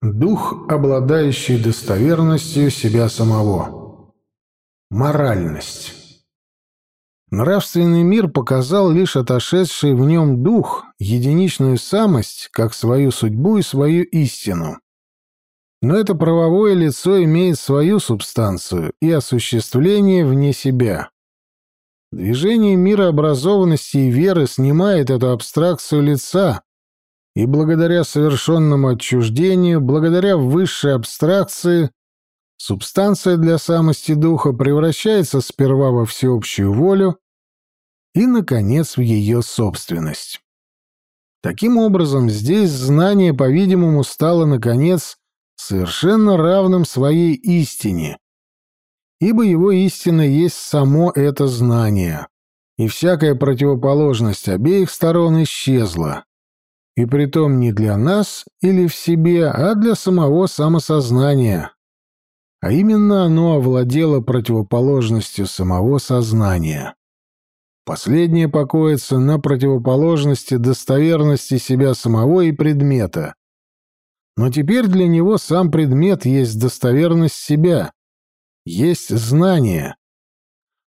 Дух, обладающий достоверностью себя самого. Моральность. Нравственный мир показал лишь отошедший в нем дух, единичную самость, как свою судьбу и свою истину. Но это правовое лицо имеет свою субстанцию и осуществление вне себя. Движение мирообразованности и веры снимает эту абстракцию лица, и благодаря совершенному отчуждению, благодаря высшей абстракции, субстанция для самости духа превращается сперва во всеобщую волю и, наконец, в ее собственность. Таким образом, здесь знание, по-видимому, стало, наконец, совершенно равным своей истине, ибо его истина есть само это знание, и всякая противоположность обеих сторон исчезла и притом не для нас или в себе, а для самого самосознания. А именно оно овладело противоположностью самого сознания. Последнее покоится на противоположности достоверности себя самого и предмета. Но теперь для него сам предмет есть достоверность себя, есть знание,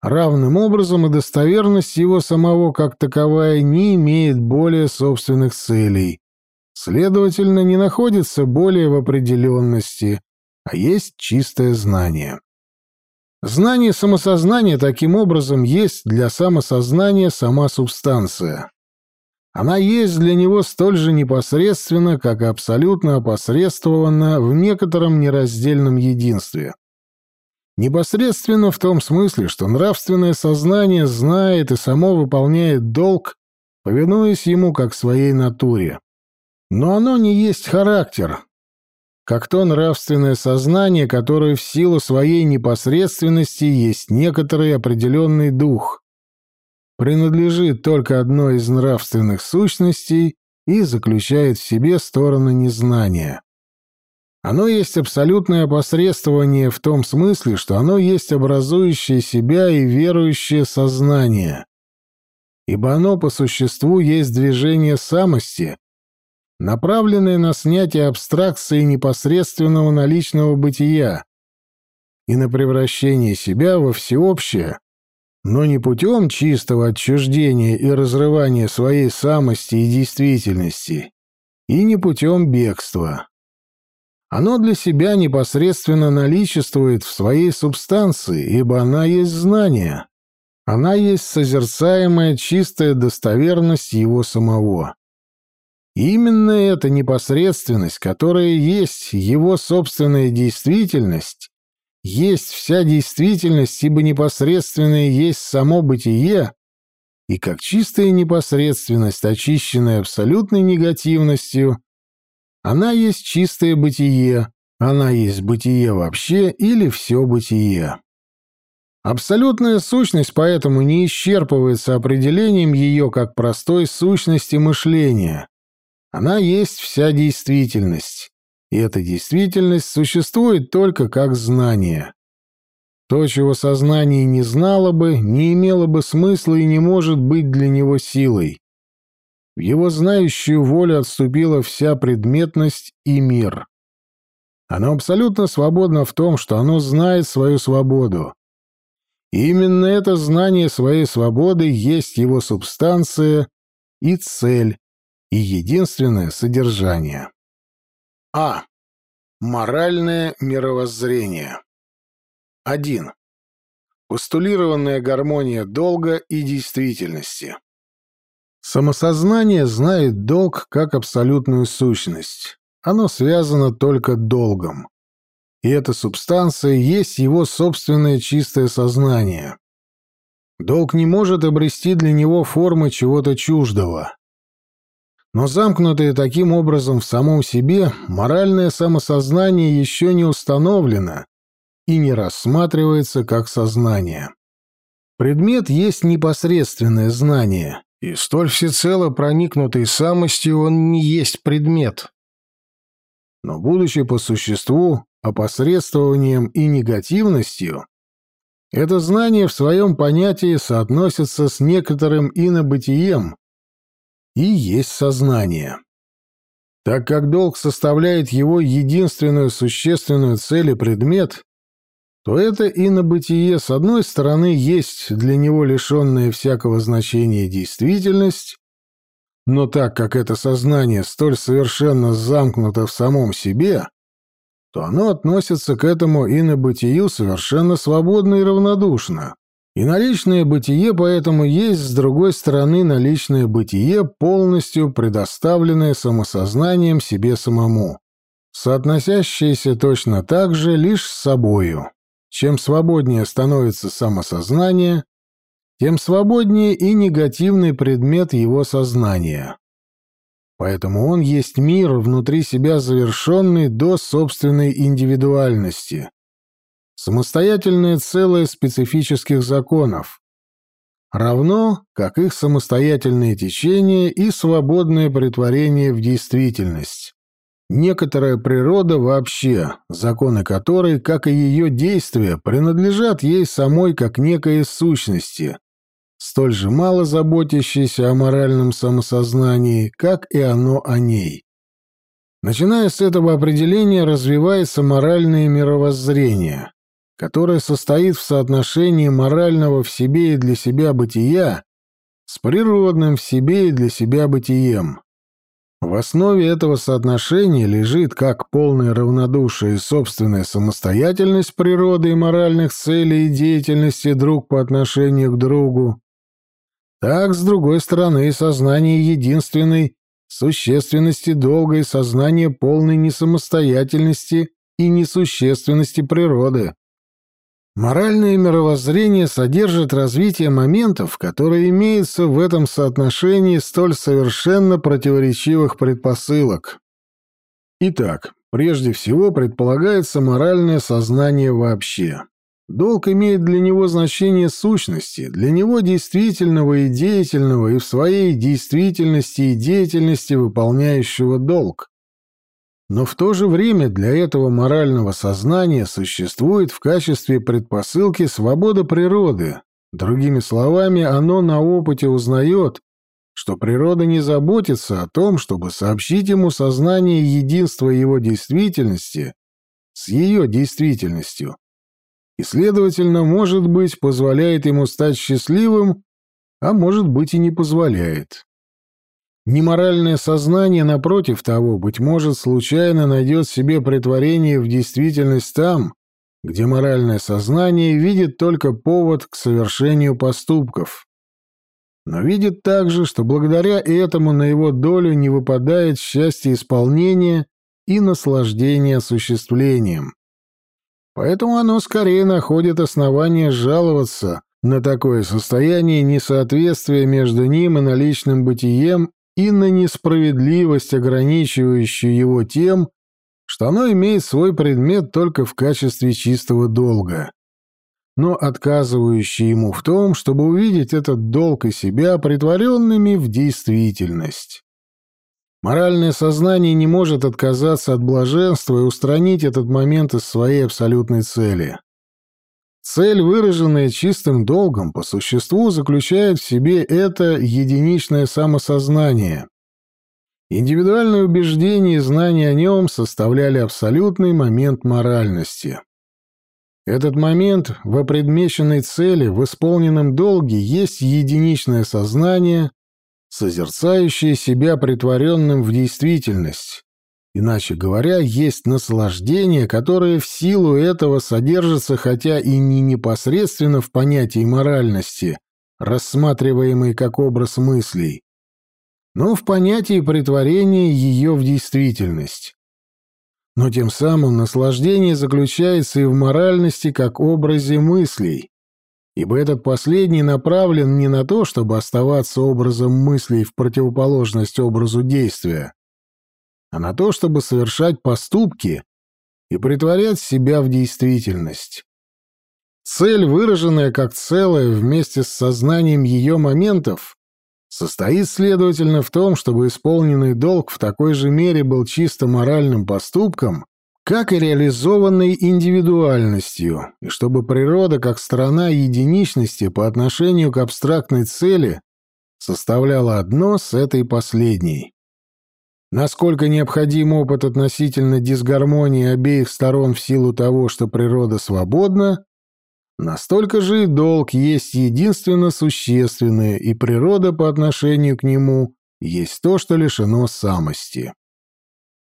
Равным образом и достоверность его самого как таковая не имеет более собственных целей, следовательно, не находится более в определенности, а есть чистое знание. Знание самосознания таким образом есть для самосознания сама субстанция. Она есть для него столь же непосредственно, как и абсолютно опосредствована в некотором нераздельном единстве. Непосредственно в том смысле, что нравственное сознание знает и само выполняет долг, повинуясь ему как своей натуре. Но оно не есть характер, как то нравственное сознание, которое в силу своей непосредственности есть некоторый определенный дух, принадлежит только одной из нравственных сущностей и заключает в себе стороны незнания. Оно есть абсолютное опосредствование в том смысле, что оно есть образующее себя и верующее сознание. Ибо оно по существу есть движение самости, направленное на снятие абстракции непосредственного наличного бытия и на превращение себя во всеобщее, но не путем чистого отчуждения и разрывания своей самости и действительности, и не путем бегства. Оно для себя непосредственно наличествует в своей субстанции, ибо она есть знание. Она есть созерцаемая чистая достоверность его самого. И именно эта непосредственность, которая есть его собственная действительность, есть вся действительность, ибо непосредственное есть само бытие, и как чистая непосредственность, очищенная абсолютной негативностью, она есть чистое бытие, она есть бытие вообще или все бытие. Абсолютная сущность поэтому не исчерпывается определением ее как простой сущности мышления. Она есть вся действительность, и эта действительность существует только как знание. То, чего сознание не знало бы, не имело бы смысла и не может быть для него силой. В его знающую волю отступила вся предметность и мир. Оно абсолютно свободно в том, что оно знает свою свободу. И именно это знание своей свободы есть его субстанция и цель, и единственное содержание. А. Моральное мировоззрение. 1. Постулированная гармония долга и действительности. Самосознание знает долг как абсолютную сущность. Оно связано только долгом. И эта субстанция есть его собственное чистое сознание. Долг не может обрести для него формы чего-то чуждого. Но замкнутое таким образом в самом себе, моральное самосознание еще не установлено и не рассматривается как сознание. Предмет есть непосредственное знание, и столь всецело проникнутый самостью он не есть предмет. Но, будучи по существу опосредствованием и негативностью, это знание в своем понятии соотносится с некоторым инобытием и есть сознание. Так как долг составляет его единственную существенную цель и предмет, то это и на бытие, с одной стороны, есть для него лишенная всякого значения действительность, но так как это сознание столь совершенно замкнуто в самом себе, то оно относится к этому и на бытию совершенно свободно и равнодушно. И наличное бытие поэтому есть, с другой стороны, наличное бытие, полностью предоставленное самосознанием себе самому, соотносящееся точно так же лишь с собою. Чем свободнее становится самосознание, тем свободнее и негативный предмет его сознания. Поэтому он есть мир внутри себя завершенный до собственной индивидуальности, самостоятельное целое специфических законов, равно как их самостоятельное течение и свободное притворение в действительность. Некоторая природа вообще, законы которой, как и ее действия, принадлежат ей самой как некой сущности, столь же мало заботящейся о моральном самосознании, как и оно о ней. Начиная с этого определения развивается моральное мировоззрение, которое состоит в соотношении морального в себе и для себя бытия с природным в себе и для себя бытием. В основе этого соотношения лежит как полное равнодушие и собственная самостоятельность природы и моральных целей и деятельности друг по отношению к другу, так, с другой стороны, сознание единственной существенности долга и сознание полной несамостоятельности и несущественности природы. Моральное мировоззрение содержит развитие моментов, которые имеются в этом соотношении столь совершенно противоречивых предпосылок. Итак, прежде всего предполагается моральное сознание вообще. Долг имеет для него значение сущности, для него действительного и деятельного, и в своей действительности и деятельности выполняющего долг. Но в то же время для этого морального сознания существует в качестве предпосылки свобода природы. Другими словами, оно на опыте узнает, что природа не заботится о том, чтобы сообщить ему сознание единства его действительности с ее действительностью, и, следовательно, может быть, позволяет ему стать счастливым, а может быть и не позволяет. Неморальное сознание, напротив того, быть может, случайно найдет себе притворение в действительность там, где моральное сознание видит только повод к совершению поступков. Но видит также, что благодаря этому на его долю не выпадает счастье исполнения и наслаждение осуществлением. Поэтому оно скорее находит основание жаловаться на такое состояние несоответствия между ним и наличным бытием и на несправедливость, ограничивающую его тем, что оно имеет свой предмет только в качестве чистого долга, но отказывающий ему в том, чтобы увидеть этот долг и себя притворенными в действительность. Моральное сознание не может отказаться от блаженства и устранить этот момент из своей абсолютной цели. Цель, выраженная чистым долгом, по существу заключает в себе это единичное самосознание. Индивидуальное убеждение и знание о нем составляли абсолютный момент моральности. Этот момент в опредмеченной цели, в исполненном долге, есть единичное сознание, созерцающее себя притворенным в действительность, Иначе говоря, есть наслаждение, которое в силу этого содержится хотя и не непосредственно в понятии моральности, рассматриваемой как образ мыслей, но в понятии притворения ее в действительность. Но тем самым наслаждение заключается и в моральности как образе мыслей, ибо этот последний направлен не на то, чтобы оставаться образом мыслей в противоположность образу действия, а на то, чтобы совершать поступки и притворять себя в действительность. Цель, выраженная как целое вместе с сознанием ее моментов, состоит, следовательно, в том, чтобы исполненный долг в такой же мере был чисто моральным поступком, как и реализованной индивидуальностью, и чтобы природа как страна единичности по отношению к абстрактной цели составляла одно с этой последней. Насколько необходим опыт относительно дисгармонии обеих сторон в силу того, что природа свободна, настолько же и долг есть единственно существенное, и природа по отношению к нему есть то, что лишено самости.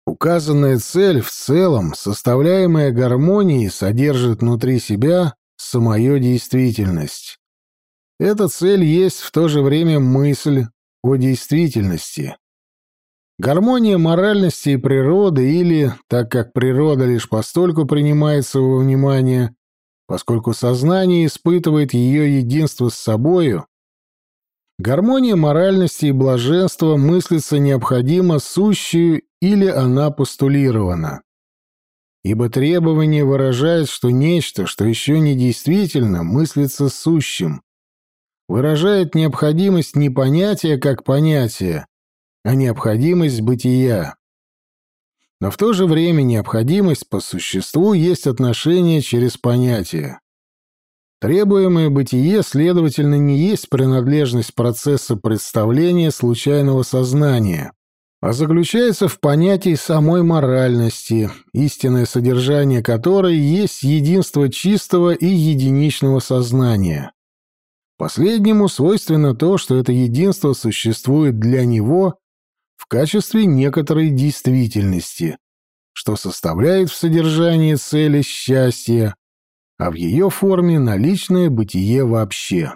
Указанная цель в целом, составляемая гармонией, содержит внутри себя самую действительность. Эта цель есть в то же время мысль о действительности. Гармония моральности и природы или, так как природа лишь постольку принимается во внимание, поскольку сознание испытывает ее единство с собою, гармония моральности и блаженства мыслится необходимо сущую или она постулирована. Ибо требование выражает, что нечто, что еще не действительно, мыслится сущим, выражает необходимость не понятия как понятия, а необходимость бытия. Но в то же время необходимость по существу есть отношение через понятие. Требуемое бытие, следовательно, не есть принадлежность процесса представления случайного сознания, а заключается в понятии самой моральности, истинное содержание которой есть единство чистого и единичного сознания. Последнему свойственно то, что это единство существует для него в качестве некоторой действительности, что составляет в содержании цели счастья, а в ее форме наличное бытие вообще.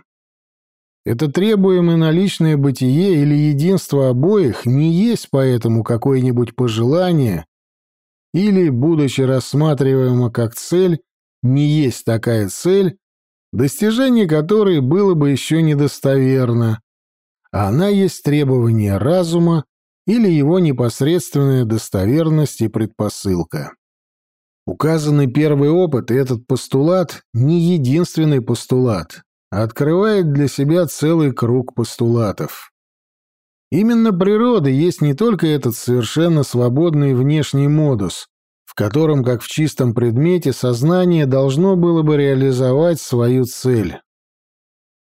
Это требуемое наличное бытие или единство обоих не есть поэтому какое-нибудь пожелание или, будучи рассматриваемо как цель, не есть такая цель, достижение которой было бы еще недостоверно, а она есть требование разума или его непосредственная достоверность и предпосылка. Указанный первый опыт и этот постулат не единственный постулат, а открывает для себя целый круг постулатов. Именно природа есть не только этот совершенно свободный внешний модус, в котором, как в чистом предмете, сознание должно было бы реализовать свою цель.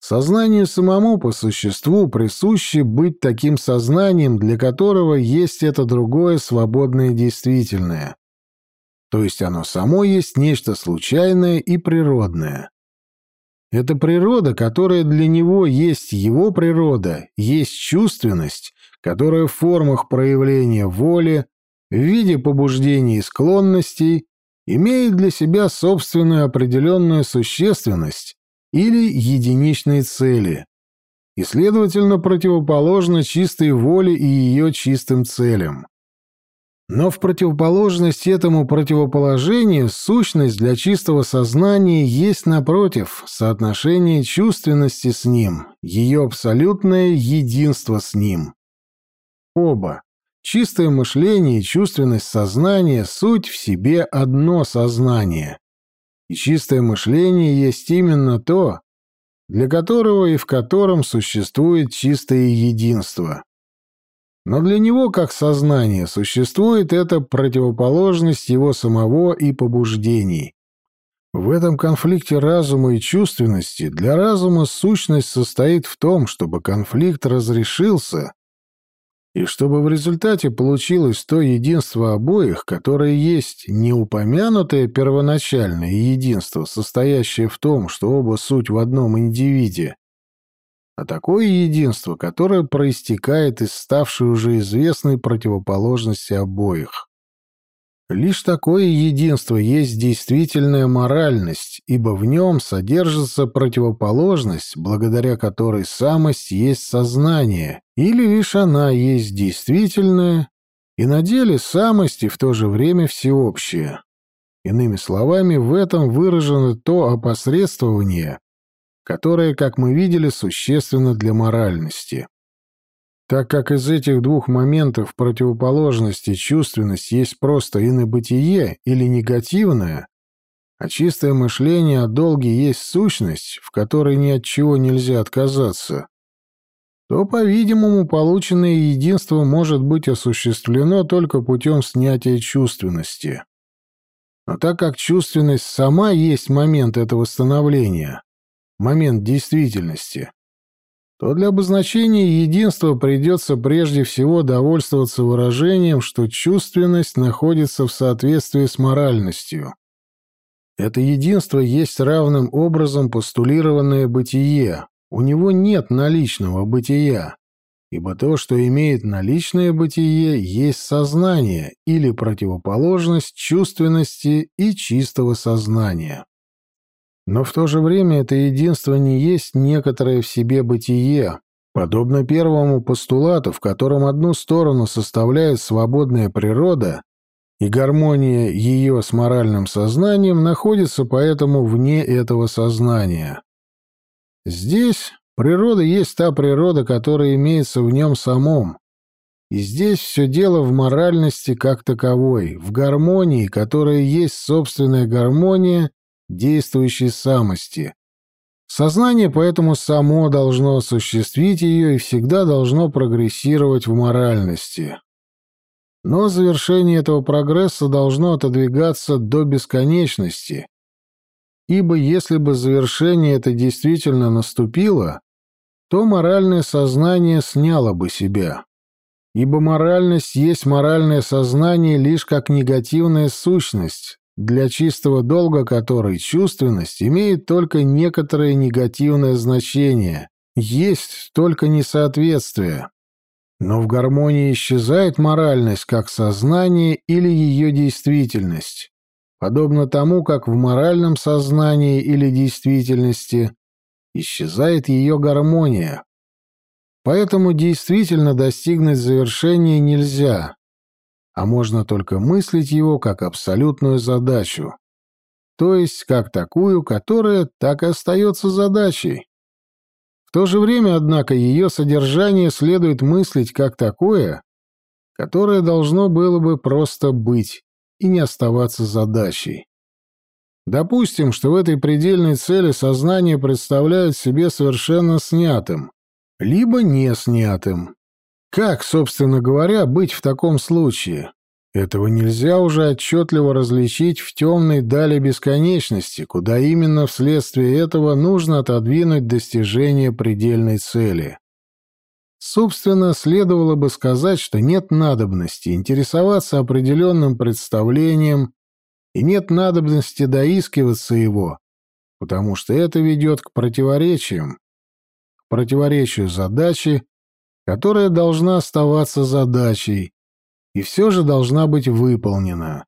Сознанию самому по существу присуще быть таким сознанием, для которого есть это другое свободное действительное. То есть оно само есть нечто случайное и природное. Это природа, которая для него есть его природа, есть чувственность, которая в формах проявления воли, в виде побуждений и склонностей имеет для себя собственную определенную существенность или единичной цели, и, следовательно, противоположно чистой воле и ее чистым целям. Но в противоположность этому противоположению сущность для чистого сознания есть, напротив, соотношение чувственности с ним, ее абсолютное единство с ним. Оба, чистое мышление и чувственность сознания, суть в себе одно сознание, и чистое мышление есть именно то, для которого и в котором существует чистое единство. Но для него, как сознание, существует эта противоположность его самого и побуждений. В этом конфликте разума и чувственности для разума сущность состоит в том, чтобы конфликт разрешился и чтобы в результате получилось то единство обоих, которое есть неупомянутое первоначальное единство, состоящее в том, что оба суть в одном индивиде, а такое единство, которое проистекает из ставшей уже известной противоположности обоих. Лишь такое единство есть действительная моральность, ибо в нем содержится противоположность, благодаря которой самость есть сознание, или лишь она есть действительная, и на деле самость и в то же время всеобщее. Иными словами, в этом выражено то опосредствование, которое, как мы видели, существенно для моральности. Так как из этих двух моментов противоположности чувственность есть просто инобытие или негативное, а чистое мышление о долге есть сущность, в которой ни от чего нельзя отказаться, то, по-видимому, полученное единство может быть осуществлено только путем снятия чувственности. Но так как чувственность сама есть момент этого становления, момент действительности, то для обозначения единства придется прежде всего довольствоваться выражением, что чувственность находится в соответствии с моральностью. Это единство есть равным образом постулированное бытие, у него нет наличного бытия, ибо то, что имеет наличное бытие, есть сознание или противоположность чувственности и чистого сознания. Но в то же время это единство не есть некоторое в себе бытие, подобно первому постулату, в котором одну сторону составляет свободная природа, и гармония ее с моральным сознанием находится поэтому вне этого сознания. Здесь природа есть та природа, которая имеется в нем самом, и здесь все дело в моральности как таковой, в гармонии, которая есть собственная гармония действующей самости. Сознание поэтому само должно осуществить ее и всегда должно прогрессировать в моральности. Но завершение этого прогресса должно отодвигаться до бесконечности, ибо если бы завершение это действительно наступило, то моральное сознание сняло бы себя. Ибо моральность есть моральное сознание лишь как негативная сущность, для чистого долга которой чувственность имеет только некоторое негативное значение, есть только несоответствие. Но в гармонии исчезает моральность как сознание или ее действительность, подобно тому, как в моральном сознании или действительности исчезает ее гармония. Поэтому действительно достигнуть завершения нельзя, а можно только мыслить его как абсолютную задачу, то есть как такую, которая так и остается задачей. В то же время, однако, ее содержание следует мыслить как такое, которое должно было бы просто быть и не оставаться задачей. Допустим, что в этой предельной цели сознание представляет себе совершенно снятым, либо не снятым, как, собственно говоря, быть в таком случае? Этого нельзя уже отчетливо различить в темной дали бесконечности, куда именно вследствие этого нужно отодвинуть достижение предельной цели. Собственно, следовало бы сказать, что нет надобности интересоваться определенным представлением и нет надобности доискиваться его, потому что это ведет к противоречиям, к противоречию задачи которая должна оставаться задачей и все же должна быть выполнена.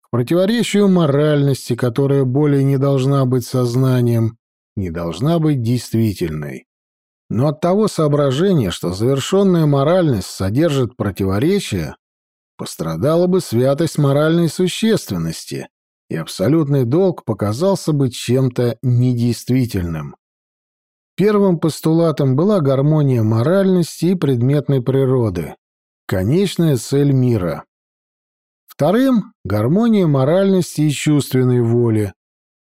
К противоречию моральности, которая более не должна быть сознанием, не должна быть действительной. Но от того соображения, что завершенная моральность содержит противоречия, пострадала бы святость моральной существенности, и абсолютный долг показался бы чем-то недействительным. Первым постулатом была гармония моральности и предметной природы, конечная цель мира. Вторым — гармония моральности и чувственной воли,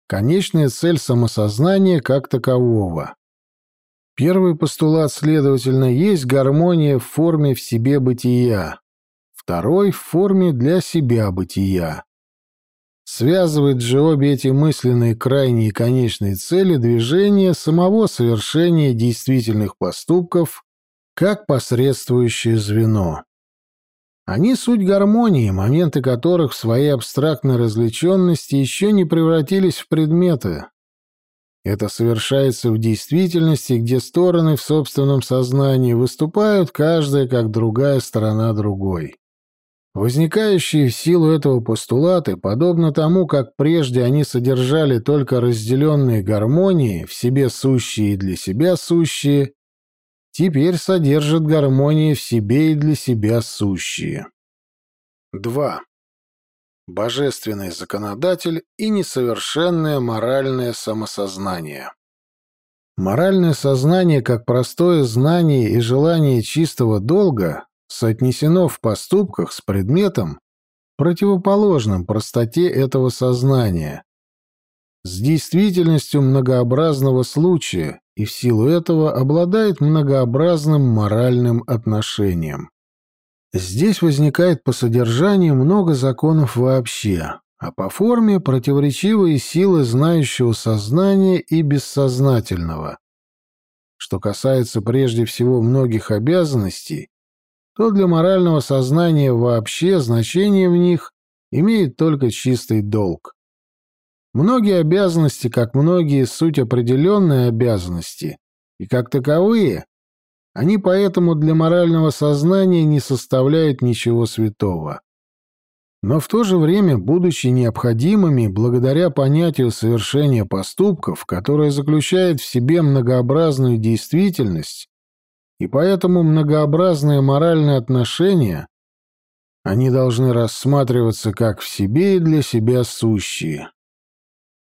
конечная цель самосознания как такового. Первый постулат, следовательно, есть гармония в форме в себе бытия, второй — в форме для себя бытия. Связывает же обе эти мысленные крайние и конечные цели движения самого совершения действительных поступков как посредствующее звено. Они суть гармонии, моменты которых в своей абстрактной различенности еще не превратились в предметы. Это совершается в действительности, где стороны в собственном сознании выступают каждая как другая сторона другой. Возникающие в силу этого постулаты, подобно тому, как прежде они содержали только разделенные гармонии, в себе сущие и для себя сущие, теперь содержат гармонии в себе и для себя сущие. 2. Божественный законодатель и несовершенное моральное самосознание. Моральное сознание, как простое знание и желание чистого долга, соотнесено в поступках с предметом, противоположным простоте этого сознания, с действительностью многообразного случая и в силу этого обладает многообразным моральным отношением. Здесь возникает по содержанию много законов вообще, а по форме противоречивые силы знающего сознания и бессознательного, что касается прежде всего многих обязанностей, то для морального сознания вообще значение в них имеет только чистый долг. Многие обязанности, как многие, суть определенные обязанности, и как таковые, они поэтому для морального сознания не составляют ничего святого. Но в то же время, будучи необходимыми благодаря понятию совершения поступков, которое заключает в себе многообразную действительность, и поэтому многообразные моральные отношения, они должны рассматриваться как в себе и для себя сущие.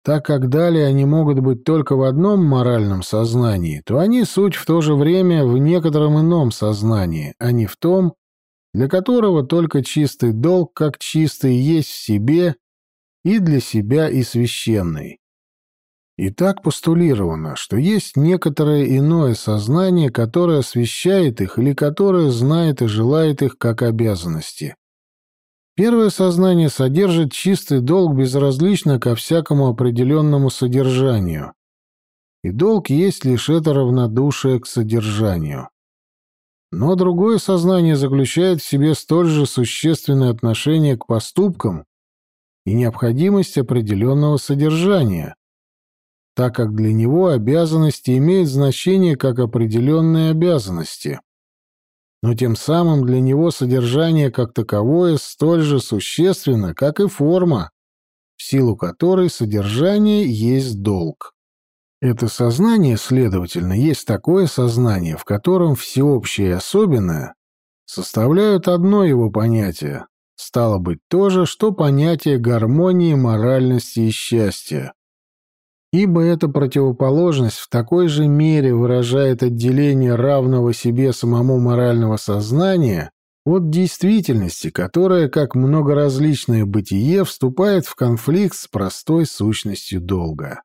Так как далее они могут быть только в одном моральном сознании, то они суть в то же время в некотором ином сознании, а не в том, для которого только чистый долг как чистый есть в себе и для себя и священный. И так постулировано, что есть некоторое иное сознание, которое освещает их или которое знает и желает их как обязанности. Первое сознание содержит чистый долг безразлично ко всякому определенному содержанию. И долг есть лишь это равнодушие к содержанию. Но другое сознание заключает в себе столь же существенное отношение к поступкам и необходимость определенного содержания, так как для него обязанности имеют значение как определенные обязанности. Но тем самым для него содержание как таковое столь же существенно, как и форма, в силу которой содержание есть долг. Это сознание, следовательно, есть такое сознание, в котором всеобщее и особенное составляют одно его понятие, стало быть то же, что понятие гармонии, моральности и счастья. Ибо эта противоположность в такой же мере выражает отделение равного себе самому морального сознания от действительности, которая, как многоразличное бытие, вступает в конфликт с простой сущностью долга.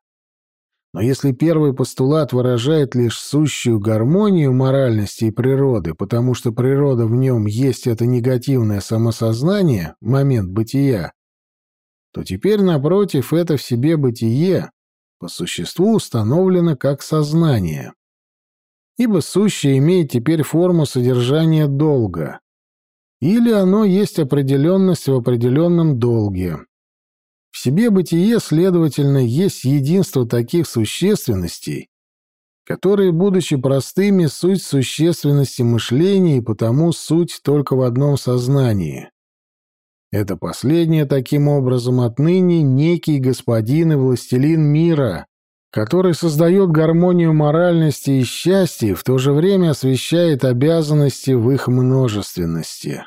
Но если первый постулат выражает лишь сущую гармонию моральности и природы, потому что природа в нем есть это негативное самосознание, момент бытия, то теперь, напротив, это в себе бытие по существу установлено как сознание. Ибо сущее имеет теперь форму содержания долга, или оно есть определенность в определенном долге, в себе бытие, следовательно, есть единство таких существенностей, которые, будучи простыми, суть существенности мышления и потому суть только в одном сознании. Это последнее, таким образом, отныне некий господин и властелин мира, который создает гармонию моральности и счастья и в то же время освещает обязанности в их множественности.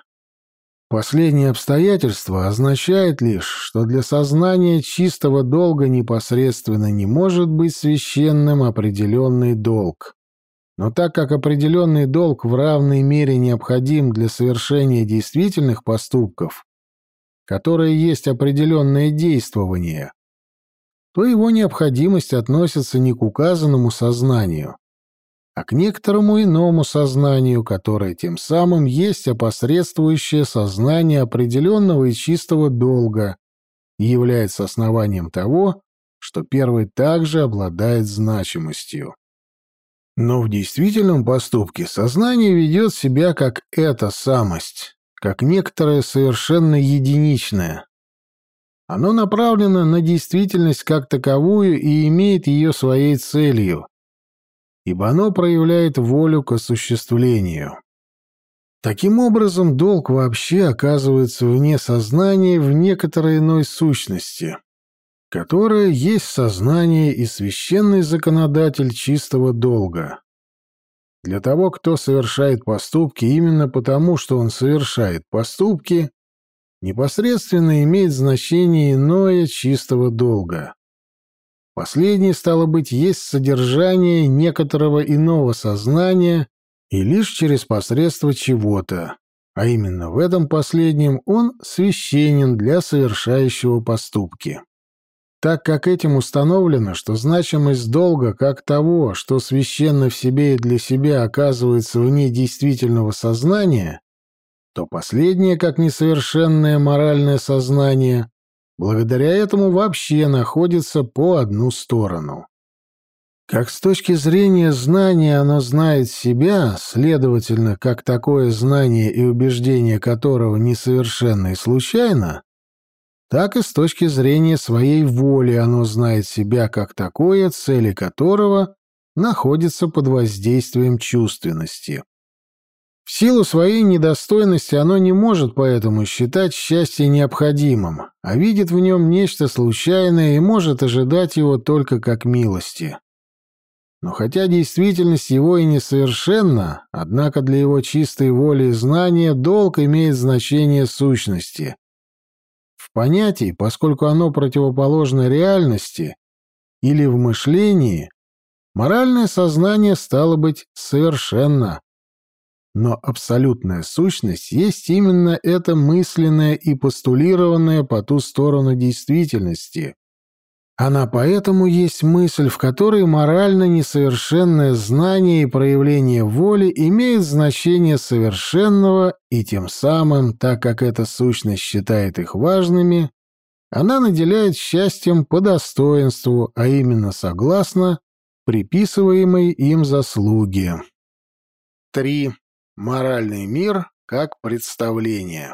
Последнее обстоятельство означает лишь, что для сознания чистого долга непосредственно не может быть священным определенный долг. Но так как определенный долг в равной мере необходим для совершения действительных поступков, которые есть определенное действование, то его необходимость относится не к указанному сознанию, а к некоторому иному сознанию, которое тем самым есть опосредствующее сознание определенного и чистого долга и является основанием того, что первый также обладает значимостью. Но в действительном поступке сознание ведет себя как эта самость, как некоторое совершенно единичное. Оно направлено на действительность как таковую и имеет ее своей целью, ибо оно проявляет волю к осуществлению. Таким образом, долг вообще оказывается вне сознания в некоторой иной сущности, которая есть сознание и священный законодатель чистого долга. Для того, кто совершает поступки именно потому, что он совершает поступки, непосредственно имеет значение иное чистого долга. Последнее, стало быть, есть содержание некоторого иного сознания и лишь через посредство чего-то, а именно в этом последнем он священен для совершающего поступки. Так как этим установлено, что значимость долга как того, что священно в себе и для себя оказывается вне действительного сознания, то последнее, как несовершенное моральное сознание, благодаря этому вообще находится по одну сторону. Как с точки зрения знания оно знает себя, следовательно, как такое знание и убеждение которого несовершенно и случайно, так и с точки зрения своей воли оно знает себя как такое, цели которого находятся под воздействием чувственности. В силу своей недостойности оно не может поэтому считать счастье необходимым, а видит в нем нечто случайное и может ожидать его только как милости. Но хотя действительность его и несовершенна, однако для его чистой воли и знания долг имеет значение сущности. В понятии, поскольку оно противоположно реальности, или в мышлении, моральное сознание стало быть совершенно. Но абсолютная сущность есть именно это мысленное и постулированное по ту сторону действительности. Она поэтому есть мысль, в которой морально несовершенное знание и проявление воли имеет значение совершенного, и тем самым, так как эта сущность считает их важными, она наделяет счастьем по достоинству, а именно согласно приписываемой им заслуги. 3. Моральный мир как представление.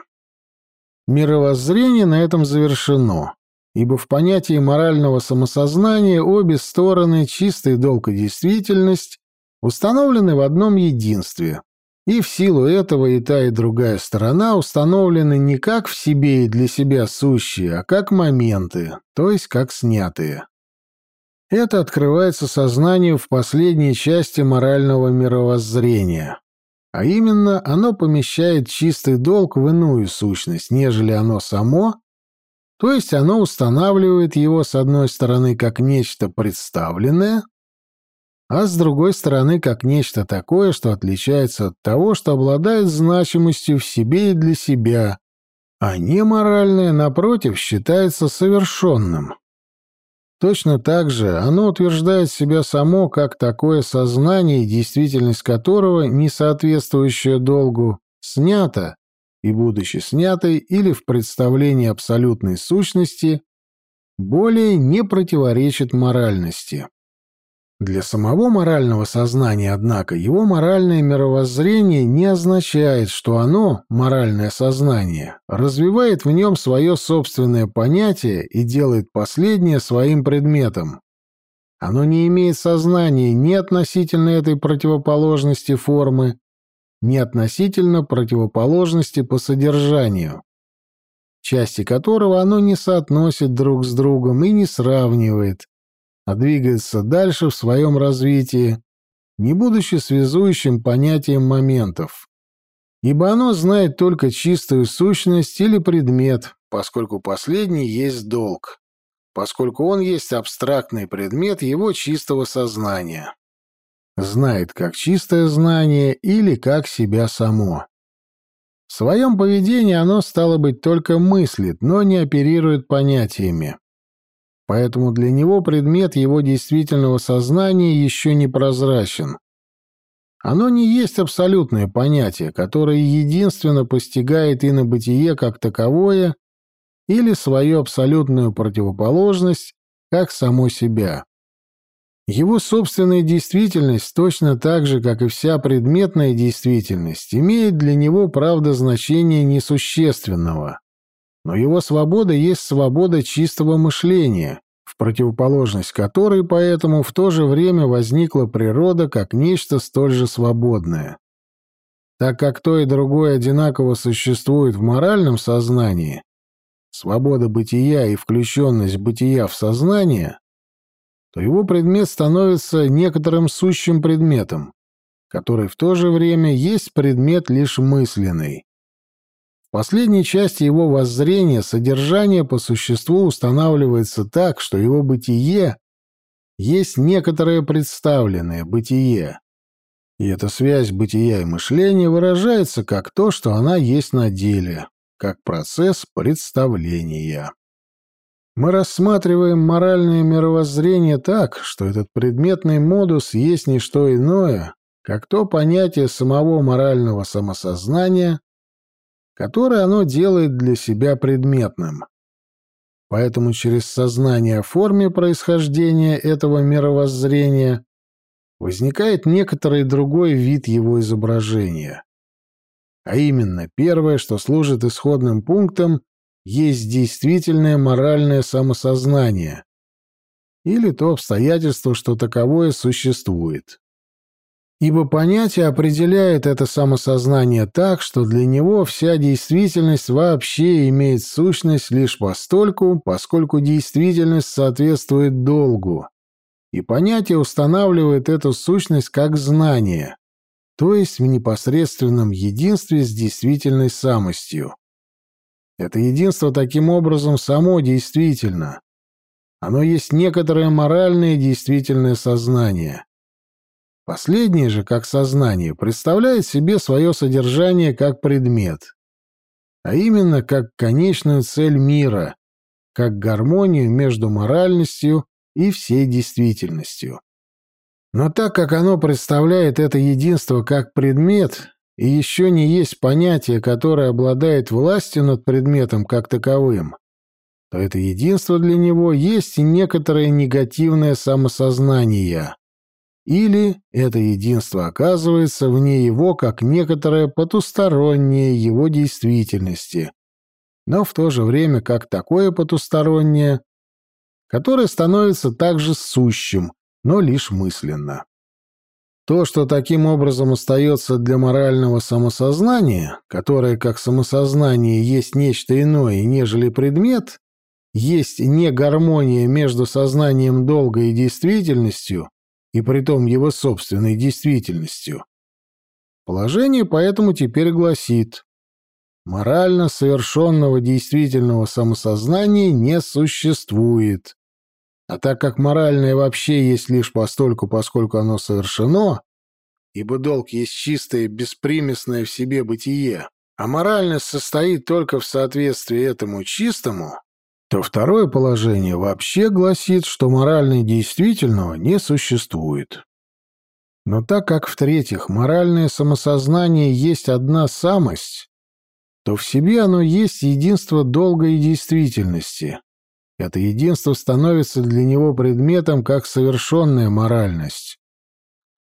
Мировоззрение на этом завершено, ибо в понятии морального самосознания обе стороны, чистый долг и действительность, установлены в одном единстве, и в силу этого и та, и другая сторона установлены не как в себе и для себя сущие, а как моменты, то есть как снятые. Это открывается сознанию в последней части морального мировоззрения. А именно, оно помещает чистый долг в иную сущность, нежели оно само, то есть оно устанавливает его с одной стороны как нечто представленное, а с другой стороны как нечто такое, что отличается от того, что обладает значимостью в себе и для себя, а неморальное, напротив, считается совершенным. Точно так же оно утверждает себя само как такое сознание, действительность которого, не соответствующая долгу, снято, и, будучи снятой или в представлении абсолютной сущности, более не противоречит моральности. Для самого морального сознания, однако, его моральное мировоззрение не означает, что оно, моральное сознание, развивает в нем свое собственное понятие и делает последнее своим предметом. Оно не имеет сознания ни относительно этой противоположности формы, ни относительно противоположности по содержанию, части которого оно не соотносит друг с другом и не сравнивает, а двигается дальше в своем развитии, не будучи связующим понятием моментов. Ибо оно знает только чистую сущность или предмет, поскольку последний есть долг, поскольку он есть абстрактный предмет его чистого сознания. Знает как чистое знание или как себя само. В своем поведении оно, стало быть, только мыслит, но не оперирует понятиями. Поэтому для него предмет его действительного сознания еще не прозрачен. Оно не есть абсолютное понятие, которое единственно постигает и на бытие как таковое или свою абсолютную противоположность, как само себя. Его собственная действительность, точно так же, как и вся предметная действительность, имеет для него, правда, значение несущественного но его свобода есть свобода чистого мышления, в противоположность которой поэтому в то же время возникла природа как нечто столь же свободное. Так как то и другое одинаково существует в моральном сознании, свобода бытия и включенность бытия в сознание, то его предмет становится некоторым сущим предметом, который в то же время есть предмет лишь мысленный. В последней части его воззрения содержание по существу устанавливается так, что его бытие есть некоторое представленное бытие. И эта связь бытия и мышления выражается как то, что она есть на деле, как процесс представления. Мы рассматриваем моральное мировоззрение так, что этот предметный модус есть не что иное, как то понятие самого морального самосознания, которое оно делает для себя предметным. Поэтому через сознание о форме происхождения этого мировоззрения возникает некоторый другой вид его изображения. А именно, первое, что служит исходным пунктом, есть действительное моральное самосознание или то обстоятельство, что таковое существует. Ибо понятие определяет это самосознание так, что для него вся действительность вообще имеет сущность лишь постольку, поскольку действительность соответствует долгу, и понятие устанавливает эту сущность как знание, то есть в непосредственном единстве с действительной самостью. Это единство таким образом само действительно. Оно есть некоторое моральное действительное сознание. Последнее же, как сознание, представляет себе свое содержание как предмет, а именно как конечную цель мира, как гармонию между моральностью и всей действительностью. Но так как оно представляет это единство как предмет, и еще не есть понятие, которое обладает властью над предметом как таковым, то это единство для него есть и некоторое негативное самосознание. Или это единство оказывается вне его как некоторое потустороннее его действительности, но в то же время как такое потустороннее, которое становится также сущим, но лишь мысленно. То, что таким образом остается для морального самосознания, которое как самосознание есть нечто иное, нежели предмет, есть не гармония между сознанием долга и действительностью, и притом его собственной действительностью. Положение поэтому теперь гласит, морально совершенного действительного самосознания не существует. А так как моральное вообще есть лишь постольку, поскольку оно совершено, ибо долг есть чистое, беспримесное в себе бытие, а моральность состоит только в соответствии этому чистому, то второе положение вообще гласит, что морально действительного не существует. Но так как, в-третьих, моральное самосознание есть одна самость, то в себе оно есть единство долга и действительности. Это единство становится для него предметом как совершенная моральность.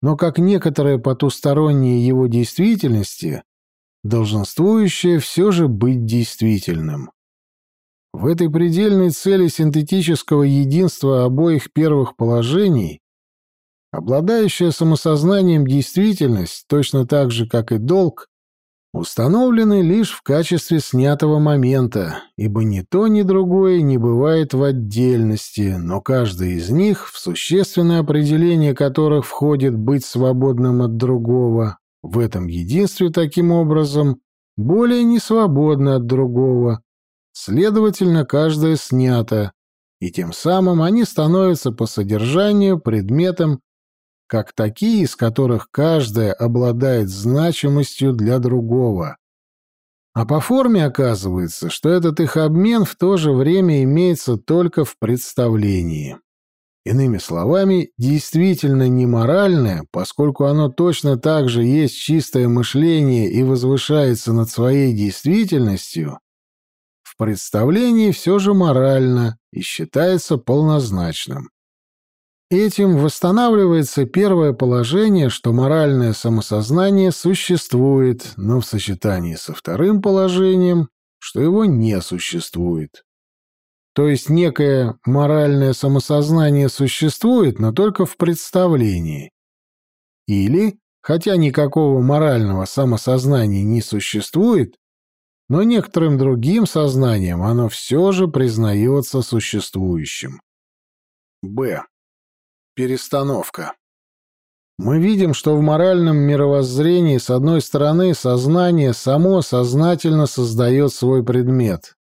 Но как некоторое потустороннее его действительности, долженствующее все же быть действительным. В этой предельной цели синтетического единства обоих первых положений обладающая самосознанием действительность, точно так же, как и долг, установлены лишь в качестве снятого момента, ибо ни то, ни другое не бывает в отдельности, но каждый из них, в существенное определение которых входит быть свободным от другого, в этом единстве таким образом более не свободно от другого, Следовательно, каждое снято, и тем самым они становятся по содержанию предметом, как такие, из которых каждая обладает значимостью для другого. А по форме оказывается, что этот их обмен в то же время имеется только в представлении. Иными словами, действительно неморальное, поскольку оно точно так же есть чистое мышление и возвышается над своей действительностью, в представлении все же морально и считается полнозначным. Этим восстанавливается первое положение, что моральное самосознание существует, но в сочетании со вторым положением, что его не существует. То есть некое моральное самосознание существует, но только в представлении. Или, хотя никакого морального самосознания не существует, но некоторым другим сознанием оно все же признается существующим. Б. Перестановка. Мы видим, что в моральном мировоззрении, с одной стороны, сознание само сознательно создает свой предмет.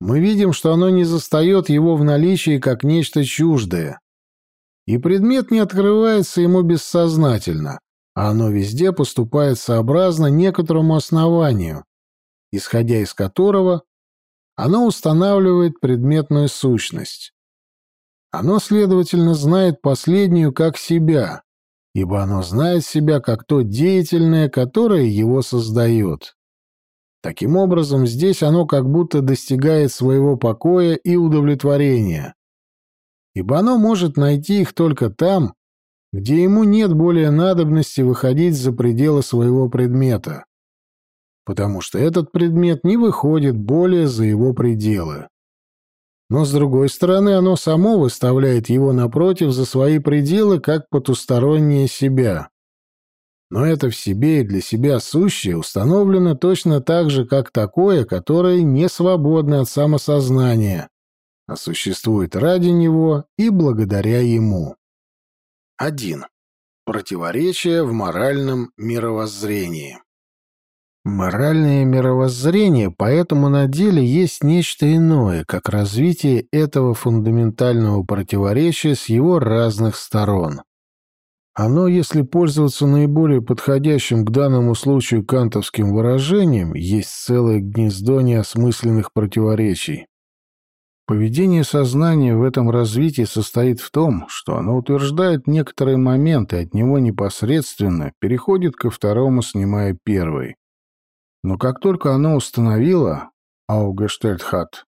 Мы видим, что оно не застает его в наличии как нечто чуждое. И предмет не открывается ему бессознательно, а оно везде поступает сообразно некоторому основанию, исходя из которого оно устанавливает предметную сущность. Оно, следовательно, знает последнюю как себя, ибо оно знает себя как то деятельное, которое его создает. Таким образом, здесь оно как будто достигает своего покоя и удовлетворения, ибо оно может найти их только там, где ему нет более надобности выходить за пределы своего предмета, потому что этот предмет не выходит более за его пределы. Но, с другой стороны, оно само выставляет его напротив за свои пределы, как потустороннее себя. Но это в себе и для себя сущее установлено точно так же, как такое, которое не свободно от самосознания, а существует ради него и благодаря ему. 1. Противоречие в моральном мировоззрении. Моральное мировоззрение поэтому на деле есть нечто иное, как развитие этого фундаментального противоречия с его разных сторон. Оно, если пользоваться наиболее подходящим к данному случаю кантовским выражением, есть целое гнездо неосмысленных противоречий. Поведение сознания в этом развитии состоит в том, что оно утверждает некоторые моменты, от него непосредственно переходит ко второму, снимая первый. Но как только оно установило, Аугештельтхат,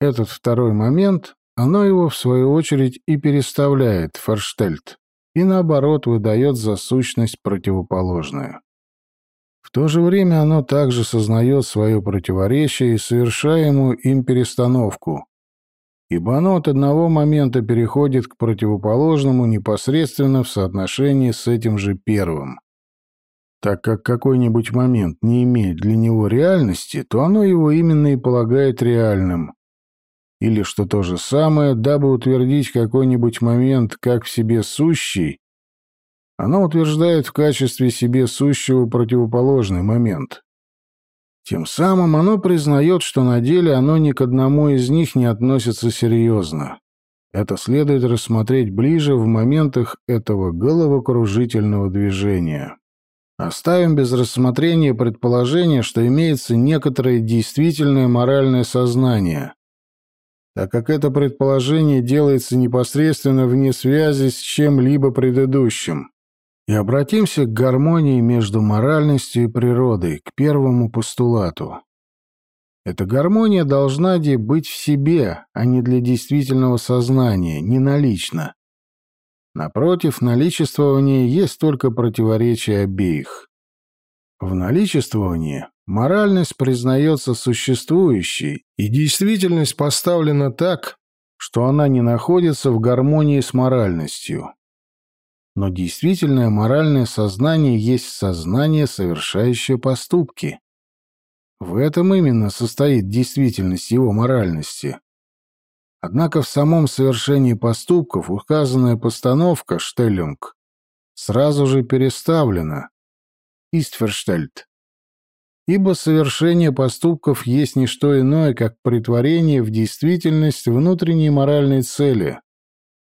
этот второй момент, оно его, в свою очередь, и переставляет, Ферштельт, и наоборот выдает за сущность противоположную. В то же время оно также сознает свое противоречие и совершаемую им перестановку, ибо оно от одного момента переходит к противоположному непосредственно в соотношении с этим же первым. Так как какой-нибудь момент не имеет для него реальности, то оно его именно и полагает реальным. Или, что то же самое, дабы утвердить какой-нибудь момент как в себе сущий, оно утверждает в качестве себе сущего противоположный момент. Тем самым оно признает, что на деле оно ни к одному из них не относится серьезно. Это следует рассмотреть ближе в моментах этого головокружительного движения. Оставим без рассмотрения предположение, что имеется некоторое действительное моральное сознание, так как это предположение делается непосредственно вне связи с чем-либо предыдущим. И обратимся к гармонии между моральностью и природой, к первому постулату. Эта гармония должна быть в себе, а не для действительного сознания, не налично. Напротив, наличествование есть только противоречие обеих. В наличествовании моральность признается существующей, и действительность поставлена так, что она не находится в гармонии с моральностью. Но действительное моральное сознание есть сознание, совершающее поступки. В этом именно состоит действительность его моральности. Однако в самом совершении поступков указанная постановка «Штеллинг» сразу же переставлена. «Истферштельт», ибо совершение поступков есть не что иное, как притворение в действительность внутренней моральной цели,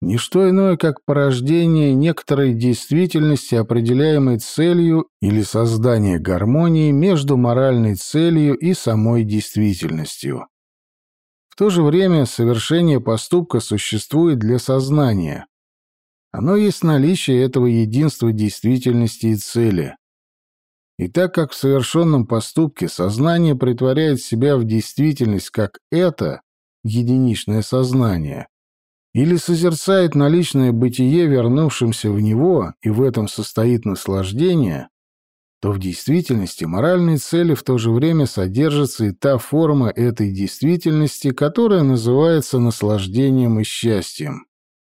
не что иное, как порождение некоторой действительности, определяемой целью или создание гармонии между моральной целью и самой действительностью. В то же время совершение поступка существует для сознания. Оно есть наличие этого единства действительности и цели. И так как в совершенном поступке сознание притворяет себя в действительность как это, единичное сознание, или созерцает наличное бытие вернувшимся в него, и в этом состоит наслаждение, то в действительности моральной цели в то же время содержится и та форма этой действительности, которая называется наслаждением и счастьем.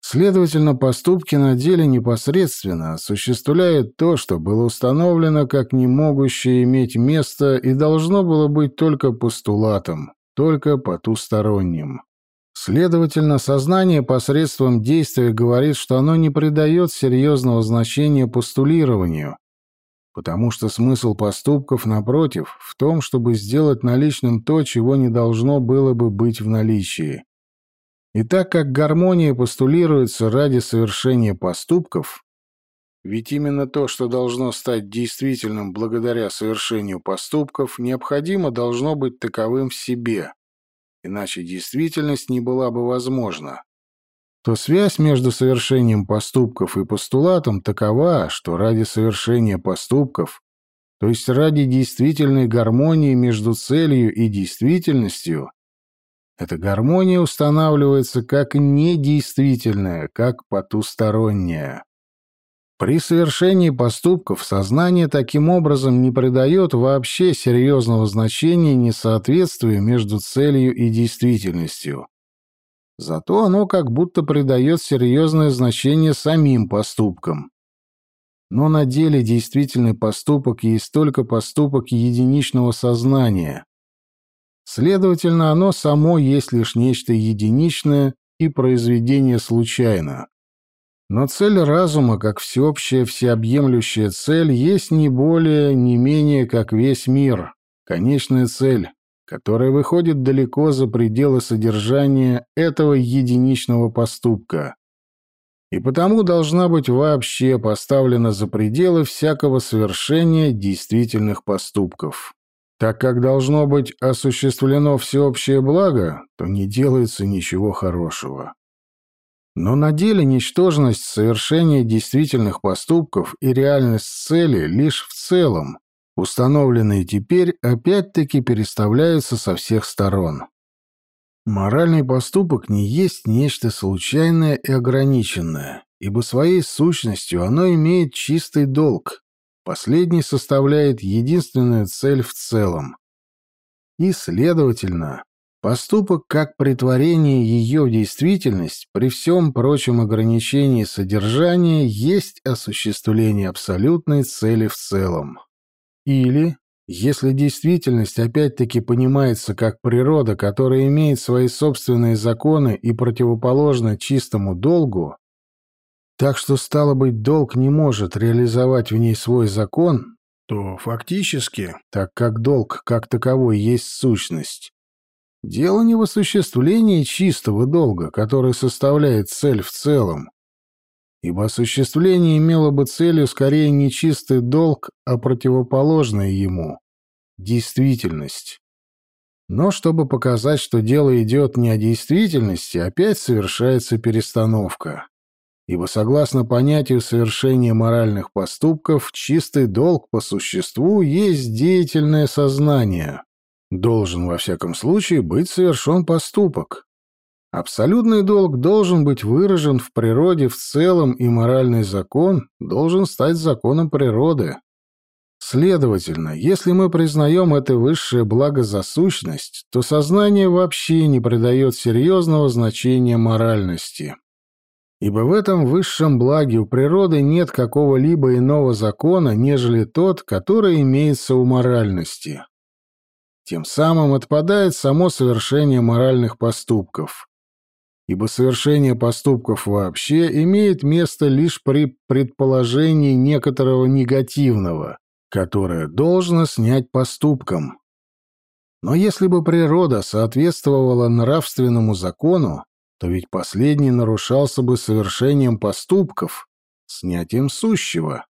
Следовательно, поступки на деле непосредственно осуществляют то, что было установлено как не могущее иметь место и должно было быть только постулатом, только потусторонним. Следовательно, сознание посредством действия говорит, что оно не придает серьезного значения постулированию, потому что смысл поступков, напротив, в том, чтобы сделать наличным то, чего не должно было бы быть в наличии. И так как гармония постулируется ради совершения поступков, ведь именно то, что должно стать действительным благодаря совершению поступков, необходимо должно быть таковым в себе, иначе действительность не была бы возможна то связь между совершением поступков и постулатом такова, что ради совершения поступков, то есть ради действительной гармонии между целью и действительностью, эта гармония устанавливается как недействительная, как потусторонняя. При совершении поступков сознание таким образом не придает вообще серьезного значения несоответствию между целью и действительностью. Зато оно как будто придает серьезное значение самим поступкам. Но на деле действительный поступок есть только поступок единичного сознания. Следовательно, оно само есть лишь нечто единичное и произведение случайно. Но цель разума, как всеобщая всеобъемлющая цель, есть не более, не менее, как весь мир, конечная цель, которая выходит далеко за пределы содержания этого единичного поступка. И потому должна быть вообще поставлена за пределы всякого совершения действительных поступков. Так как должно быть осуществлено всеобщее благо, то не делается ничего хорошего. Но на деле ничтожность совершения действительных поступков и реальность цели лишь в целом, установленные теперь, опять-таки переставляются со всех сторон. Моральный поступок не есть нечто случайное и ограниченное, ибо своей сущностью оно имеет чистый долг. Последний составляет единственную цель в целом. И, следовательно, Поступок как притворение ее в действительность при всем прочем ограничении содержания есть осуществление абсолютной цели в целом. Или, если действительность опять-таки понимается как природа, которая имеет свои собственные законы и противоположна чистому долгу, так что, стало быть, долг не может реализовать в ней свой закон, то фактически, так как долг как таковой есть сущность, Дело не в осуществлении чистого долга, который составляет цель в целом, ибо осуществление имело бы целью скорее не чистый долг, а противоположное ему — действительность. Но чтобы показать, что дело идет не о действительности, опять совершается перестановка. Ибо согласно понятию совершения моральных поступков, чистый долг по существу есть деятельное сознание, Должен, во всяком случае, быть совершен поступок. Абсолютный долг должен быть выражен в природе в целом, и моральный закон должен стать законом природы. Следовательно, если мы признаем это высшее благо за сущность, то сознание вообще не придает серьезного значения моральности. Ибо в этом высшем благе у природы нет какого-либо иного закона, нежели тот, который имеется у моральности. Тем самым отпадает само совершение моральных поступков. Ибо совершение поступков вообще имеет место лишь при предположении некоторого негативного, которое должно снять поступком. Но если бы природа соответствовала нравственному закону, то ведь последний нарушался бы совершением поступков, снятием сущего.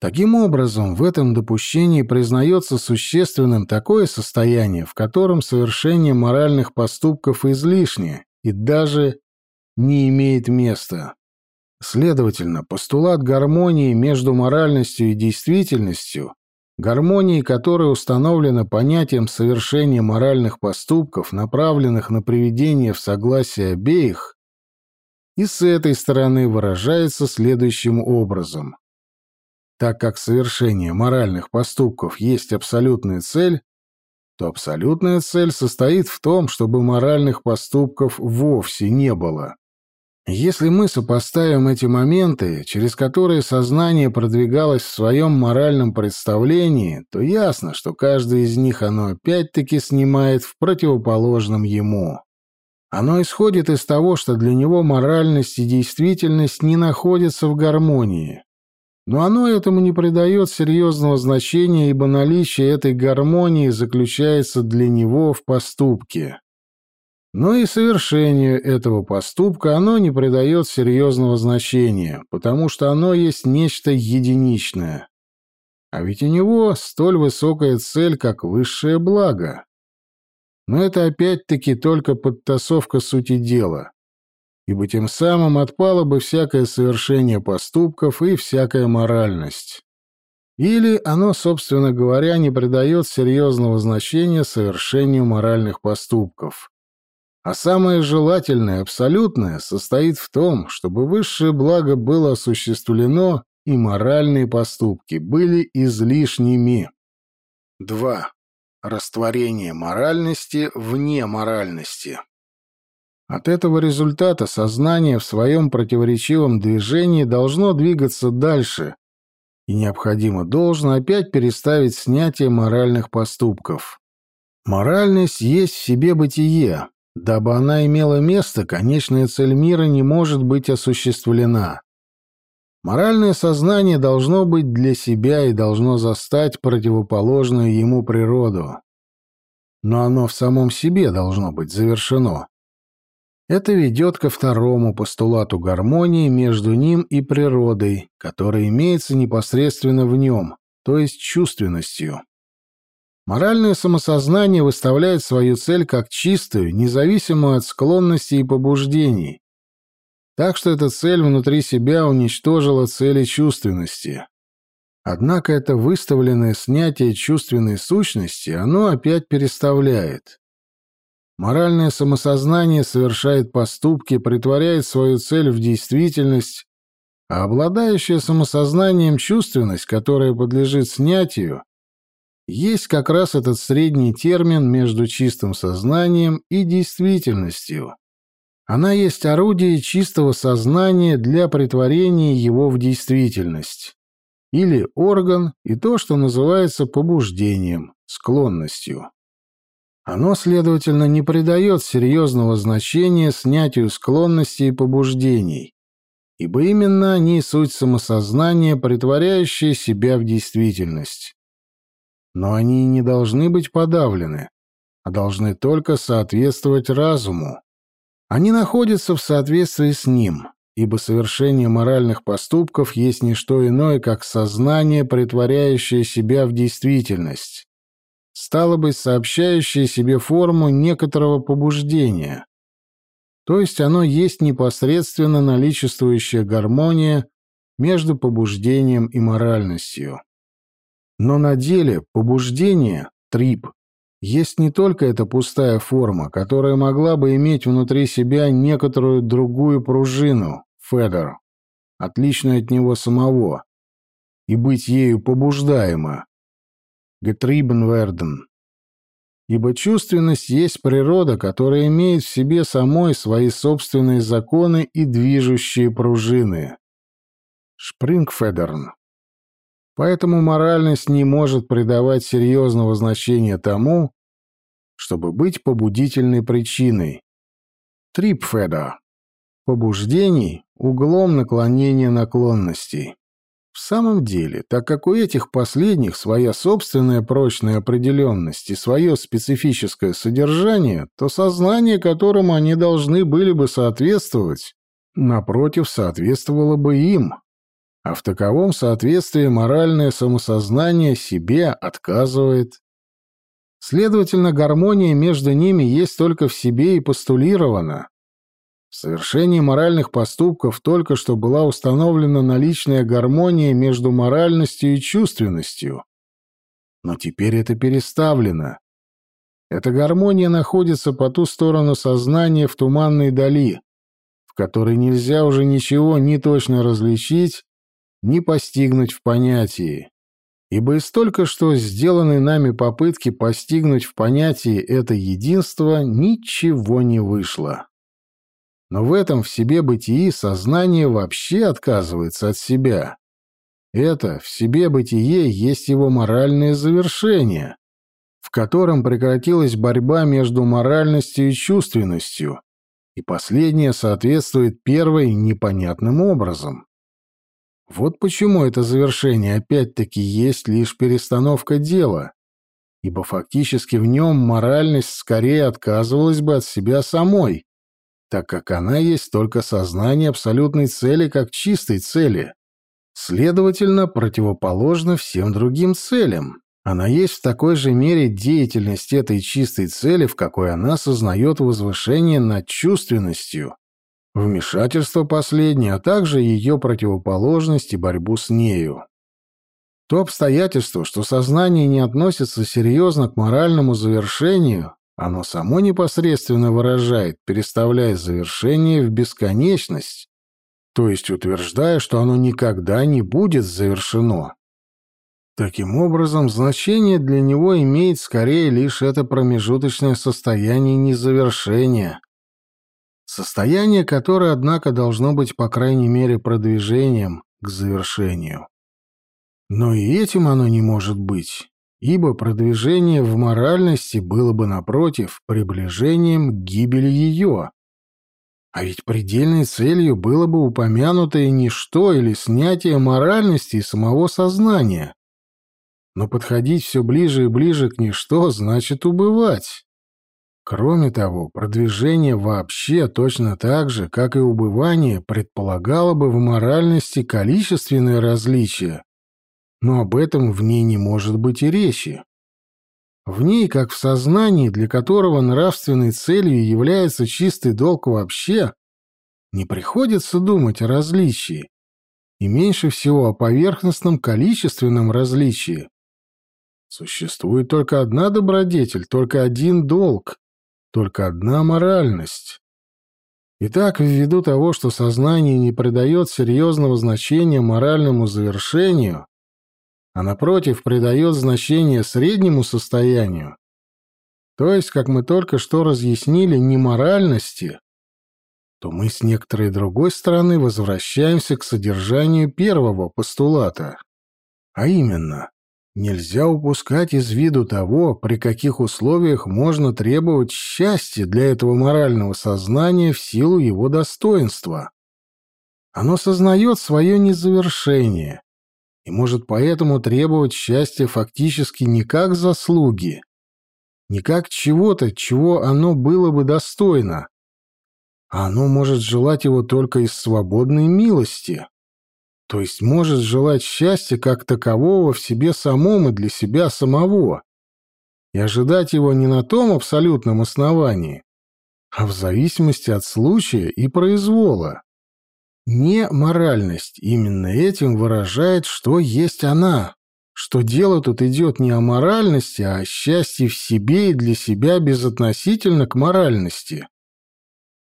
Таким образом, в этом допущении признается существенным такое состояние, в котором совершение моральных поступков излишне и даже не имеет места. Следовательно, постулат гармонии между моральностью и действительностью, гармонии, которая установлена понятием совершения моральных поступков, направленных на приведение в согласие обеих, и с этой стороны выражается следующим образом. Так как совершение моральных поступков есть абсолютная цель, то абсолютная цель состоит в том, чтобы моральных поступков вовсе не было. Если мы сопоставим эти моменты, через которые сознание продвигалось в своем моральном представлении, то ясно, что каждый из них оно опять-таки снимает в противоположном ему. Оно исходит из того, что для него моральность и действительность не находятся в гармонии, но оно этому не придает серьезного значения, ибо наличие этой гармонии заключается для него в поступке. Но и совершению этого поступка оно не придает серьезного значения, потому что оно есть нечто единичное. А ведь у него столь высокая цель, как высшее благо. Но это опять-таки только подтасовка сути дела ибо тем самым отпало бы всякое совершение поступков и всякая моральность. Или оно, собственно говоря, не придает серьезного значения совершению моральных поступков. А самое желательное, абсолютное, состоит в том, чтобы высшее благо было осуществлено и моральные поступки были излишними. 2. Растворение моральности вне моральности. От этого результата сознание в своем противоречивом движении должно двигаться дальше, и необходимо должно опять переставить снятие моральных поступков. Моральность есть в себе бытие. Дабы она имела место, конечная цель мира не может быть осуществлена. Моральное сознание должно быть для себя и должно застать противоположную ему природу. Но оно в самом себе должно быть завершено. Это ведет ко второму постулату гармонии между ним и природой, которая имеется непосредственно в нем, то есть чувственностью. Моральное самосознание выставляет свою цель как чистую, независимую от склонностей и побуждений. Так что эта цель внутри себя уничтожила цели чувственности. Однако это выставленное снятие чувственной сущности оно опять переставляет. Моральное самосознание совершает поступки, притворяет свою цель в действительность, а обладающая самосознанием чувственность, которая подлежит снятию, есть как раз этот средний термин между чистым сознанием и действительностью. Она есть орудие чистого сознания для притворения его в действительность. Или орган и то, что называется побуждением, склонностью. Оно, следовательно, не придает серьезного значения снятию склонностей и побуждений, ибо именно они суть самосознания, притворяющее себя в действительность. Но они не должны быть подавлены, а должны только соответствовать разуму. Они находятся в соответствии с ним, ибо совершение моральных поступков есть не что иное, как сознание, притворяющее себя в действительность стало быть, сообщающее себе форму некоторого побуждения. То есть оно есть непосредственно наличествующая гармония между побуждением и моральностью. Но на деле побуждение, трип, есть не только эта пустая форма, которая могла бы иметь внутри себя некоторую другую пружину, федер, отличную от него самого, и быть ею побуждаемо, getrieben werden. Ибо чувственность есть природа, которая имеет в себе самой свои собственные законы и движущие пружины. Шпрингфедерн. Поэтому моральность не может придавать серьезного значения тому, чтобы быть побудительной причиной. Трипфеда. Побуждений углом наклонения наклонностей. В самом деле, так как у этих последних своя собственная прочная определенность и свое специфическое содержание, то сознание, которому они должны были бы соответствовать, напротив, соответствовало бы им. А в таковом соответствии моральное самосознание себе отказывает. Следовательно, гармония между ними есть только в себе и постулирована. В совершении моральных поступков только что была установлена наличная гармония между моральностью и чувственностью. Но теперь это переставлено. Эта гармония находится по ту сторону сознания в туманной дали, в которой нельзя уже ничего ни точно различить, ни постигнуть в понятии. Ибо из только что сделанной нами попытки постигнуть в понятии это единство ничего не вышло. Но в этом в себе бытии сознание вообще отказывается от себя. Это в себе бытие есть его моральное завершение, в котором прекратилась борьба между моральностью и чувственностью, и последнее соответствует первой непонятным образом. Вот почему это завершение опять-таки есть лишь перестановка дела, ибо фактически в нем моральность скорее отказывалась бы от себя самой, так как она есть только сознание абсолютной цели как чистой цели. Следовательно, противоположна всем другим целям. Она есть в такой же мере деятельность этой чистой цели, в какой она сознает возвышение над чувственностью, вмешательство последней, а также ее противоположность и борьбу с нею. То обстоятельство, что сознание не относится серьезно к моральному завершению, оно само непосредственно выражает, переставляя завершение в бесконечность, то есть утверждая, что оно никогда не будет завершено. Таким образом, значение для него имеет скорее лишь это промежуточное состояние незавершения. Состояние, которое, однако, должно быть, по крайней мере, продвижением к завершению. Но и этим оно не может быть, ибо продвижение в моральности было бы, напротив, приближением к гибели ее. А ведь предельной целью было бы упомянутое ничто или снятие моральности и самого сознания. Но подходить все ближе и ближе к ничто значит убывать. Кроме того, продвижение вообще точно так же, как и убывание, предполагало бы в моральности количественное различие, но об этом в ней не может быть и речи. В ней, как в сознании, для которого нравственной целью является чистый долг вообще, не приходится думать о различии, и меньше всего о поверхностном количественном различии. Существует только одна добродетель, только один долг, только одна моральность. Итак, ввиду того, что сознание не придает серьезного значения моральному завершению, а напротив придает значение среднему состоянию, то есть, как мы только что разъяснили, неморальности, то мы с некоторой другой стороны возвращаемся к содержанию первого постулата, а именно, нельзя упускать из виду того, при каких условиях можно требовать счастья для этого морального сознания в силу его достоинства. Оно сознает свое незавершение, и может поэтому требовать счастья фактически не как заслуги, не как чего-то, чего оно было бы достойно, а оно может желать его только из свободной милости, то есть может желать счастья как такового в себе самом и для себя самого, и ожидать его не на том абсолютном основании, а в зависимости от случая и произвола. Не моральность именно этим выражает, что есть она, что дело тут идет не о моральности, а о счастье в себе и для себя безотносительно к моральности.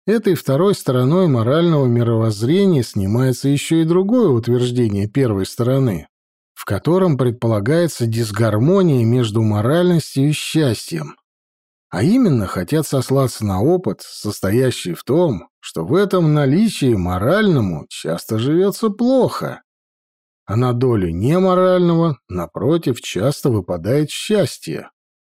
Этой второй стороной морального мировоззрения снимается еще и другое утверждение первой стороны, в котором предполагается дисгармония между моральностью и счастьем. А именно хотят сослаться на опыт, состоящий в том, что в этом наличии моральному часто живется плохо, а на долю неморального, напротив, часто выпадает счастье.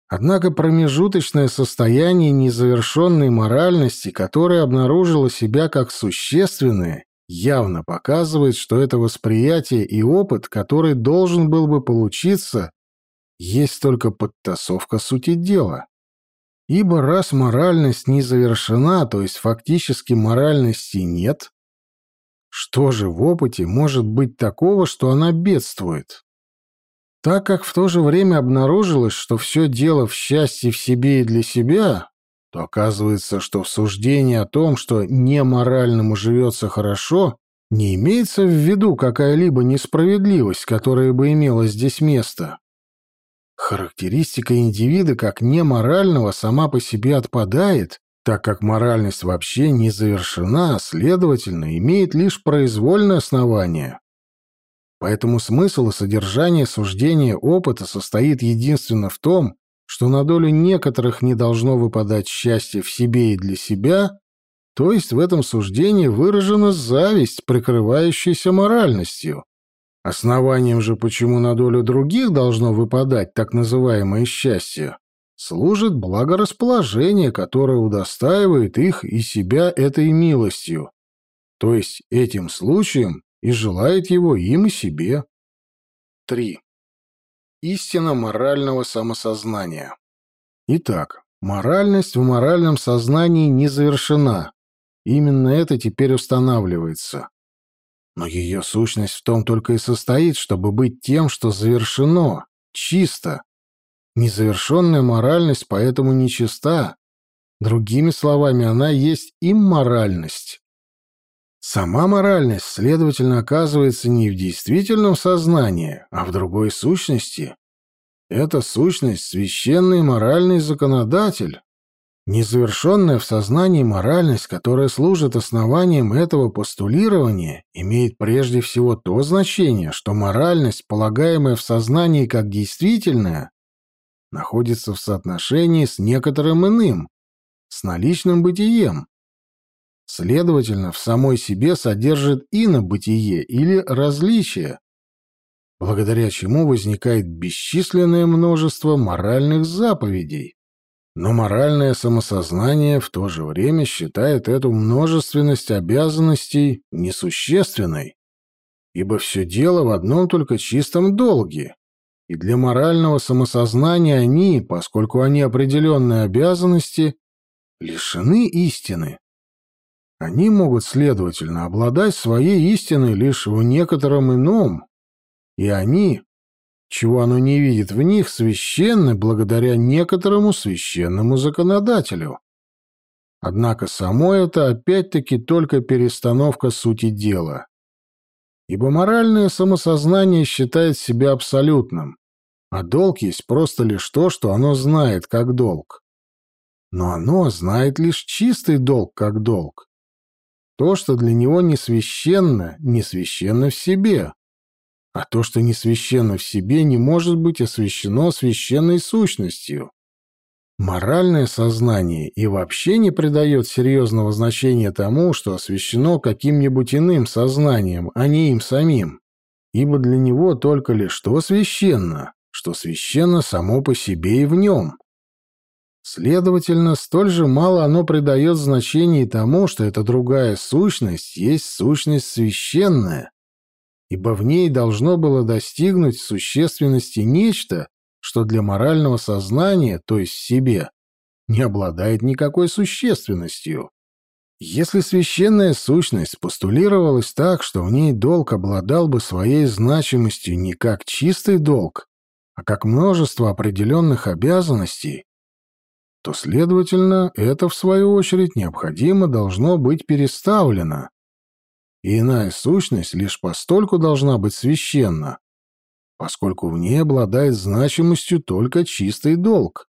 Однако промежуточное состояние незавершенной моральности, которое обнаружило себя как существенное, явно показывает, что это восприятие и опыт, который должен был бы получиться, есть только подтасовка сути дела. Ибо раз моральность не завершена, то есть фактически моральности нет, что же в опыте может быть такого, что она бедствует? Так как в то же время обнаружилось, что все дело в счастье в себе и для себя, то оказывается, что в суждении о том, что неморальному живется хорошо, не имеется в виду какая-либо несправедливость, которая бы имела здесь место. Характеристика индивида как неморального сама по себе отпадает, так как моральность вообще не завершена, а, следовательно, имеет лишь произвольное основание. Поэтому смысл и содержание суждения опыта состоит единственно в том, что на долю некоторых не должно выпадать счастье в себе и для себя, то есть в этом суждении выражена зависть, прикрывающаяся моральностью. Основанием же, почему на долю других должно выпадать так называемое счастье, служит благорасположение, которое удостаивает их и себя этой милостью, то есть этим случаем и желает его им и себе. 3. Истина морального самосознания. Итак, моральность в моральном сознании не завершена. Именно это теперь устанавливается. Но ее сущность в том только и состоит, чтобы быть тем, что завершено, чисто. Незавершенная моральность поэтому нечиста. Другими словами, она есть имморальность. Сама моральность, следовательно, оказывается не в действительном сознании, а в другой сущности. Эта сущность — священный моральный законодатель. Незавершенная в сознании моральность, которая служит основанием этого постулирования, имеет прежде всего то значение, что моральность, полагаемая в сознании как действительная, находится в соотношении с некоторым иным, с наличным бытием. Следовательно, в самой себе содержит инобытие или различие, благодаря чему возникает бесчисленное множество моральных заповедей. Но моральное самосознание в то же время считает эту множественность обязанностей несущественной, ибо все дело в одном только чистом долге, и для морального самосознания они, поскольку они определенные обязанности, лишены истины. Они могут, следовательно, обладать своей истиной лишь в некотором ином, и они, чего оно не видит в них, священны благодаря некоторому священному законодателю. Однако само это опять-таки только перестановка сути дела. Ибо моральное самосознание считает себя абсолютным, а долг есть просто лишь то, что оно знает как долг. Но оно знает лишь чистый долг как долг. То, что для него не священно, не священно в себе. А то, что не священно в себе, не может быть освящено священной сущностью. Моральное сознание и вообще не придает серьезного значения тому, что освящено каким-нибудь иным сознанием, а не им самим, ибо для него только лишь то священно, что священно само по себе и в нем. Следовательно, столь же мало оно придает значения тому, что эта другая сущность есть сущность священная, ибо в ней должно было достигнуть существенности нечто, что для морального сознания, то есть себе, не обладает никакой существенностью. Если священная сущность постулировалась так, что в ней долг обладал бы своей значимостью не как чистый долг, а как множество определенных обязанностей, то, следовательно, это, в свою очередь, необходимо должно быть переставлено, и иная сущность лишь постольку должна быть священна, поскольку в ней обладает значимостью только чистый долг.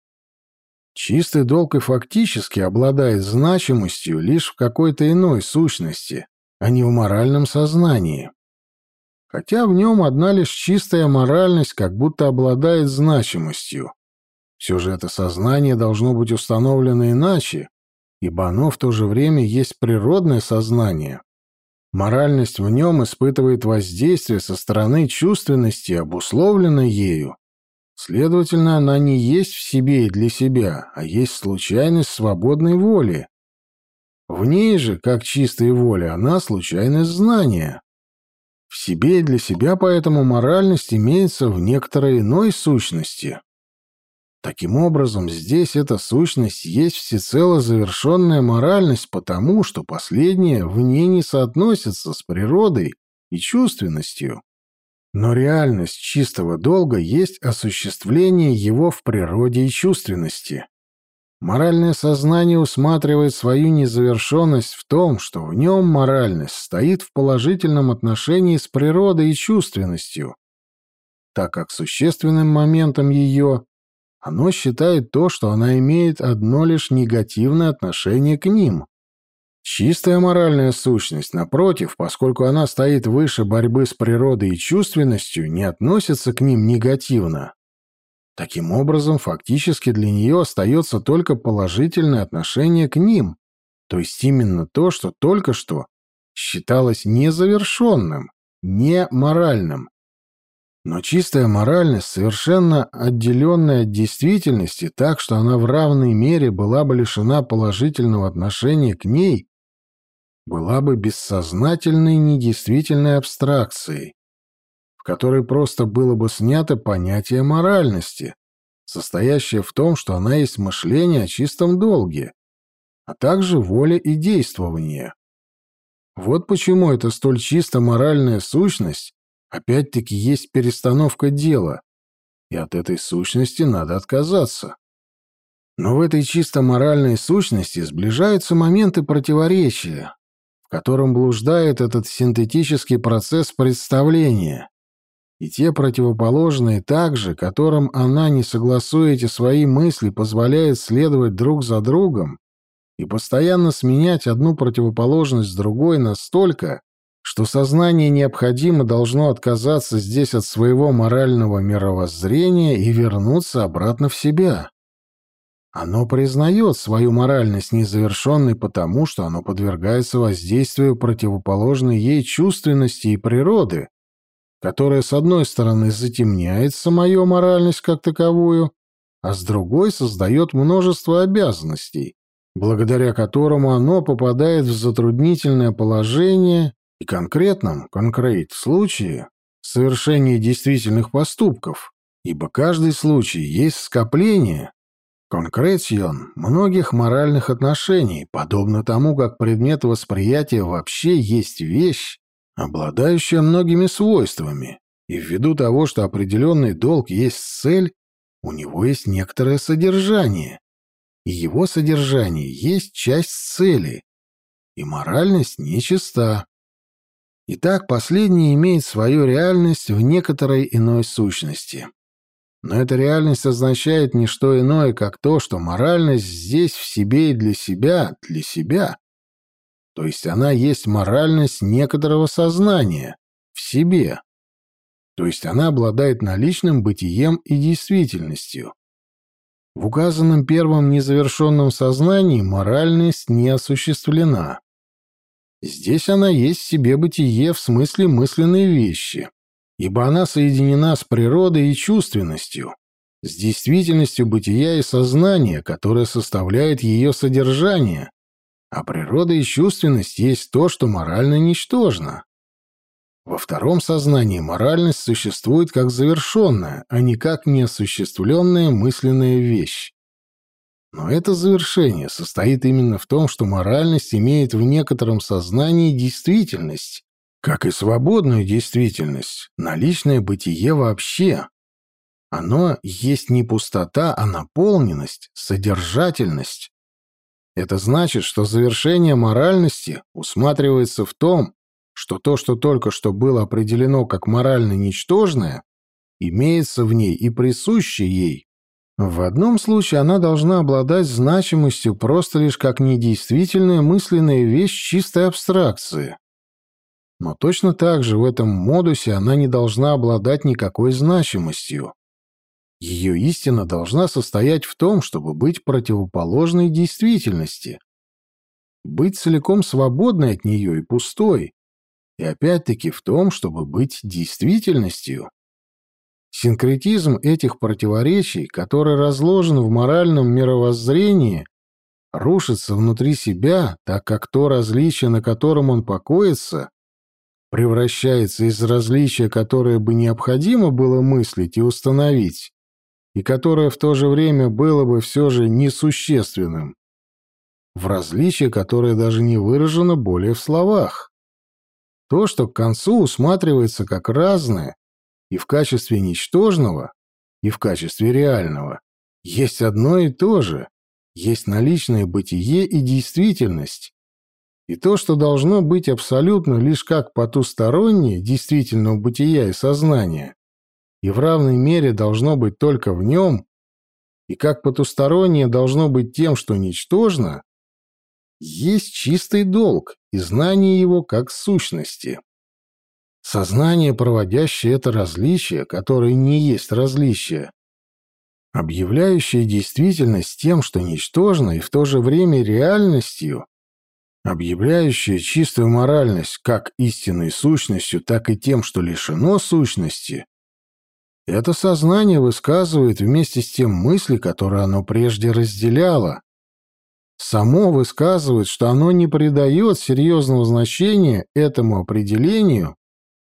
Чистый долг и фактически обладает значимостью лишь в какой-то иной сущности, а не в моральном сознании. Хотя в нем одна лишь чистая моральность как будто обладает значимостью. Все же это сознание должно быть установлено иначе, ибо оно в то же время есть природное сознание, Моральность в нем испытывает воздействие со стороны чувственности, обусловленной ею. Следовательно, она не есть в себе и для себя, а есть случайность свободной воли. В ней же, как чистая воля, она случайность знания. В себе и для себя поэтому моральность имеется в некоторой иной сущности. Таким образом, здесь эта сущность есть всецело завершенная моральность потому, что последняя в ней не соотносится с природой и чувственностью. Но реальность чистого долга есть осуществление его в природе и чувственности. Моральное сознание усматривает свою незавершенность в том, что в нем моральность стоит в положительном отношении с природой и чувственностью, так как существенным моментом ее оно считает то, что она имеет одно лишь негативное отношение к ним. Чистая моральная сущность, напротив, поскольку она стоит выше борьбы с природой и чувственностью, не относится к ним негативно. Таким образом, фактически для нее остается только положительное отношение к ним, то есть именно то, что только что считалось незавершенным, не моральным. Но чистая моральность, совершенно отделенная от действительности, так что она в равной мере была бы лишена положительного отношения к ней, была бы бессознательной недействительной абстракцией, в которой просто было бы снято понятие моральности, состоящее в том, что она есть мышление о чистом долге, а также воля и действование. Вот почему эта столь чисто моральная сущность Опять-таки есть перестановка дела, и от этой сущности надо отказаться. Но в этой чисто моральной сущности сближаются моменты противоречия, в котором блуждает этот синтетический процесс представления. и те противоположные также, которым она, не согласуя эти свои мысли, позволяет следовать друг за другом и постоянно сменять одну противоположность с другой настолько, что сознание необходимо должно отказаться здесь от своего морального мировоззрения и вернуться обратно в себя. Оно признает свою моральность незавершенной потому, что оно подвергается воздействию противоположной ей чувственности и природы, которая, с одной стороны, затемняет самую моральность как таковую, а с другой создает множество обязанностей, благодаря которому оно попадает в затруднительное положение и конкретном, конкрет случае совершения действительных поступков, ибо каждый случай есть скопление, конкретион многих моральных отношений, подобно тому, как предмет восприятия вообще есть вещь, обладающая многими свойствами, и ввиду того, что определенный долг есть цель, у него есть некоторое содержание, и его содержание есть часть цели, и моральность нечиста. Итак, последний имеет свою реальность в некоторой иной сущности. Но эта реальность означает не что иное, как то, что моральность здесь в себе и для себя, для себя. То есть она есть моральность некоторого сознания, в себе. То есть она обладает наличным бытием и действительностью. В указанном первом незавершенном сознании моральность не осуществлена. Здесь она есть себе бытие в смысле мысленной вещи, ибо она соединена с природой и чувственностью, с действительностью бытия и сознания, которое составляет ее содержание, а природа и чувственность есть то, что морально ничтожно. Во втором сознании моральность существует как завершенная, а не как неосуществленная мысленная вещь. Но это завершение состоит именно в том, что моральность имеет в некотором сознании действительность, как и свободную действительность, наличное бытие вообще. Оно есть не пустота, а наполненность, содержательность. Это значит, что завершение моральности усматривается в том, что то, что только что было определено как морально ничтожное, имеется в ней и присуще ей, в одном случае она должна обладать значимостью просто лишь как недействительная мысленная вещь чистой абстракции. Но точно так же в этом модусе она не должна обладать никакой значимостью. Ее истина должна состоять в том, чтобы быть противоположной действительности, быть целиком свободной от нее и пустой, и опять-таки в том, чтобы быть действительностью. Синкретизм этих противоречий, который разложен в моральном мировоззрении, рушится внутри себя, так как то различие, на котором он покоится, превращается из различия, которое бы необходимо было мыслить и установить, и которое в то же время было бы все же несущественным, в различие, которое даже не выражено более в словах. То, что к концу усматривается как разное, и в качестве ничтожного, и в качестве реального есть одно и то же, есть наличное бытие и действительность. И то, что должно быть абсолютно лишь как потустороннее действительного бытия и сознания, и в равной мере должно быть только в нем, и как потустороннее должно быть тем, что ничтожно, есть чистый долг и знание его как сущности. Сознание, проводящее это различие, которое не есть различие, объявляющее действительность тем, что ничтожно, и в то же время реальностью, объявляющее чистую моральность как истинной сущностью, так и тем, что лишено сущности, это сознание высказывает вместе с тем мысли, которые оно прежде разделяло, само высказывает, что оно не придает серьезного значения этому определению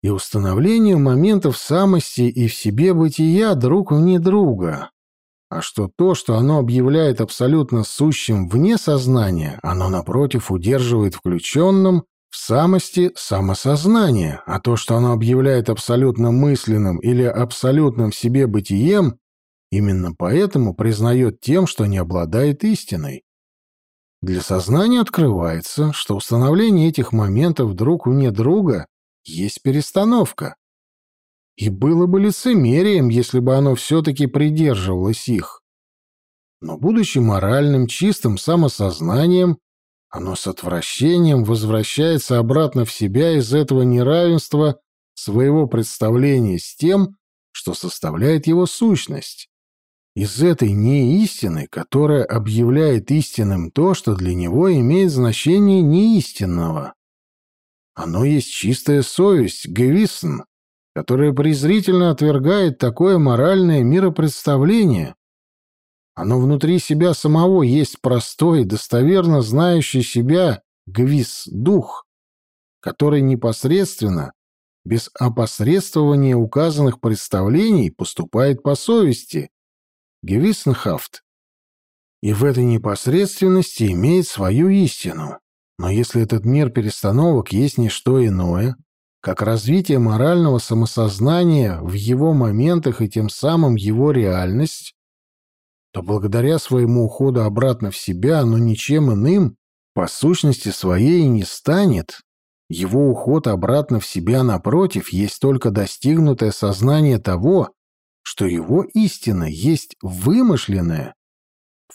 и установлению моментов самости и в себе бытия друг вне друга, а что то, что оно объявляет абсолютно сущим вне сознания, оно, напротив, удерживает включенным в самости самосознание, а то, что оно объявляет абсолютно мысленным или абсолютным в себе бытием, именно поэтому признает тем, что не обладает истиной. Для сознания открывается, что установление этих моментов друг вне друга есть перестановка. и было бы лицемерием, если бы оно все-таки придерживалось их. Но, будучи моральным, чистым самосознанием, оно с отвращением возвращается обратно в себя из этого неравенства своего представления с тем, что составляет его сущность. Из этой неистины, которая объявляет истинным то, что для него имеет значение неистинного. Оно есть чистая совесть, гевисн, которая презрительно отвергает такое моральное миропредставление. Оно внутри себя самого есть простой, достоверно знающий себя гвис, дух, который непосредственно, без опосредствования указанных представлений, поступает по совести, гевиснхафт, и в этой непосредственности имеет свою истину. Но если этот мир перестановок есть не что иное, как развитие морального самосознания в его моментах и тем самым его реальность, то благодаря своему уходу обратно в себя оно ничем иным по сущности своей не станет. Его уход обратно в себя, напротив, есть только достигнутое сознание того, что его истина есть вымышленная,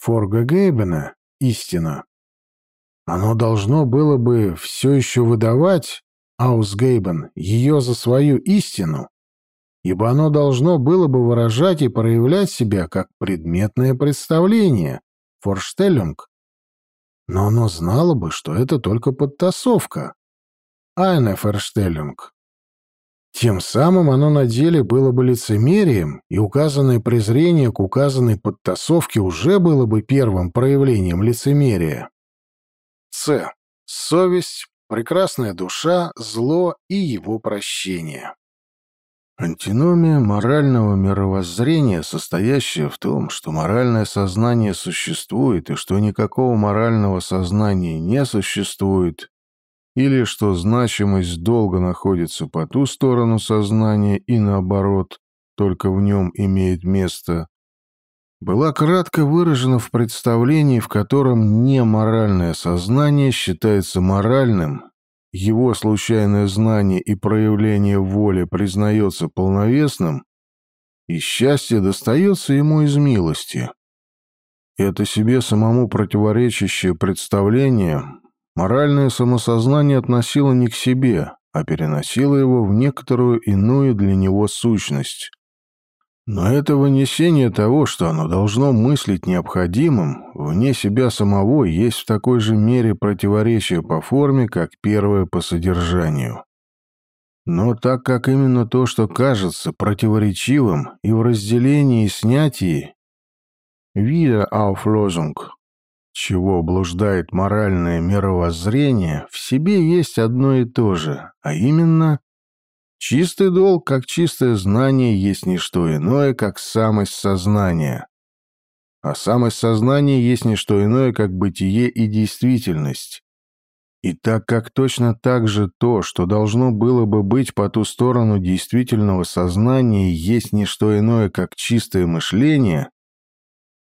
Форгагейбена истина. Оно должно было бы все еще выдавать, Аусгейбен, ее за свою истину, ибо оно должно было бы выражать и проявлять себя как предметное представление, форштеллинг. Но оно знало бы, что это только подтасовка, айне форштеллинг. Тем самым оно на деле было бы лицемерием, и указанное презрение к указанной подтасовке уже было бы первым проявлением лицемерия. С. Совесть, прекрасная душа, зло и его прощение. Антиномия морального мировоззрения, состоящая в том, что моральное сознание существует и что никакого морального сознания не существует, или что значимость долго находится по ту сторону сознания и наоборот, только в нем имеет место, была кратко выражена в представлении, в котором неморальное сознание считается моральным, его случайное знание и проявление воли признается полновесным, и счастье достается ему из милости. Это себе самому противоречащее представление моральное самосознание относило не к себе, а переносило его в некоторую иную для него сущность. Но это вынесение того, что оно должно мыслить необходимым, вне себя самого есть в такой же мере противоречие по форме, как первое по содержанию. Но так как именно то, что кажется противоречивым и в разделении и снятии, вида Auflösung, чего блуждает моральное мировоззрение, в себе есть одно и то же, а именно Чистый долг, как чистое знание, есть не что иное, как самость сознания. А самость сознания есть не что иное, как бытие и действительность. И так как точно так же то, что должно было бы быть по ту сторону действительного сознания, есть не что иное, как чистое мышление,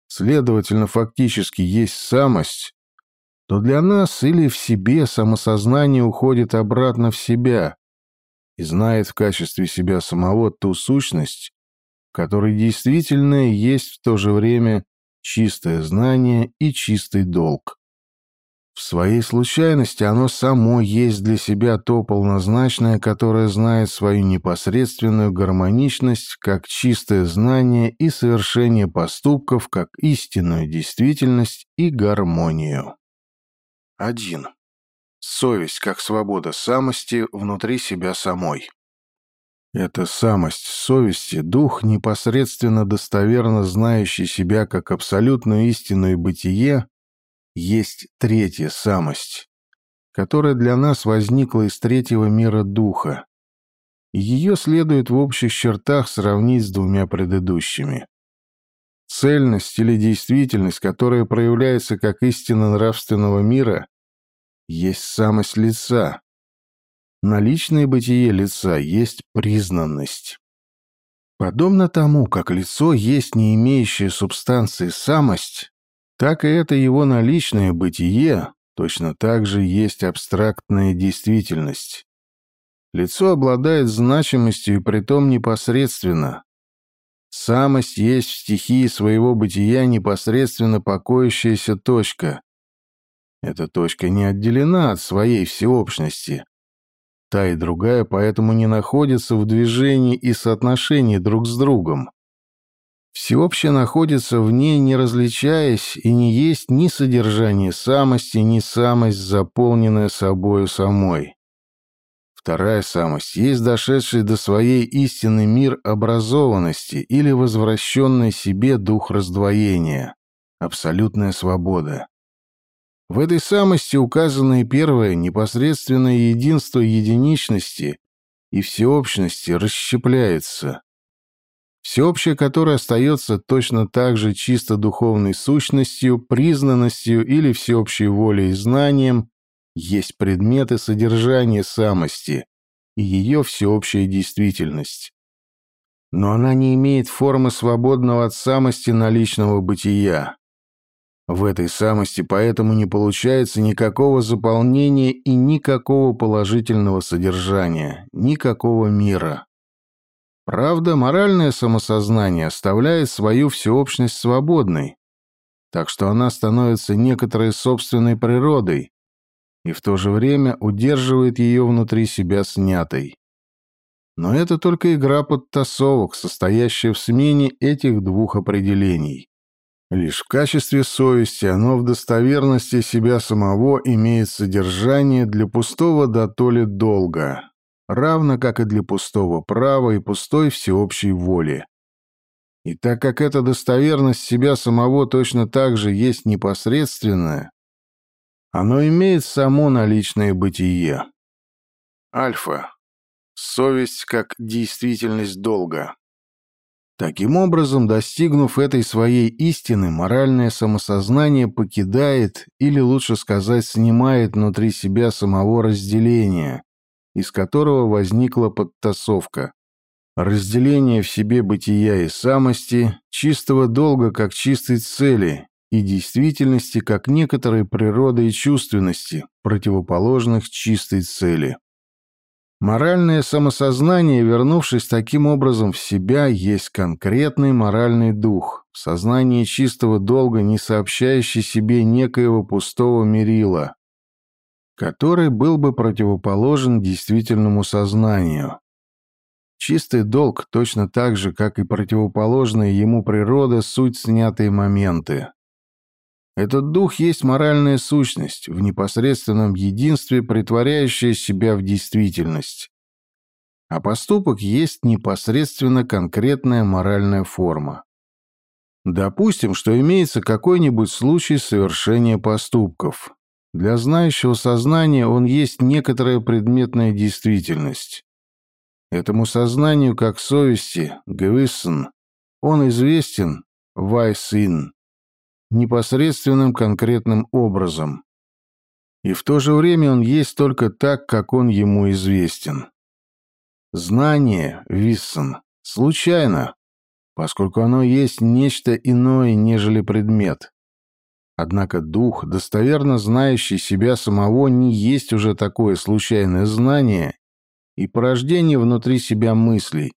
следовательно, фактически есть самость, то для нас или в себе самосознание уходит обратно в себя, и знает в качестве себя самого ту сущность, которой действительно есть в то же время чистое знание и чистый долг. В своей случайности оно само есть для себя то полнозначное, которое знает свою непосредственную гармоничность как чистое знание и совершение поступков как истинную действительность и гармонию. 1 совесть как свобода самости внутри себя самой. Эта самость совести, дух, непосредственно достоверно знающий себя как абсолютную истину и бытие, есть третья самость, которая для нас возникла из третьего мира духа, ее следует в общих чертах сравнить с двумя предыдущими. Цельность или действительность, которая проявляется как истина нравственного мира, есть самость лица. Наличное бытие лица есть признанность. Подобно тому, как лицо есть не имеющее субстанции самость, так и это его наличное бытие точно так же есть абстрактная действительность. Лицо обладает значимостью и притом непосредственно. Самость есть в стихии своего бытия непосредственно покоящаяся точка. Эта точка не отделена от своей всеобщности. Та и другая поэтому не находятся в движении и соотношении друг с другом. Всеобщее находится в ней, не различаясь, и не есть ни содержание самости, ни самость, заполненная собою самой. Вторая самость есть дошедший до своей истины мир образованности или возвращенный себе дух раздвоения, абсолютная свобода. В этой самости указанное первое непосредственное единство единичности и всеобщности расщепляется. Всеобщее, которое остается точно так же чисто духовной сущностью, признанностью или всеобщей волей и знанием, есть предметы содержания самости и ее всеобщая действительность. Но она не имеет формы свободного от самости наличного бытия. В этой самости поэтому не получается никакого заполнения и никакого положительного содержания, никакого мира. Правда, моральное самосознание оставляет свою всеобщность свободной, так что она становится некоторой собственной природой, и в то же время удерживает ее внутри себя снятой. Но это только игра подтасовок, состоящая в смене этих двух определений. Лишь в качестве совести оно в достоверности себя самого имеет содержание для пустого до то ли долга, равно как и для пустого права и пустой всеобщей воли. И так как эта достоверность себя самого точно так же есть непосредственная, оно имеет само наличное бытие. Альфа. Совесть как действительность долга. Таким образом, достигнув этой своей истины, моральное самосознание покидает, или лучше сказать, снимает внутри себя самого разделения, из которого возникла подтасовка. Разделение в себе бытия и самости, чистого долга как чистой цели, и действительности как некоторой природы и чувственности, противоположных чистой цели. Моральное самосознание, вернувшись таким образом в себя, есть конкретный моральный дух, сознание чистого долга, не сообщающий себе некоего пустого мерила, который был бы противоположен действительному сознанию. Чистый долг точно так же, как и противоположная ему природа, суть снятые моменты. Этот дух есть моральная сущность, в непосредственном единстве притворяющая себя в действительность. А поступок есть непосредственно конкретная моральная форма. Допустим, что имеется какой-нибудь случай совершения поступков. Для знающего сознания он есть некоторая предметная действительность. Этому сознанию, как совести, Гевиссен, он известен, Вайсин, непосредственным конкретным образом. И в то же время он есть только так, как он ему известен. Знание, Виссон, случайно, поскольку оно есть нечто иное, нежели предмет. Однако дух, достоверно знающий себя самого, не есть уже такое случайное знание и порождение внутри себя мыслей,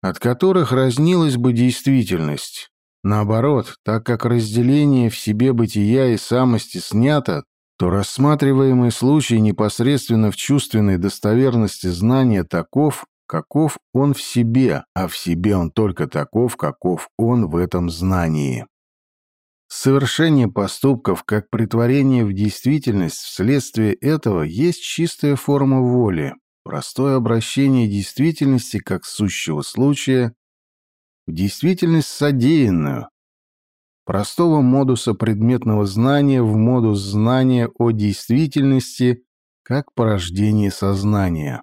от которых разнилась бы действительность. Наоборот, так как разделение в себе бытия и самости снято, то рассматриваемый случай непосредственно в чувственной достоверности знания таков, каков он в себе, а в себе он только таков, каков он в этом знании. Совершение поступков как притворение в действительность вследствие этого есть чистая форма воли, простое обращение действительности как сущего случая в действительность содеянную, простого модуса предметного знания в модус знания о действительности как порождение сознания.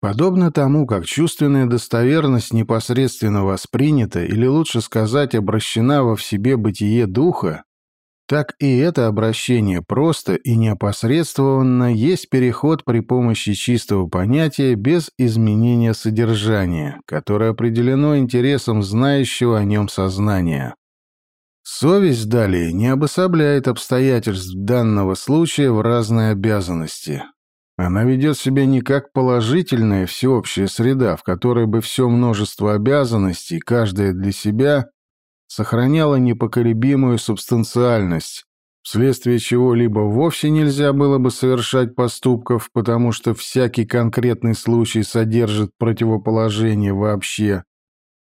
Подобно тому, как чувственная достоверность непосредственно воспринята, или лучше сказать, обращена во в себе бытие духа, так и это обращение просто и неопосредствованно есть переход при помощи чистого понятия без изменения содержания, которое определено интересом знающего о нем сознания. Совесть далее не обособляет обстоятельств данного случая в разные обязанности. Она ведет себя не как положительная всеобщая среда, в которой бы все множество обязанностей, каждая для себя, сохраняла непоколебимую субстанциальность, вследствие чего либо вовсе нельзя было бы совершать поступков, потому что всякий конкретный случай содержит противоположение вообще,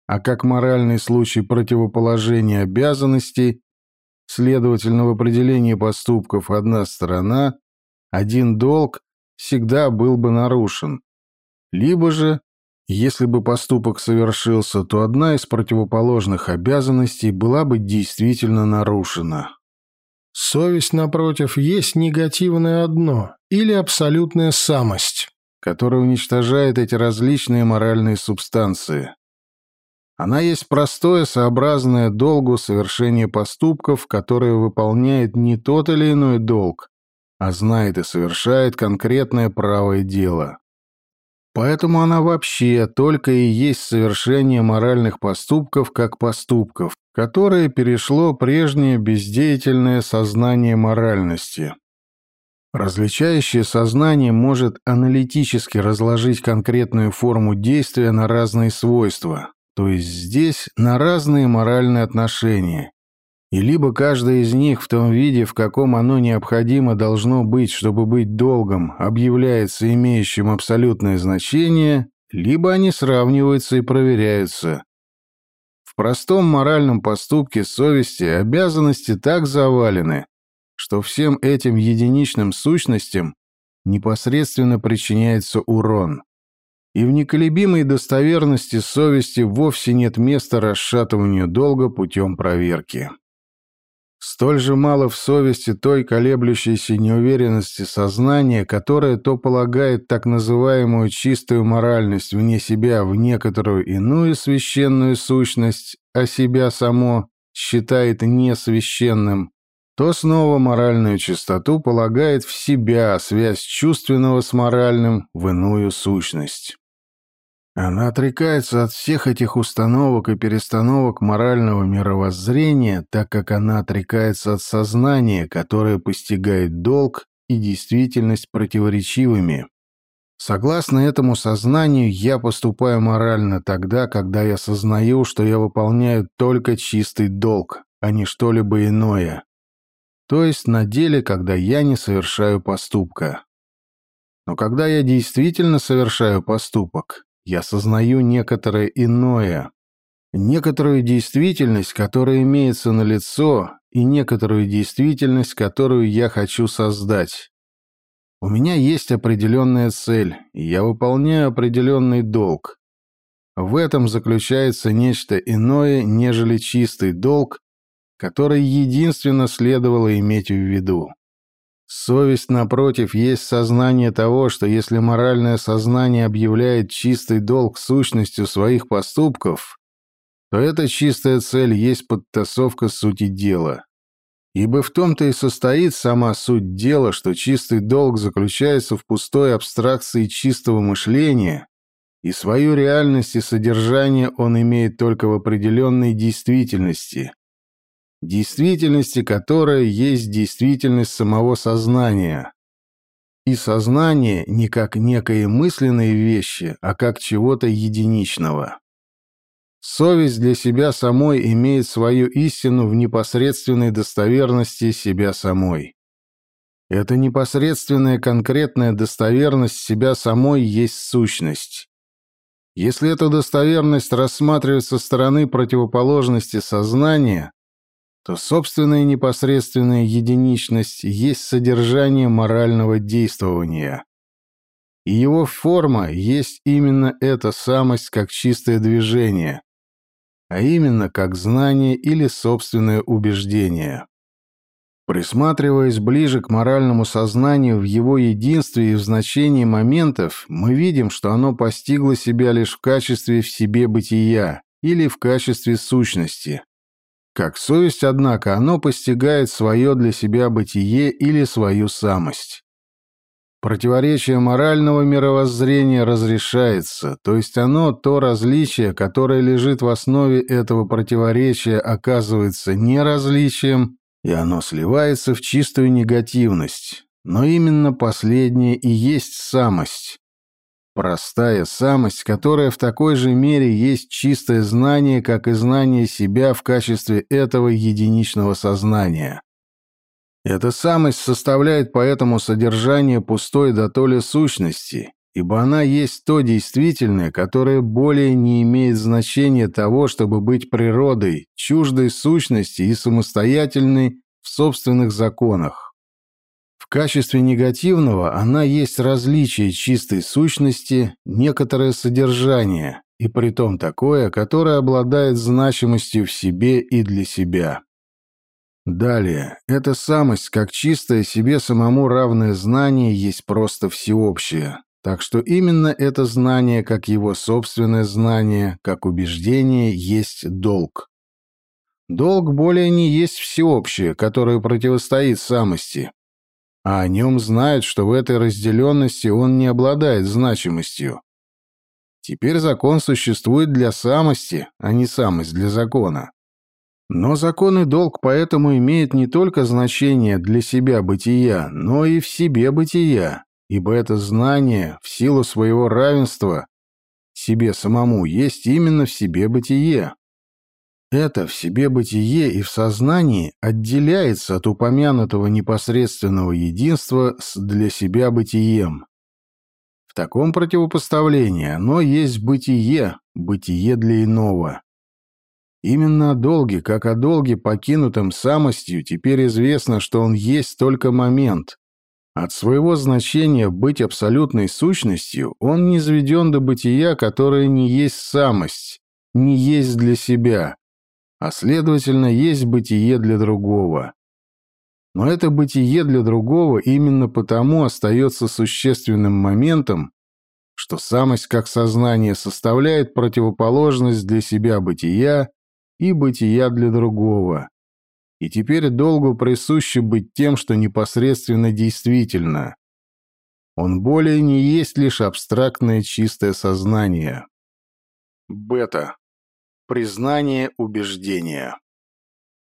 а как моральный случай противоположения обязанностей, следовательно, в определении поступков одна сторона, один долг всегда был бы нарушен. Либо же, если бы поступок совершился, то одна из противоположных обязанностей была бы действительно нарушена. Совесть, напротив, есть негативное одно или абсолютная самость, которая уничтожает эти различные моральные субстанции. Она есть простое, сообразное долгу совершение поступков, которые выполняет не тот или иной долг, а знает и совершает конкретное правое дело. Поэтому она вообще только и есть совершение моральных поступков как поступков, которое перешло прежнее бездеятельное сознание моральности. Различающее сознание может аналитически разложить конкретную форму действия на разные свойства, то есть здесь на разные моральные отношения, и либо каждое из них в том виде, в каком оно необходимо должно быть, чтобы быть долгом, объявляется имеющим абсолютное значение, либо они сравниваются и проверяются. В простом моральном поступке совести обязанности так завалены, что всем этим единичным сущностям непосредственно причиняется урон. И в неколебимой достоверности совести вовсе нет места расшатыванию долга путем проверки. Столь же мало в совести той колеблющейся неуверенности сознания, которое то полагает так называемую чистую моральность вне себя в некоторую иную священную сущность, а себя само считает несвященным, то снова моральную чистоту полагает в себя связь чувственного с моральным в иную сущность. Она отрекается от всех этих установок и перестановок морального мировоззрения, так как она отрекается от сознания, которое постигает долг и действительность противоречивыми. Согласно этому сознанию, я поступаю морально тогда, когда я сознаю, что я выполняю только чистый долг, а не что-либо иное. То есть на деле, когда я не совершаю поступка. Но когда я действительно совершаю поступок, я сознаю некоторое иное, некоторую действительность, которая имеется на лицо, и некоторую действительность, которую я хочу создать. У меня есть определенная цель, и я выполняю определенный долг. В этом заключается нечто иное, нежели чистый долг, который единственно следовало иметь в виду. Совесть, напротив, есть сознание того, что если моральное сознание объявляет чистый долг сущностью своих поступков, то эта чистая цель есть подтасовка сути дела. Ибо в том-то и состоит сама суть дела, что чистый долг заключается в пустой абстракции чистого мышления, и свою реальность и содержание он имеет только в определенной действительности, действительности, которая есть действительность самого сознания. И сознание не как некие мысленные вещи, а как чего-то единичного. Совесть для себя самой имеет свою истину в непосредственной достоверности себя самой. Эта непосредственная конкретная достоверность себя самой есть сущность. Если эта достоверность рассматривать со стороны противоположности сознания, то собственная непосредственная единичность есть содержание морального действования. И его форма есть именно эта самость как чистое движение, а именно как знание или собственное убеждение. Присматриваясь ближе к моральному сознанию в его единстве и в значении моментов, мы видим, что оно постигло себя лишь в качестве в себе бытия или в качестве сущности, как совесть, однако, оно постигает свое для себя бытие или свою самость. Противоречие морального мировоззрения разрешается, то есть оно, то различие, которое лежит в основе этого противоречия, оказывается неразличием, и оно сливается в чистую негативность, но именно последнее и есть самость. Простая самость, которая в такой же мере есть чистое знание, как и знание себя в качестве этого единичного сознания. Эта самость составляет поэтому содержание пустой дотоле сущности, ибо она есть то действительное, которое более не имеет значения того, чтобы быть природой, чуждой сущности и самостоятельной в собственных законах. Качестве негативного она есть различие чистой сущности, некоторое содержание, и притом такое, которое обладает значимостью в себе и для себя. Далее, эта самость, как чистое себе самому равное знание, есть просто всеобщее. Так что именно это знание, как его собственное знание, как убеждение, есть долг. Долг более не есть всеобщее, которое противостоит самости, а о нем знают, что в этой разделенности он не обладает значимостью. Теперь закон существует для самости, а не самость для закона. Но закон и долг поэтому имеет не только значение для себя бытия, но и в себе бытия, ибо это знание в силу своего равенства себе самому есть именно в себе бытие. Это в себе бытие и в сознании отделяется от упомянутого непосредственного единства с для себя бытием. В таком противопоставлении оно есть бытие, бытие для иного. Именно о долге, как о долге, покинутом самостью, теперь известно, что он есть только момент. От своего значения быть абсолютной сущностью он не изведен до бытия, которое не есть самость, не есть для себя, а следовательно, есть бытие для другого. Но это бытие для другого именно потому остается существенным моментом, что самость как сознание составляет противоположность для себя бытия и бытия для другого. И теперь долгу присуще быть тем, что непосредственно действительно. Он более не есть лишь абстрактное чистое сознание. Бета. Признание убеждения.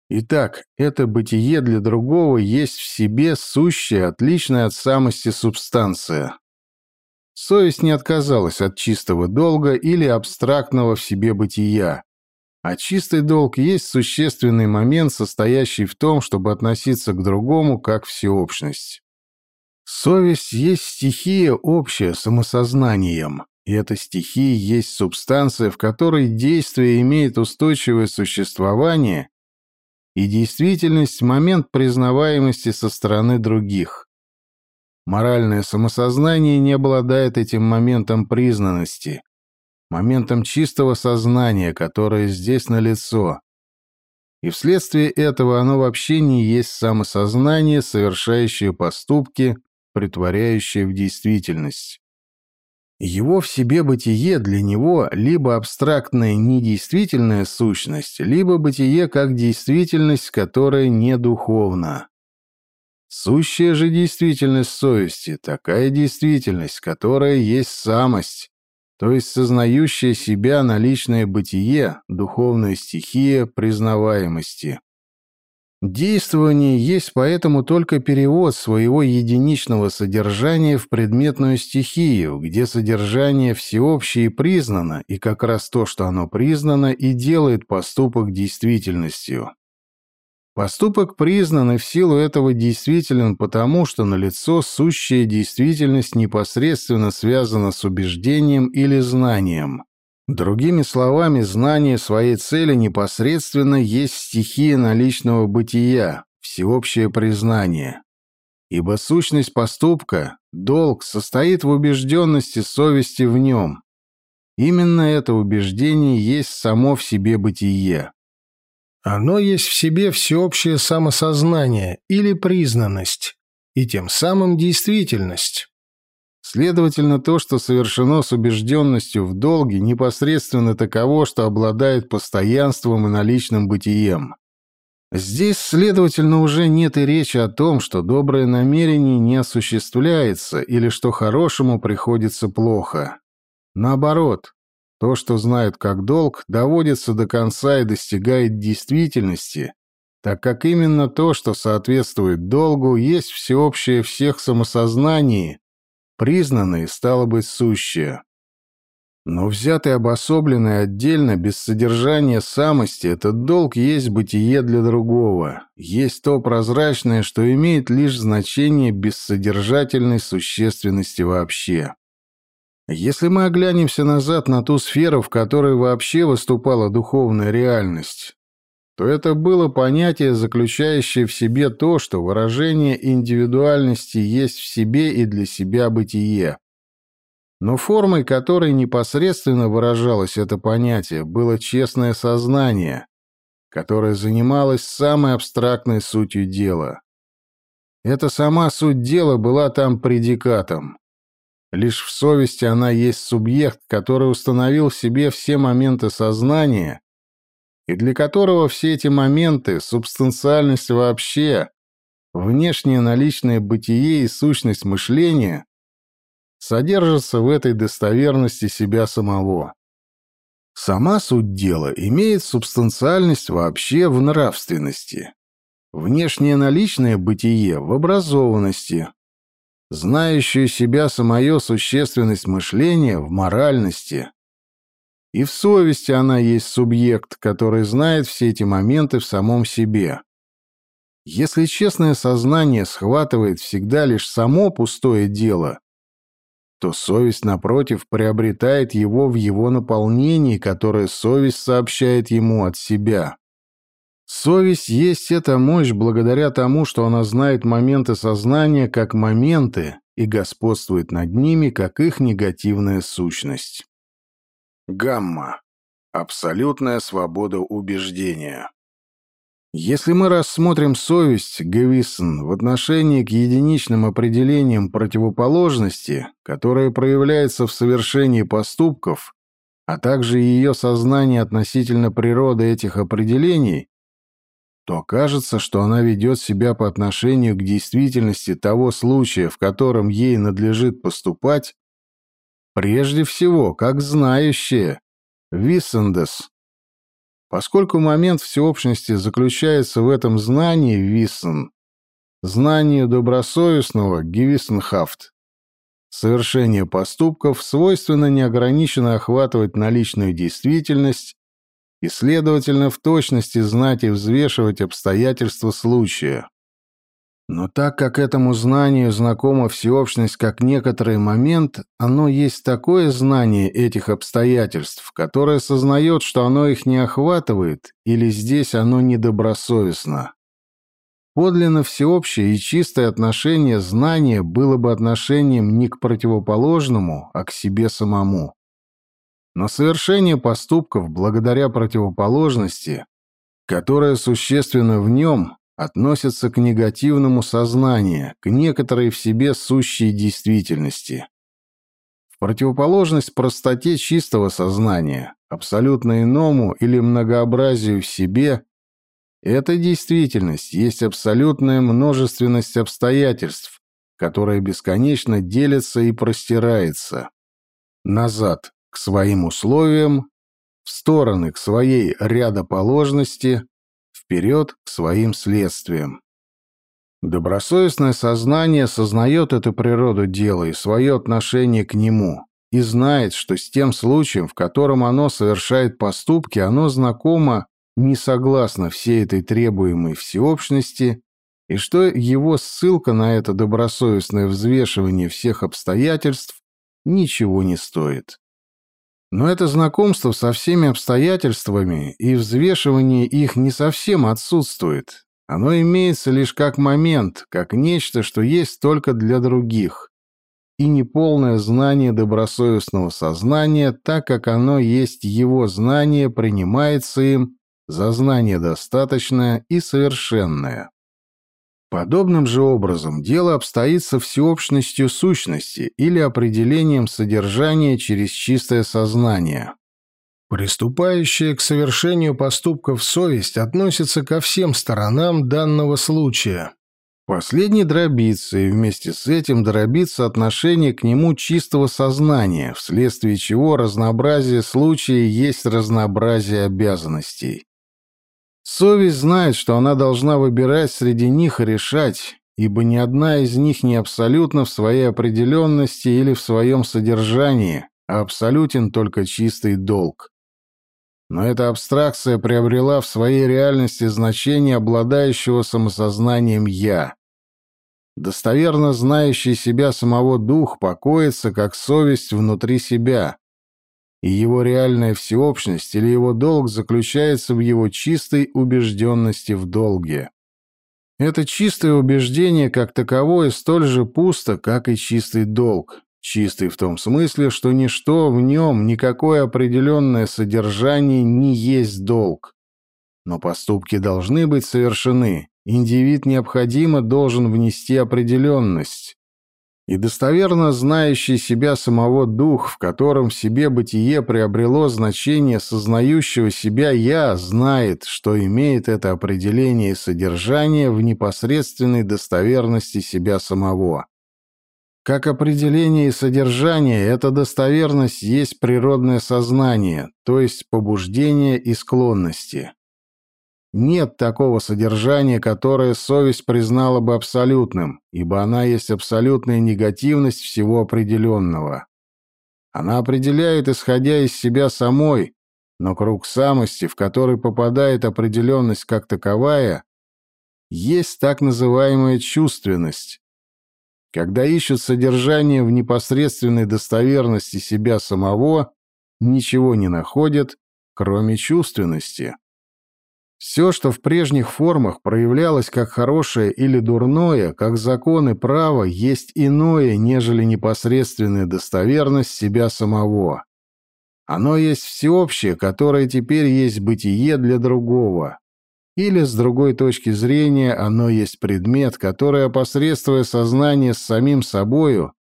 Итак, это бытие для другого есть в себе сущая, отличная от самости субстанция. Совесть не отказалась от чистого долга или абстрактного в себе бытия, а чистый долг есть существенный момент, состоящий в том, чтобы относиться к другому как всеобщность. Совесть есть стихия общая самосознанием, и эта стихия есть субстанция, в которой действие имеет устойчивое существование и действительность – момент признаваемости со стороны других. Моральное самосознание не обладает этим моментом признанности, моментом чистого сознания, которое здесь налицо. И вследствие этого оно вообще не есть самосознание, совершающее поступки, притворяющее в действительность. Его в себе бытие для него либо абстрактная недействительная сущность, либо бытие как действительность, которая не духовна. Сущая же действительность совести – такая действительность, которая есть самость, то есть сознающая себя наличное бытие, духовная стихия признаваемости. Действование есть поэтому только перевод своего единичного содержания в предметную стихию, где содержание всеобщее признано, и как раз то, что оно признано, и делает поступок действительностью. Поступок признан и в силу этого действителен потому, что налицо сущая действительность непосредственно связана с убеждением или знанием. Другими словами, знание своей цели непосредственно есть стихия наличного бытия, всеобщее признание. Ибо сущность поступка, долг, состоит в убежденности совести в нем. Именно это убеждение есть само в себе бытие. Оно есть в себе всеобщее самосознание или признанность, и тем самым действительность. Следовательно, то, что совершено с убежденностью в долге, непосредственно таково, что обладает постоянством и наличным бытием. Здесь, следовательно, уже нет и речи о том, что доброе намерение не осуществляется или что хорошему приходится плохо. Наоборот, то, что знают как долг, доводится до конца и достигает действительности, так как именно то, что соответствует долгу, есть всеобщее всех самосознании, признанное стало быть сущее. Но взятый обособленный отдельно, без содержания самости, этот долг есть бытие для другого, есть то прозрачное, что имеет лишь значение бессодержательной существенности вообще. Если мы оглянемся назад на ту сферу, в которой вообще выступала духовная реальность, то это было понятие, заключающее в себе то, что выражение индивидуальности есть в себе и для себя бытие. Но формой, которой непосредственно выражалось это понятие, было честное сознание, которое занималось самой абстрактной сутью дела. Эта сама суть дела была там предикатом. Лишь в совести она есть субъект, который установил в себе все моменты сознания, и для которого все эти моменты, субстанциальность вообще, внешнее наличное бытие и сущность мышления содержится в этой достоверности себя самого. Сама суть дела имеет субстанциальность вообще в нравственности, внешнее наличное бытие в образованности, знающую себя самое существенность мышления в моральности. И в совести она есть субъект, который знает все эти моменты в самом себе. Если честное сознание схватывает всегда лишь само пустое дело, то совесть, напротив, приобретает его в его наполнении, которое совесть сообщает ему от себя. Совесть есть эта мощь благодаря тому, что она знает моменты сознания как моменты и господствует над ними как их негативная сущность. Гамма. Абсолютная свобода убеждения. Если мы рассмотрим совесть, Гевисон, в отношении к единичным определениям противоположности, которая проявляется в совершении поступков, а также ее сознание относительно природы этих определений, то окажется, что она ведет себя по отношению к действительности того случая, в котором ей надлежит поступать, прежде всего, как знающая, Виссендес, Поскольку момент всеобщности заключается в этом знании Виссен, знании добросовестного Гевиссенхафт, совершение поступков свойственно неограниченно охватывать наличную действительность и, следовательно, в точности знать и взвешивать обстоятельства случая. Но так как этому знанию знакома всеобщность как некоторый момент, оно есть такое знание этих обстоятельств, которое сознает, что оно их не охватывает, или здесь оно недобросовестно. Подлинно всеобщее и чистое отношение знания было бы отношением не к противоположному, а к себе самому. Но совершение поступков благодаря противоположности, которая существенно в нем, относятся к негативному сознанию, к некоторой в себе сущей действительности. В противоположность простоте чистого сознания, абсолютно иному или многообразию в себе, эта действительность есть абсолютная множественность обстоятельств, которая бесконечно делится и простирается. Назад к своим условиям, в стороны к своей рядоположности, вперед к своим следствиям. Добросовестное сознание сознает эту природу дела и свое отношение к нему, и знает, что с тем случаем, в котором оно совершает поступки, оно знакомо не согласно всей этой требуемой всеобщности, и что его ссылка на это добросовестное взвешивание всех обстоятельств ничего не стоит. Но это знакомство со всеми обстоятельствами и взвешивание их не совсем отсутствует. Оно имеется лишь как момент, как нечто, что есть только для других. И неполное знание добросовестного сознания, так как оно есть его знание, принимается им за знание достаточное и совершенное. Подобным же образом дело обстоит со всеобщностью сущности или определением содержания через чистое сознание. Приступающая к совершению поступков совесть относится ко всем сторонам данного случая. Последний дробится, и вместе с этим дробится отношение к нему чистого сознания, вследствие чего разнообразие случая есть разнообразие обязанностей. Совесть знает, что она должна выбирать среди них и решать, ибо ни одна из них не абсолютна в своей определенности или в своем содержании, а абсолютен только чистый долг. Но эта абстракция приобрела в своей реальности значение обладающего самосознанием «я». Достоверно знающий себя самого дух покоится, как совесть внутри себя, и его реальная всеобщность или его долг заключается в его чистой убежденности в долге. Это чистое убеждение как таковое столь же пусто, как и чистый долг, Чистый в том смысле, что ничто в нем, никакое определенное содержание не есть долг. Но поступки должны быть совершены. Индивид необходимо должен внести определенность. И достоверно знающий себя самого дух, в котором в себе бытие приобрело значение сознающего себя «я», знает, что имеет это определение и содержание в непосредственной достоверности себя самого. Как определение и содержание, эта достоверность есть природное сознание, то есть побуждение и склонности. Нет такого содержания, которое совесть признала бы абсолютным, ибо она есть абсолютная негативность всего определенного. Она определяет, исходя из себя самой, но круг самости, в который попадает определенность как таковая, есть так называемая чувственность, когда ищут содержание в непосредственной достоверности себя самого, ничего не находят, кроме чувственности. Все, что в прежних формах проявлялось как хорошее или дурное, как закон и право, есть иное, нежели непосредственная достоверность себя самого. Оно есть всеобщее, которое теперь есть бытие для другого. Или, с другой точки зрения, оно есть предмет, который, опосредствуя сознание с самим собою,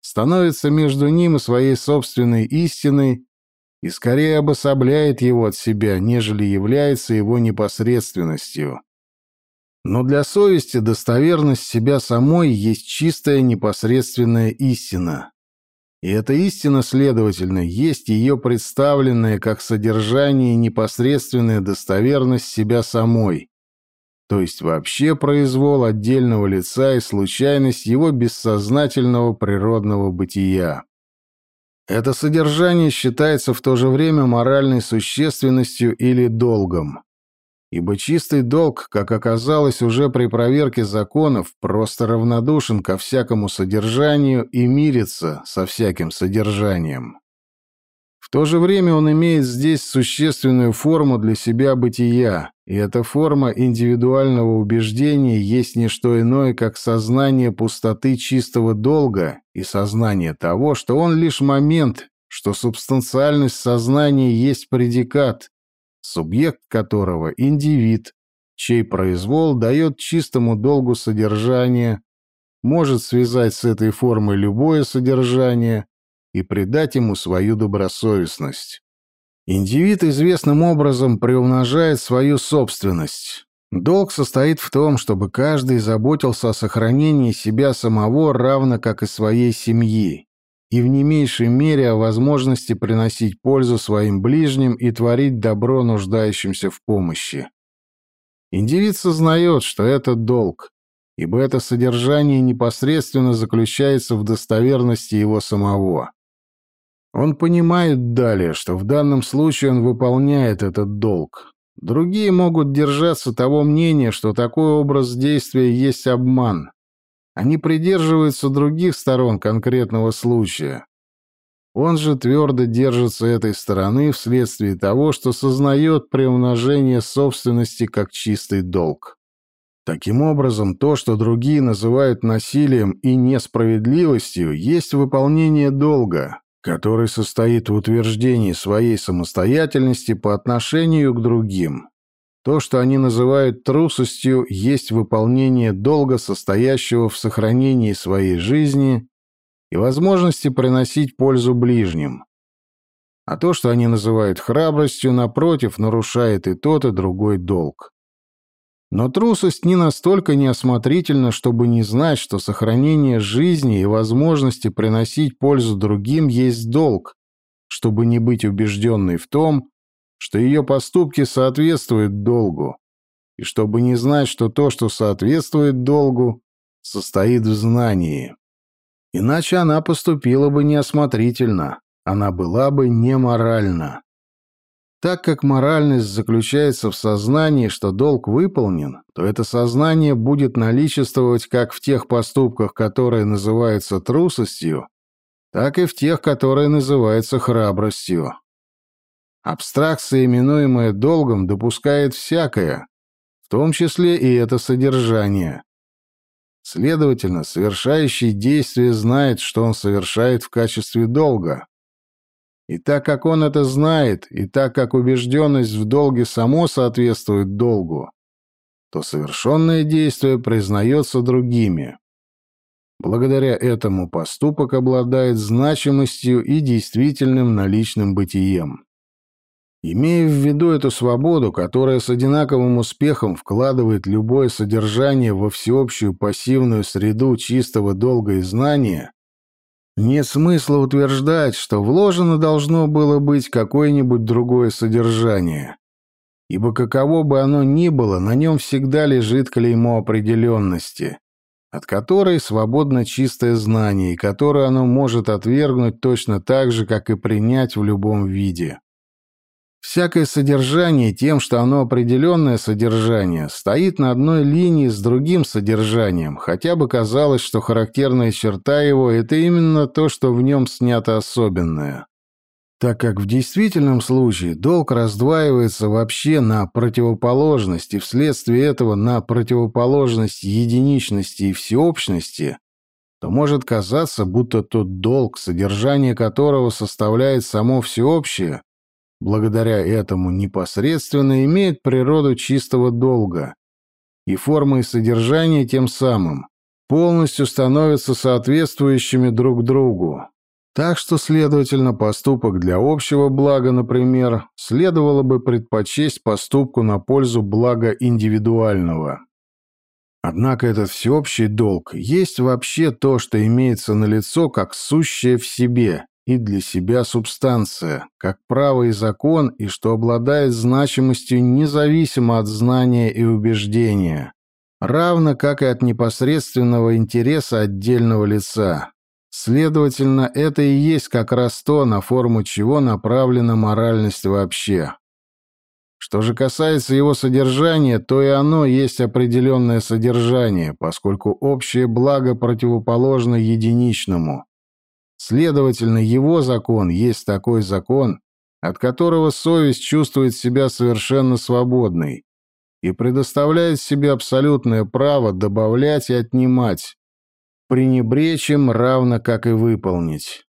становится между ним и своей собственной истиной и скорее обособляет его от себя, нежели является его непосредственностью. Но для совести достоверность себя самой есть чистая непосредственная истина. И эта истина, следовательно, есть ее представленная как содержание непосредственная достоверность себя самой, то есть вообще произвол отдельного лица и случайность его бессознательного природного бытия. Это содержание считается в то же время моральной существенностью или долгом ибо чистый долг, как оказалось уже при проверке законов, просто равнодушен ко всякому содержанию и мирится со всяким содержанием. То же время он имеет здесь существенную форму для себя бытия, и эта форма индивидуального убеждения есть не что иное, как сознание пустоты чистого долга и сознание того, что он лишь момент, что субстанциальность сознания есть предикат, субъект которого – индивид, чей произвол дает чистому долгу содержание, может связать с этой формой любое содержание и придать ему свою добросовестность. Индивид известным образом приумножает свою собственность. Долг состоит в том, чтобы каждый заботился о сохранении себя самого, равно как и своей семьи, и в не меньшей мере о возможности приносить пользу своим ближним и творить добро нуждающимся в помощи. Индивид сознает, что это долг, ибо это содержание непосредственно заключается в достоверности его самого. Он понимает далее, что в данном случае он выполняет этот долг. Другие могут держаться того мнения, что такой образ действия есть обман, они придерживаются других сторон конкретного случая. Он же твердо держится этой стороны вследствие того, что сознает приумножение собственности как чистый долг. Таким образом, то, что другие называют насилием и несправедливостью, есть выполнение долга, который состоит в утверждении своей самостоятельности по отношению к другим. То, что они называют трусостью, есть выполнение долга, состоящего в сохранении своей жизни и возможности приносить пользу ближним. А то, что они называют храбростью, напротив, нарушает и тот, и другой долг. Но трусость не настолько неосмотрительна, чтобы не знать, что сохранение жизни и возможности приносить пользу другим есть долг, чтобы не быть убежденной в том, что ее поступки соответствуют долгу, и чтобы не знать, что то, что соответствует долгу, состоит в знании. Иначе она поступила бы неосмотрительно, она была бы неморальна. Так как моральность заключается в сознании, что долг выполнен, то это сознание будет наличествовать как в тех поступках, которые называются трусостью, так и в тех, которые называются храбростью. Абстракция, именуемая долгом, допускает всякое, в том числе и это содержание. Следовательно, совершающий действие знает, что он совершает в качестве долга. И так как он это знает, и так как убежденность в долге само соответствует долгу, то совершенное действие признается другими. Благодаря этому поступок обладает значимостью и действительным наличным бытием. Имея в виду эту свободу, которая с одинаковым успехом вкладывает любое содержание во всеобщую пассивную среду чистого долга и знания, нет смысла утверждать, что вложено должно было быть какое-нибудь другое содержание. Ибо каково бы оно ни было, на нем всегда лежит клеймо определенности, от которой свободно чистое знание, и которое оно может отвергнуть точно так же, как и принять в любом виде. Всякое содержание тем, что оно определенное содержание, стоит на одной линии с другим содержанием, хотя бы казалось, что характерная черта его – это именно то, что в нем снято особенное. Так как в действительном случае долг раздваивается вообще на противоположность и вследствие этого на противоположность единичности и всеобщности, то может казаться, будто тот долг, содержание которого составляет само всеобщее, благодаря этому непосредственно имеет природу чистого долга, и форма и содержание тем самым полностью становятся соответствующими друг другу. Так что, следовательно, поступок для общего блага, например, следовало бы предпочесть поступку на пользу блага индивидуального. Однако этот всеобщий долг есть вообще то, что имеется на лицо как сущее в себе, и для себя субстанция, как право и закон, и что обладает значимостью независимо от знания и убеждения, равно как и от непосредственного интереса отдельного лица. Следовательно, это и есть как раз то, на форму чего направлена моральность вообще. Что же касается его содержания, то и оно есть определенное содержание, поскольку общее благо противоположно единичному – Следовательно, его закон есть такой закон, от которого совесть чувствует себя совершенно свободной и предоставляет себе абсолютное право добавлять и отнимать, пренебречь им равно как и выполнить.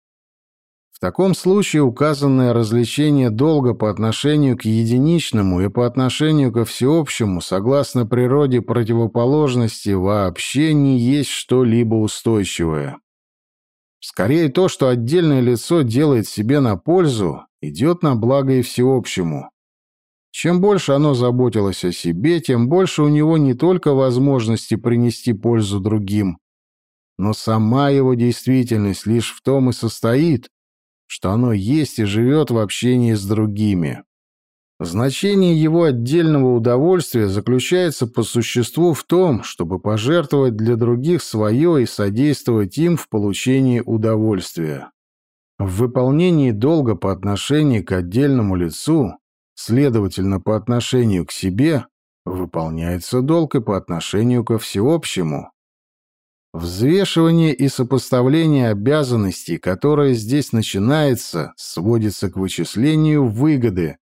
В таком случае указанное развлечение долга по отношению к единичному и по отношению ко всеобщему, согласно природе противоположности, вообще не есть что-либо устойчивое. Скорее то, что отдельное лицо делает себе на пользу, идет на благо и всеобщему. Чем больше оно заботилось о себе, тем больше у него не только возможности принести пользу другим, но сама его действительность лишь в том и состоит, что оно есть и живет в общении с другими. Значение его отдельного удовольствия заключается по существу в том, чтобы пожертвовать для других свое и содействовать им в получении удовольствия. В выполнении долга по отношению к отдельному лицу, следовательно, по отношению к себе, выполняется долг и по отношению ко всеобщему. Взвешивание и сопоставление обязанностей, которое здесь начинается, сводится к вычислению выгоды,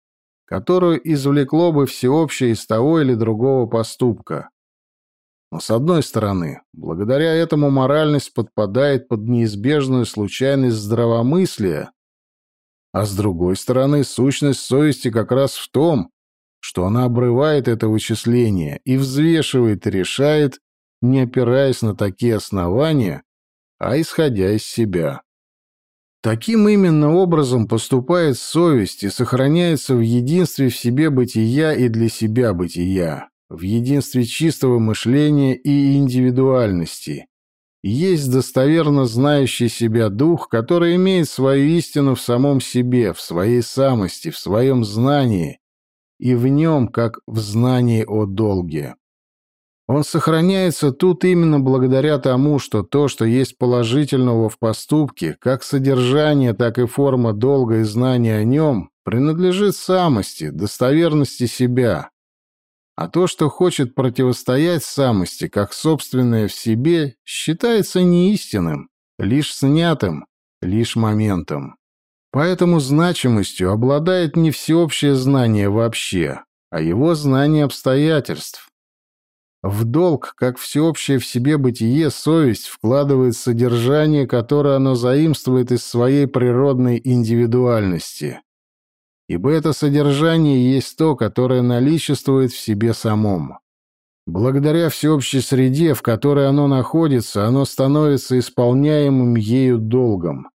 которую извлекло бы всеобщее из того или другого поступка. Но с одной стороны, благодаря этому моральность подпадает под неизбежную случайность здравомыслия, а с другой стороны, сущность совести как раз в том, что она обрывает это вычисление и взвешивает и решает, не опираясь на такие основания, а исходя из себя. Таким именно образом поступает совесть и сохраняется в единстве в себе бытия и для себя бытия, в единстве чистого мышления и индивидуальности, есть достоверно знающий себя дух, который имеет свою истину в самом себе, в своей самости, в своем знании и в нем, как в знании о долге. Он сохраняется тут именно благодаря тому, что то, что есть положительного в поступке, как содержание, так и форма долга и знания о нем, принадлежит самости, достоверности себя. А то, что хочет противостоять самости, как собственное в себе, считается неистинным, лишь снятым, лишь моментом. Поэтому значимостью обладает не всеобщее знание вообще, а его знание обстоятельств. В долг, как всеобщее в себе бытие, совесть вкладывает содержание, которое оно заимствует из своей природной индивидуальности ибо это содержание есть то, которое наличествует в себе самом. Благодаря всеобщей среде, в которой оно находится, оно становится исполняемым ею долгом.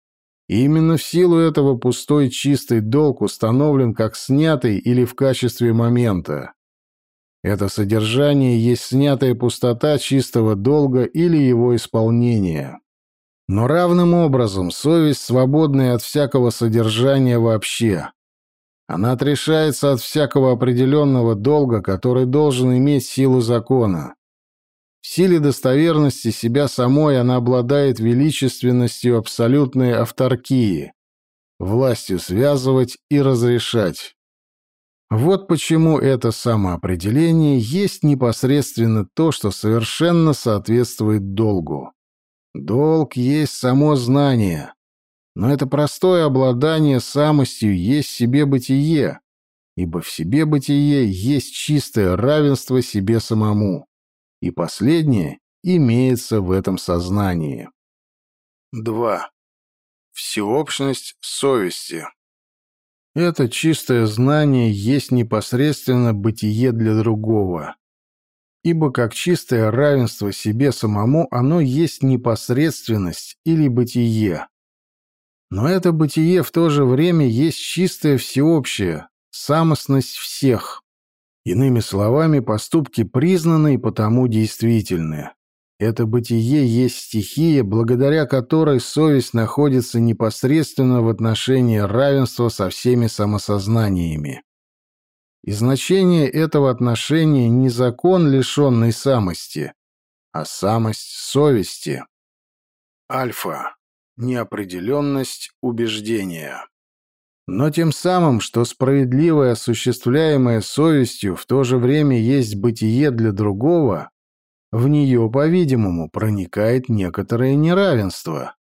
И именно в силу этого пустой чистый долг установлен как снятый или в качестве момента. Это содержание есть снятая пустота чистого долга или его исполнения. Но равным образом совесть свободная от всякого содержания вообще, она отрешается от всякого определенного долга, который должен иметь силу закона. В силе достоверности себя самой она обладает величественностью абсолютной авторкии, властью связывать и разрешать. Вот почему это самоопределение есть непосредственно то, что совершенно соответствует долгу. Долг есть само знание, но это простое обладание самостью есть себе бытие, ибо в себе бытие есть чистое равенство себе самому, и последнее имеется в этом сознании. 2. Всеобщность совести. Это чистое знание есть непосредственно бытие для другого, ибо как чистое равенство себе самому оно есть непосредственность или бытие, но это бытие в то же время есть чистое всеобщее, самостность всех. Иными словами, поступки признаны и потому действительны. Это бытие есть стихия, благодаря которой совесть находится непосредственно в отношении равенства со всеми самосознаниями. И значение этого отношения не закон, лишенный самости, а самость совести. Альфа неопределенность убеждения. Но тем самым, что справедливое, осуществляемое совестью, в то же время есть бытие для другого, в нее, по-видимому, проникает некоторое неравенство.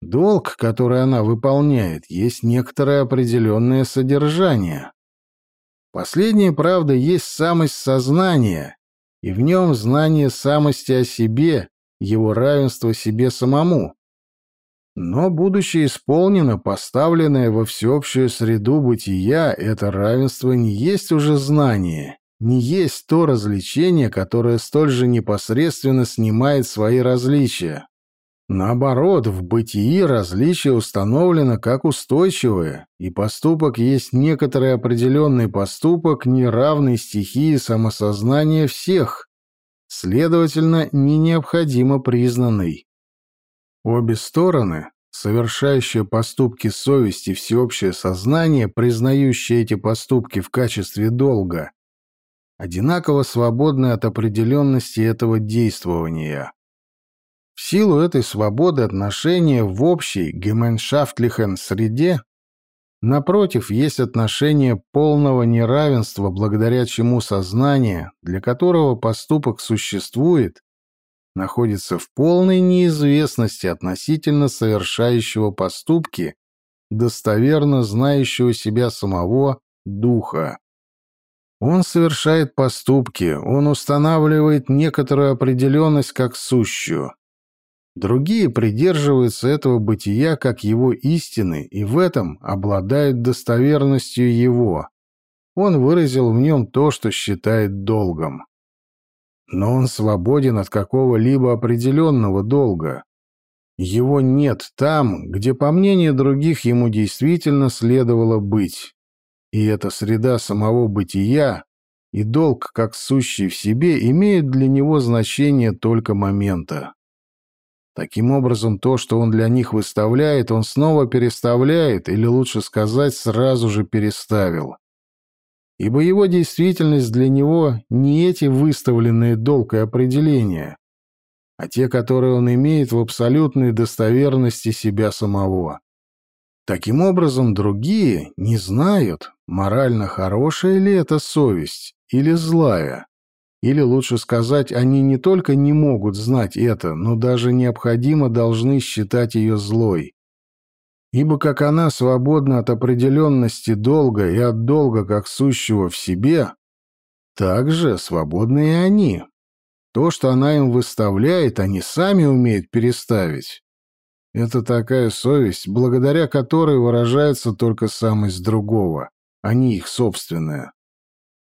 Долг, который она выполняет, есть некоторое определенное содержание. Последнее, правда, есть самость сознания, и в нем знание самости о себе, его равенство себе самому. Но, будучи исполнено, поставленное во всеобщую среду бытия, это равенство не есть уже знание, не есть то развлечение, которое столь же непосредственно снимает свои различия. Наоборот, в бытии различие установлено как устойчивое, и поступок есть некоторый определенный поступок неравной стихии самосознания всех, следовательно, не необходимо признанный. Обе стороны, совершающие поступки совести всеобщее сознание, признающие эти поступки в качестве долга, одинаково свободны от определенности этого действования. В силу этой свободы отношения в общей геменшафтлихен среде Напротив, есть отношение полного неравенства, благодаря чему сознание, для которого поступок существует, находится в полной неизвестности относительно совершающего поступки, достоверно знающего себя самого духа. Он совершает поступки, он устанавливает некоторую определенность как сущую. Другие придерживаются этого бытия как его истины и в этом обладают достоверностью его. Он выразил в нем то, что считает долгом но он свободен от какого-либо определенного долга. Его нет там, где, по мнению других, ему действительно следовало быть. И эта среда самого бытия и долг, как сущий в себе, имеют для него значение только момента. Таким образом, то, что он для них выставляет, он снова переставляет, или лучше сказать, сразу же переставил. Ибо его действительность для него не эти выставленные долг и определения, а те, которые он имеет в абсолютной достоверности себя самого. Таким образом, другие не знают, морально хорошая ли это совесть или злая. Или лучше сказать, они не только не могут знать это, но даже необходимо должны считать ее злой. Ибо как она свободна от определенности долга и от долга как сущего в себе, так же свободны и они. То, что она им выставляет, они сами умеют переставить. Это такая совесть, благодаря которой выражается только самость другого, а не их собственная.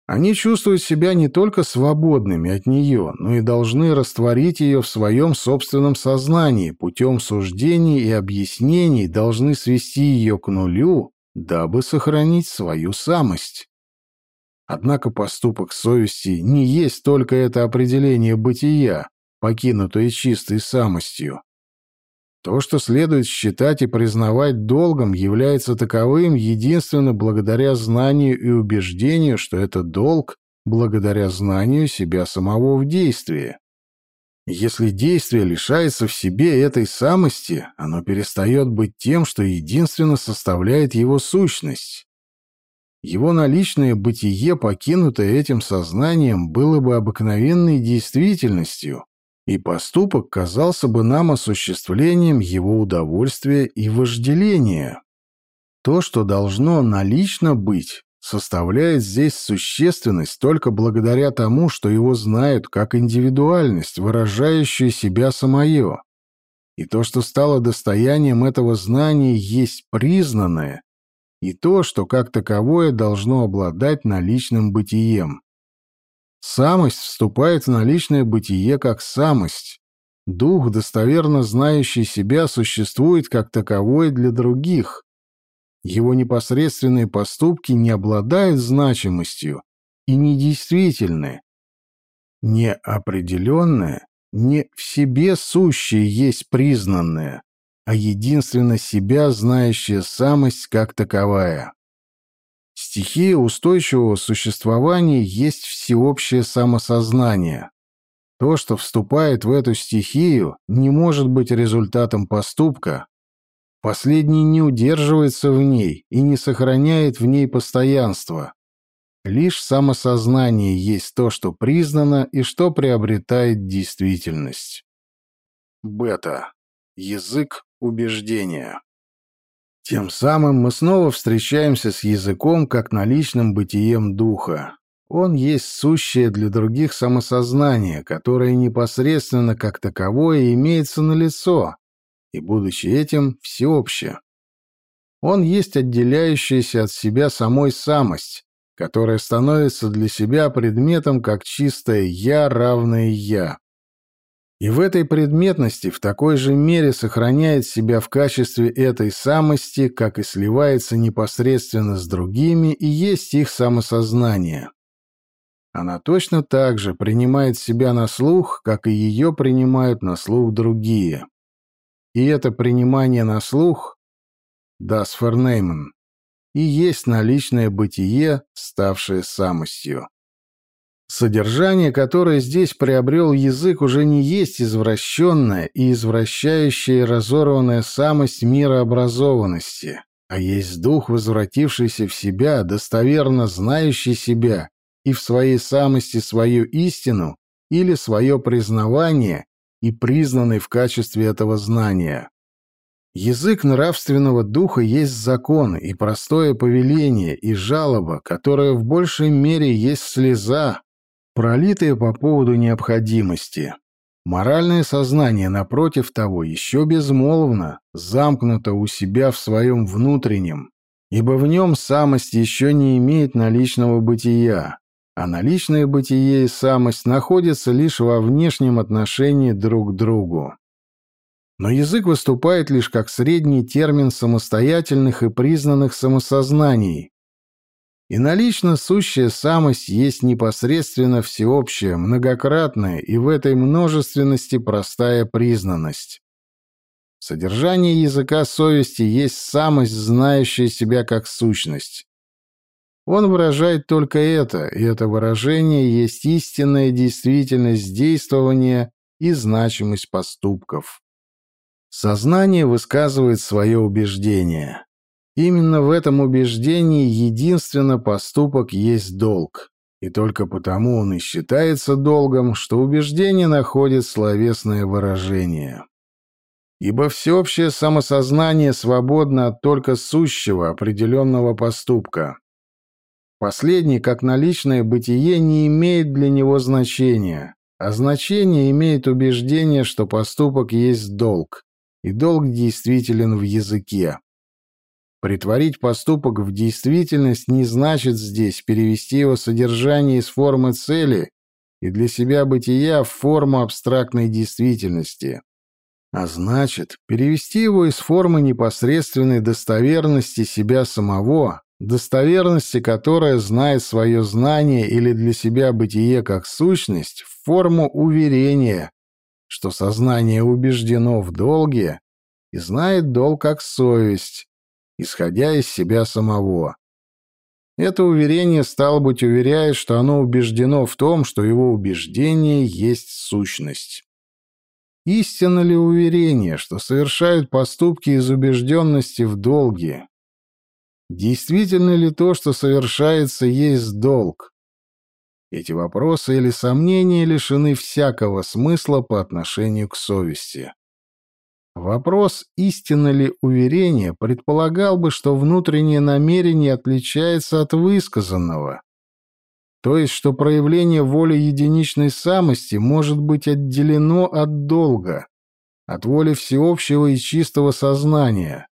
Они чувствуют себя не только свободными от нее, но и должны растворить ее в своем собственном сознании, путем суждений и объяснений должны свести ее к нулю, дабы сохранить свою самость. Однако поступок совести не есть только это определение бытия, покинутое чистой самостью. То, что следует считать и признавать долгом, является таковым единственно благодаря знанию и убеждению, что это долг благодаря знанию себя самого в действии. Если действие лишается в себе этой самости, оно перестает быть тем, что единственно составляет его сущность. Его наличное бытие, покинутое этим сознанием, было бы обыкновенной действительностью, и поступок казался бы нам осуществлением его удовольствия и вожделения. То, что должно налично быть, составляет здесь существенность только благодаря тому, что его знают как индивидуальность, выражающую себя самое. И то, что стало достоянием этого знания, есть признанное, и то, что как таковое должно обладать наличным бытием. Самость вступает в наличное бытие как самость. Дух, достоверно знающий себя, существует как таковой для других. Его непосредственные поступки не обладают значимостью и недействительны. Неопределенное, не в себе сущее есть признанное, а единственно себя знающая самость как таковая. Стихия устойчивого существования есть всеобщее самосознание. То, что вступает в эту стихию, не может быть результатом поступка. Последний не удерживается в ней и не сохраняет в ней постоянства. Лишь самосознание есть то, что признано и что приобретает действительность. Бета. Язык убеждения. Тем самым мы снова встречаемся с языком как наличным бытием духа. Он есть сущее для других самосознание, которое непосредственно как таковое имеется на лицо, и, будучи этим, всеобщее. Он есть отделяющаяся от себя самой самость, которая становится для себя предметом как чистое «я» равное «я». И в этой предметности в такой же мере сохраняет себя в качестве этой самости, как и сливается непосредственно с другими и есть их самосознание. Она точно так же принимает себя на слух, как и ее принимают на слух другие. И это принимание на слух, das Vernehmen, и есть наличное бытие, ставшее самостью. Содержание, которое здесь приобрел язык, уже не есть извращенная и извращающая и разорванная самость мирообразованности, а есть дух, возвратившийся в себя, достоверно знающий себя и в своей самости свою истину или свое признавание и признанный в качестве этого знания. Язык нравственного духа есть закон и простое повеление и жалоба, которое в большей мере есть слеза, пролитые по поводу необходимости. Моральное сознание, напротив того, еще безмолвно, замкнуто у себя в своем внутреннем, ибо в нем самость еще не имеет наличного бытия, а наличное бытие и самость находятся лишь во внешнем отношении друг к другу. Но язык выступает лишь как средний термин самостоятельных и признанных самосознаний, и налично сущая самость есть непосредственно всеобщая, многократная и в этой множественности простая признанность. Содержание языка совести есть самость, знающая себя как сущность. Он выражает только это, и это выражение есть истинная действительность действования и значимость поступков. Сознание высказывает свое убеждение. Именно в этом убеждении единственно поступок есть долг, и только потому он и считается долгом, что убеждение находит словесное выражение. Ибо всеобщее самосознание свободно от только сущего определенного поступка. Последний, как наличное бытие, не имеет для него значения, а значение имеет убеждение, что поступок есть долг, и долг действителен в языке. Притворить поступок в действительность не значит здесь перевести его содержание из формы цели и для себя бытия в форму абстрактной действительности, а значит перевести его из формы непосредственной достоверности себя самого, достоверности, которая знает свое знание или для себя бытие как сущность, в форму уверения, что сознание убеждено в долге и знает долг как совесть, исходя из себя самого. Это уверение, стало быть, уверяет, что оно убеждено в том, что его убеждение есть сущность. Истинно ли уверение, что совершают поступки из убежденности в долге? Действительно ли то, что совершается, есть долг? Эти вопросы или сомнения лишены всякого смысла по отношению к совести. Вопрос, истинно ли уверение, предполагал бы, что внутреннее намерение отличается от высказанного, то есть что проявление воли единичной самости может быть отделено от долга, от воли всеобщего и чистого сознания.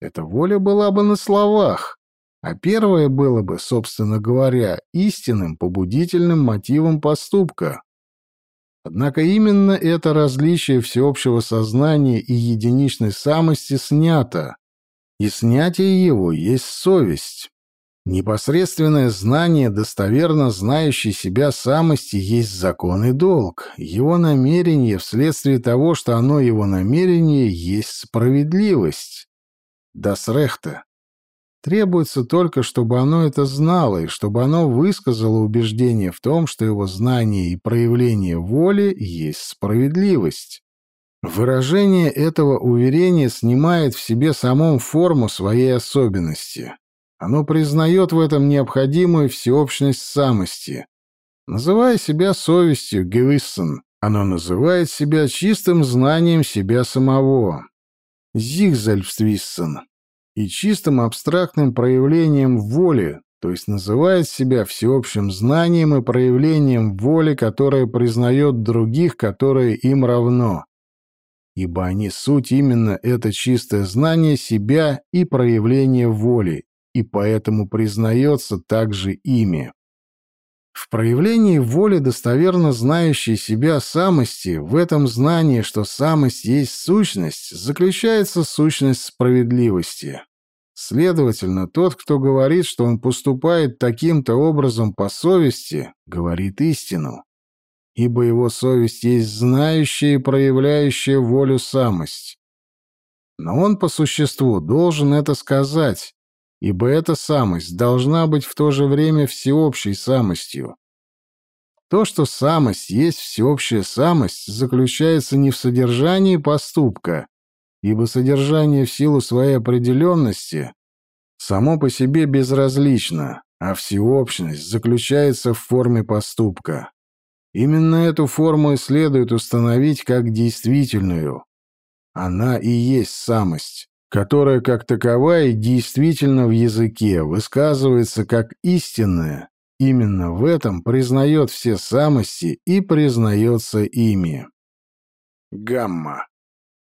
Эта воля была бы на словах, а первое было бы, собственно говоря, истинным побудительным мотивом поступка. Однако именно это различие всеобщего сознания и единичной самости снято, и снятие его есть совесть. Непосредственное знание достоверно знающей себя самости есть закон и долг, его намерение вследствие того, что оно его намерение есть справедливость. Дасрехта. Требуется только, чтобы оно это знало, и чтобы оно высказало убеждение в том, что его знание и проявление воли есть справедливость. Выражение этого уверения снимает в себе самом форму своей особенности. Оно признает в этом необходимую всеобщность самости. Называя себя совестью, Гевиссен, оно называет себя чистым знанием себя самого. Зигзальфствиссен и чистым абстрактным проявлением воли, то есть называет себя всеобщим знанием и проявлением воли, которое признает других, которое им равно. Ибо они суть именно это чистое знание себя и проявление воли, и поэтому признается также ими. В проявлении воли достоверно знающей себя самости, в этом знании, что самость есть сущность, заключается сущность справедливости. Следовательно, тот, кто говорит, что он поступает таким-то образом по совести, говорит истину, ибо его совесть есть знающая и проявляющая волю самость. Но он по существу должен это сказать, ибо эта самость должна быть в то же время всеобщей самостью. То, что самость есть всеобщая самость, заключается не в содержании поступка, ибо содержание в силу своей определенности само по себе безразлично, а всеобщность заключается в форме поступка. Именно эту форму и следует установить как действительную. Она и есть самость которая как таковая действительно в языке высказывается как истинная, именно в этом признает все самости и признается ими. Гамма.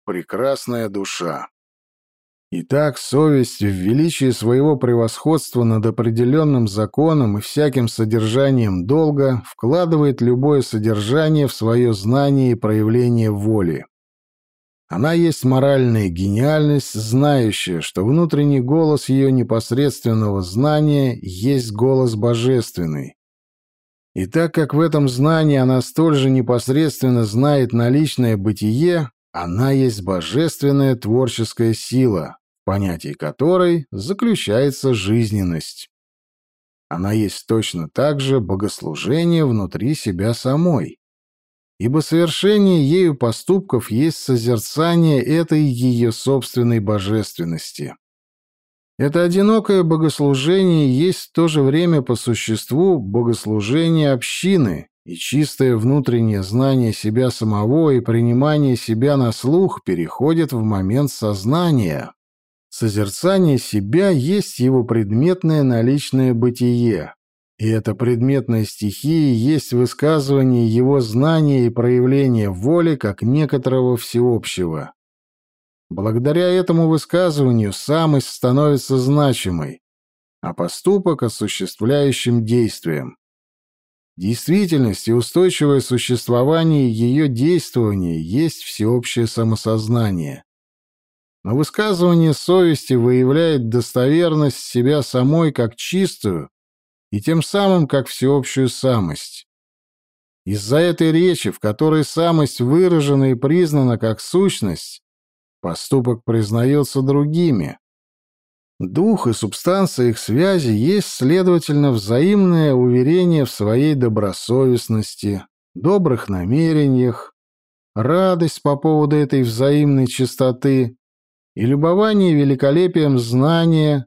Прекрасная душа. Итак, совесть в величии своего превосходства над определенным законом и всяким содержанием долга вкладывает любое содержание в свое знание и проявление воли. Она есть моральная гениальность, знающая, что внутренний голос ее непосредственного знания есть голос божественный. И так как в этом знании она столь же непосредственно знает наличное бытие, Она есть божественная творческая сила, в понятии которой заключается жизненность. Она есть точно так же богослужение внутри себя самой. Ибо совершение ею поступков есть созерцание этой ее собственной божественности. Это одинокое богослужение есть в то же время по существу богослужение общины, и чистое внутреннее знание себя самого и принимание себя на слух переходит в момент сознания. Созерцание себя есть его предметное наличное бытие, и эта предметная стихия есть высказывание его знания и проявление воли как некоторого всеобщего. Благодаря этому высказыванию самость становится значимой, а поступок — осуществляющим действием. Действительность и устойчивое существование ее действования есть всеобщее самосознание. Но высказывание совести выявляет достоверность себя самой как чистую и тем самым как всеобщую самость. Из-за этой речи, в которой самость выражена и признана как сущность, поступок признается другими. Дух и субстанция их связи есть, следовательно, взаимное уверение в своей добросовестности, добрых намерениях, радость по поводу этой взаимной чистоты, и любование великолепием знания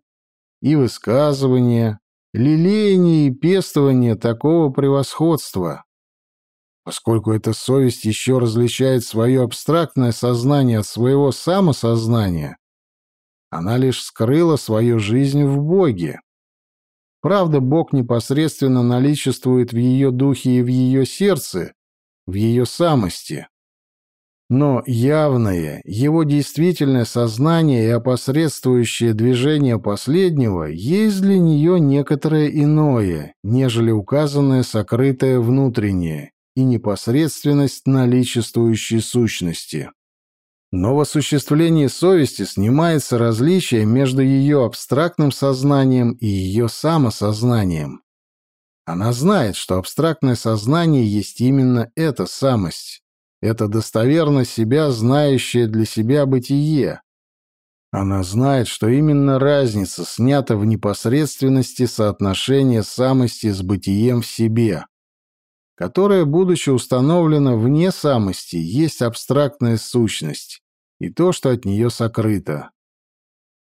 и высказывания, лелеяние и пестование такого превосходства. Поскольку эта совесть еще различает свое абстрактное сознание от своего самосознания, она лишь скрыла свою жизнь в Боге. Правда, Бог непосредственно наличествует в ее духе и в ее сердце, в ее самости. Но явное, его действительное сознание и опосредствующее движение последнего есть для нее некоторое иное, нежели указанное сокрытое внутреннее и непосредственность наличествующей сущности. Но в осуществлении совести снимается различие между ее абстрактным сознанием и ее самосознанием. Она знает, что абстрактное сознание есть именно эта самость, это достоверно себя знающее для себя бытие. Она знает, что именно разница снята в непосредственности соотношения самости с бытием в себе, которое, будучи установлено вне самости, есть абстрактная сущность и то, что от нее сокрыто.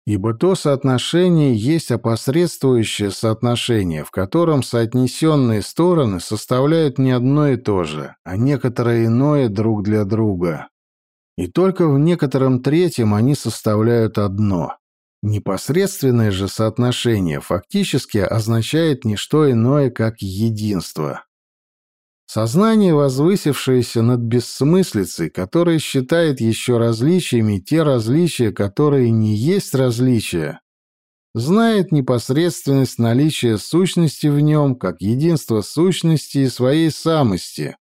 Ибо то соотношение есть опосредствующее соотношение, в котором соотнесенные стороны составляют не одно и то же, а некоторое иное друг для друга. И только в некотором третьем они составляют одно. Непосредственное же соотношение фактически означает не что иное, как единство. Сознание, возвысившееся над бессмыслицей, которое считает еще различиями те различия, которые не есть различия, знает непосредственность наличия сущности в нем, как единство сущности и своей самости,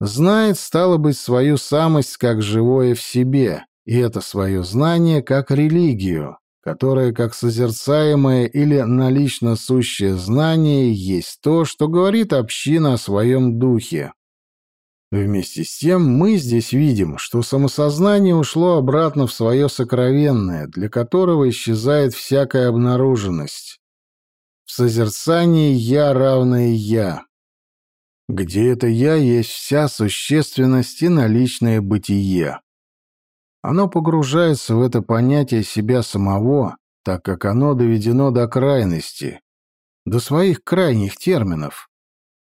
знает, стало быть, свою самость как живое в себе, и это свое знание как религию, которое, как созерцаемое или налично сущее знание, есть то, что говорит община о своем духе. Вместе с тем мы здесь видим, что самосознание ушло обратно в свое сокровенное, для которого исчезает всякая обнаруженность. В созерцании «я» равное «я», где это «я» есть вся существенность и наличное бытие. Оно погружается в это понятие себя самого, так как оно доведено до крайности, до своих крайних терминов.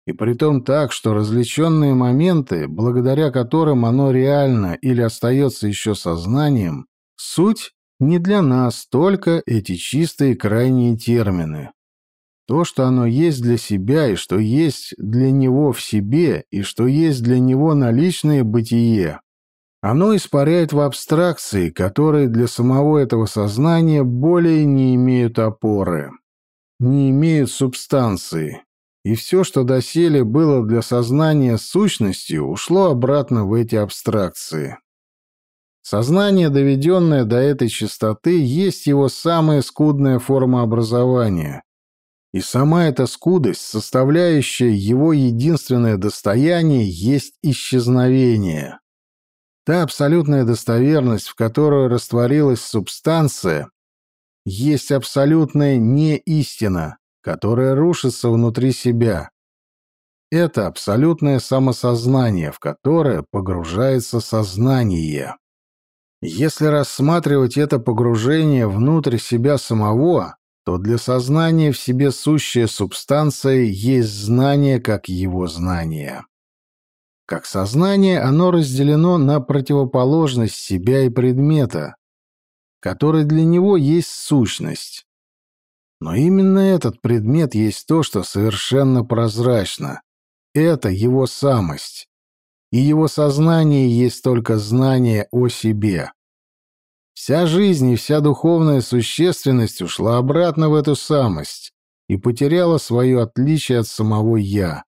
И притом так, что различенные моменты, благодаря которым оно реально или остается еще сознанием, суть не для нас только эти чистые крайние термины. То, что оно есть для себя и что есть для него в себе, и что есть для него наличное бытие, оно испаряет в абстракции, которые для самого этого сознания более не имеют опоры, не имеют субстанции, и все, что доселе было для сознания сущностью, ушло обратно в эти абстракции. Сознание, доведенное до этой чистоты, есть его самая скудная форма образования. И сама эта скудость, составляющая его единственное достояние, есть исчезновение. Та абсолютная достоверность, в которую растворилась субстанция, есть абсолютная неистина, которая рушится внутри себя. Это абсолютное самосознание, в которое погружается сознание. Если рассматривать это погружение внутрь себя самого, то для сознания в себе сущая субстанция есть знание как его знание. Как сознание оно разделено на противоположность себя и предмета, который для него есть сущность. Но именно этот предмет есть то, что совершенно прозрачно. Это его самость. И его сознание есть только знание о себе. Вся жизнь и вся духовная существенность ушла обратно в эту самость и потеряла свое отличие от самого «я».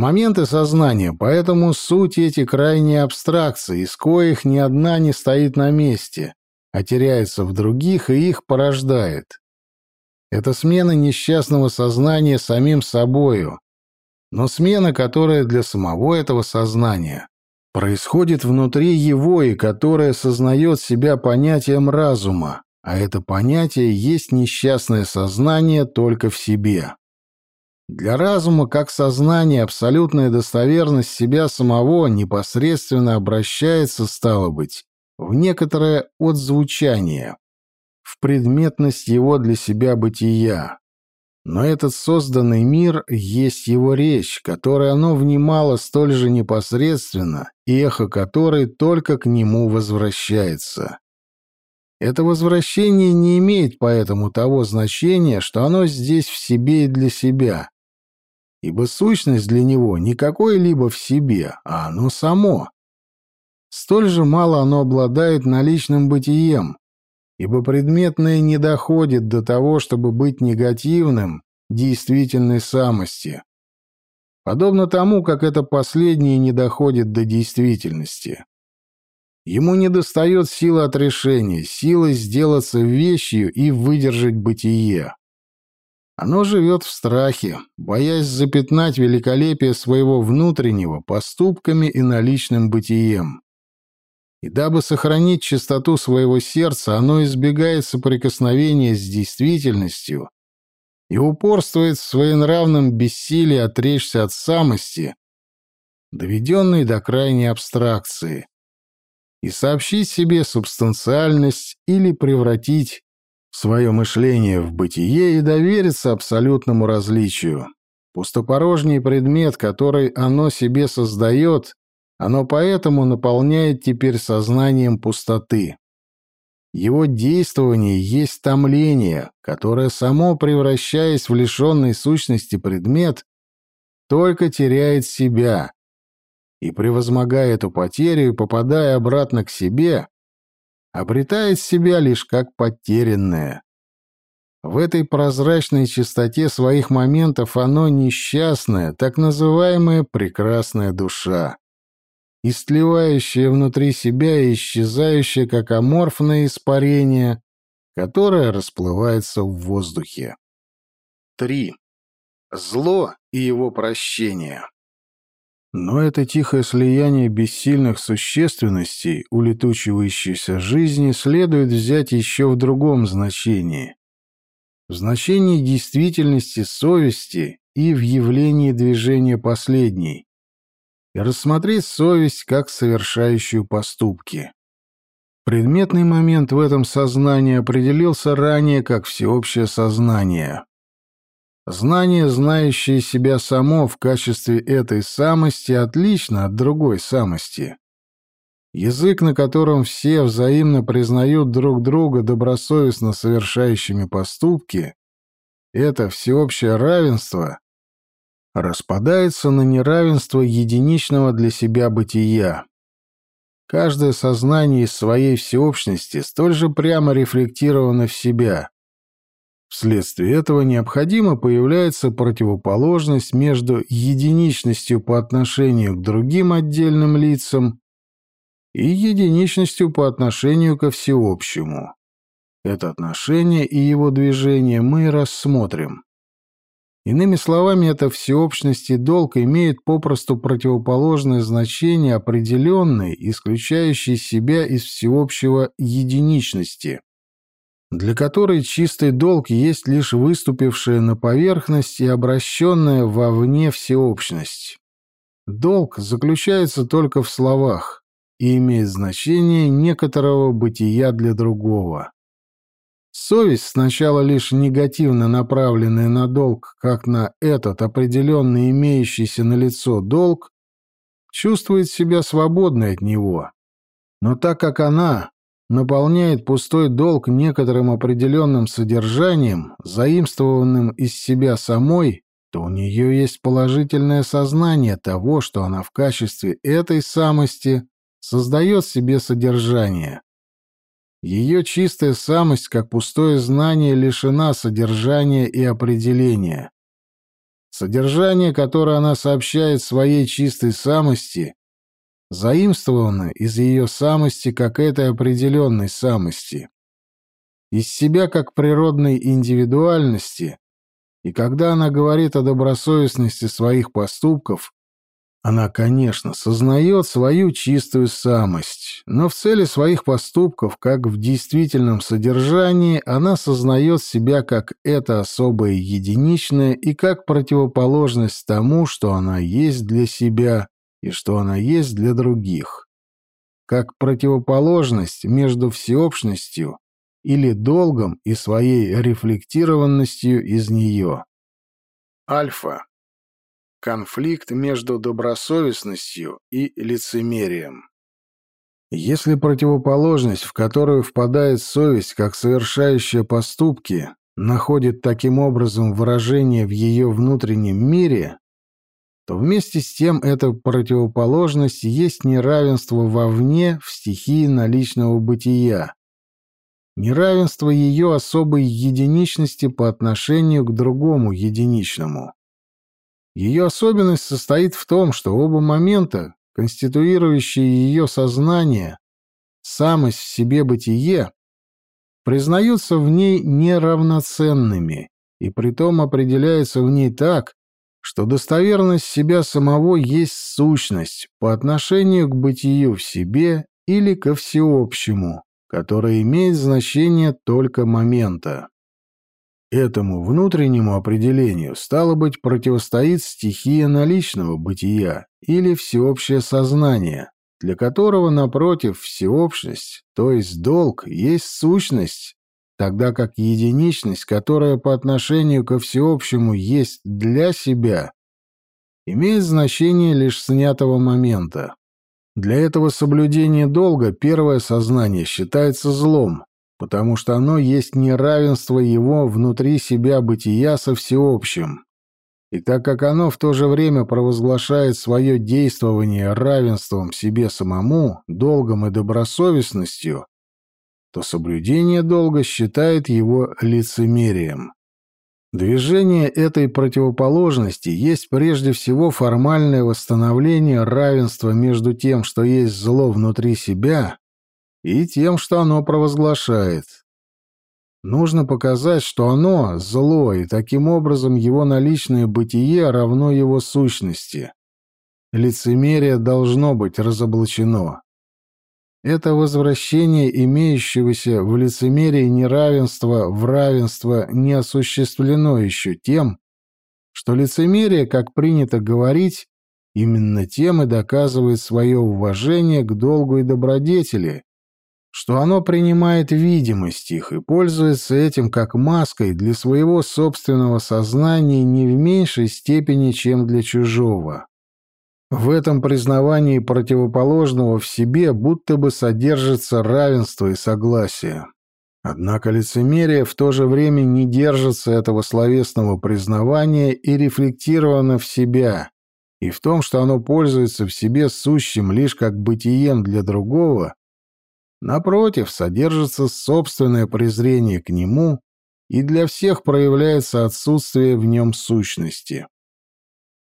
Моменты сознания, поэтому суть эти крайние абстракции, из коих ни одна не стоит на месте, а теряется в других и их порождает. Это смена несчастного сознания самим собою, но смена, которая для самого этого сознания происходит внутри его и которая сознает себя понятием разума, а это понятие есть несчастное сознание только в себе. Для разума как сознание абсолютная достоверность себя самого непосредственно обращается, стало быть, в некоторое отзвучание, в предметность его для себя бытия. Но этот созданный мир есть его речь, которой оно внимало столь же непосредственно, и эхо которой только к нему возвращается. Это возвращение не имеет поэтому того значения, что оно здесь в себе и для себя, ибо сущность для него не какое-либо в себе, а оно само. Столь же мало оно обладает наличным бытием, ибо предметное не доходит до того, чтобы быть негативным действительной самости, подобно тому, как это последнее не доходит до действительности. Ему недостает силы отрешения, силы сделаться вещью и выдержать бытие. Оно живет в страхе, боясь запятнать великолепие своего внутреннего поступками и наличным бытием. И дабы сохранить чистоту своего сердца, оно избегает соприкосновения с действительностью и упорствует в своенравном бессилии отречься от самости, доведенной до крайней абстракции, и сообщить себе субстанциальность или превратить свое мышление в бытие и довериться абсолютному различию. Пустопорожний предмет, который оно себе создает, оно поэтому наполняет теперь сознанием пустоты. Его действование есть томление, которое само, превращаясь в лишенный сущности предмет, только теряет себя, и, превозмогая эту потерю и попадая обратно к себе, обретает себя лишь как потерянное. В этой прозрачной чистоте своих моментов оно несчастная, так называемая прекрасная душа, истлевающая внутри себя и исчезающая как аморфное испарение, которое расплывается в воздухе. 3. Зло и его прощение. Но это тихое слияние бессильных существенностей, улетучивающейся жизни, следует взять еще в другом значении. В значении действительности совести и в явлении движения последней. И рассмотреть совесть как совершающую поступки. Предметный момент в этом сознании определился ранее как всеобщее сознание. Знание, знающее себя само в качестве этой самости, отлично от другой самости. Язык, на котором все взаимно признают друг друга добросовестно совершающими поступки, это всеобщее равенство распадается на неравенство единичного для себя бытия. Каждое сознание из своей всеобщности столь же прямо рефлектировано в себя, Вследствие этого необходимо появляется противоположность между единичностью по отношению к другим отдельным лицам и единичностью по отношению ко всеобщему. Это отношение и его движение мы рассмотрим. Иными словами, эта всеобщность и долг имеют попросту противоположное значение определенной, исключающей себя из всеобщего единичности, для которой чистый долг есть лишь выступившая на поверхность и обращенная вовне всеобщность. Долг заключается только в словах и имеет значение некоторого бытия для другого. Совесть, сначала лишь негативно направленная на долг, как на этот определенный имеющийся на лицо долг, чувствует себя свободной от него. Но так как она наполняет пустой долг некоторым определенным содержанием, заимствованным из себя самой, то у нее есть положительное сознание того, что она в качестве этой самости создает себе содержание. Ее чистая самость, как пустое знание, лишена содержания и определения. Содержание, которое она сообщает своей чистой самости, заимствовано из ее самости как этой определенной самости. Из себя как природной индивидуальности, и когда она говорит о добросовестности своих поступков, она, конечно, сознает свою чистую самость, но в цели своих поступков, как в действительном содержании, она сознает себя как это особое единичное и как противоположность тому, что она есть для себя и что она есть для других. Как противоположность между всеобщностью или долгом и своей рефлектированностью из нее. Альфа Конфликт между добросовестностью и лицемерием. Если противоположность, в которую впадает совесть как совершающая поступки, находит таким образом выражение в ее внутреннем мире, то вместе с тем эта противоположность есть неравенство вовне в стихии наличного бытия, неравенство ее особой единичности по отношению к другому единичному. Ее особенность состоит в том, что оба момента, конституирующие ее сознание, самость в себе бытие, признаются в ней неравноценными и притом определяются в ней так, что достоверность себя самого есть сущность по отношению к бытию в себе или ко всеобщему, которое имеет значение только момента. Этому внутреннему определению, стало быть, противостоит стихия наличного бытия или всеобщее сознание, для которого, напротив, всеобщность, то есть долг, есть сущность, тогда как единичность, которая по отношению ко всеобщему есть для себя, имеет значение лишь снятого момента. Для этого соблюдения долга первое сознание считается злом, потому что оно есть неравенство его внутри себя бытия со всеобщим. И так как оно в то же время провозглашает свое действование равенством себе самому, долгом и добросовестностью, то соблюдение долга считает его лицемерием. Движение этой противоположности есть прежде всего формальное восстановление равенства между тем, что есть зло внутри себя, и тем, что оно провозглашает. Нужно показать, что оно — зло, и таким образом его наличное бытие равно его сущности. Лицемерие должно быть разоблачено. Это возвращение имеющегося в лицемерии неравенства в равенство не осуществлено еще тем, что лицемерие, как принято говорить, именно тем и доказывает свое уважение к долгу и добродетели, что оно принимает видимость их и пользуется этим как маской для своего собственного сознания не в меньшей степени, чем для чужого. В этом признавании противоположного в себе будто бы содержится равенство и согласие. Однако лицемерие в то же время не держится этого словесного признавания и рефлектировано в себя, и в том, что оно пользуется в себе сущим лишь как бытием для другого, Напротив, содержится собственное презрение к нему, и для всех проявляется отсутствие в нем сущности.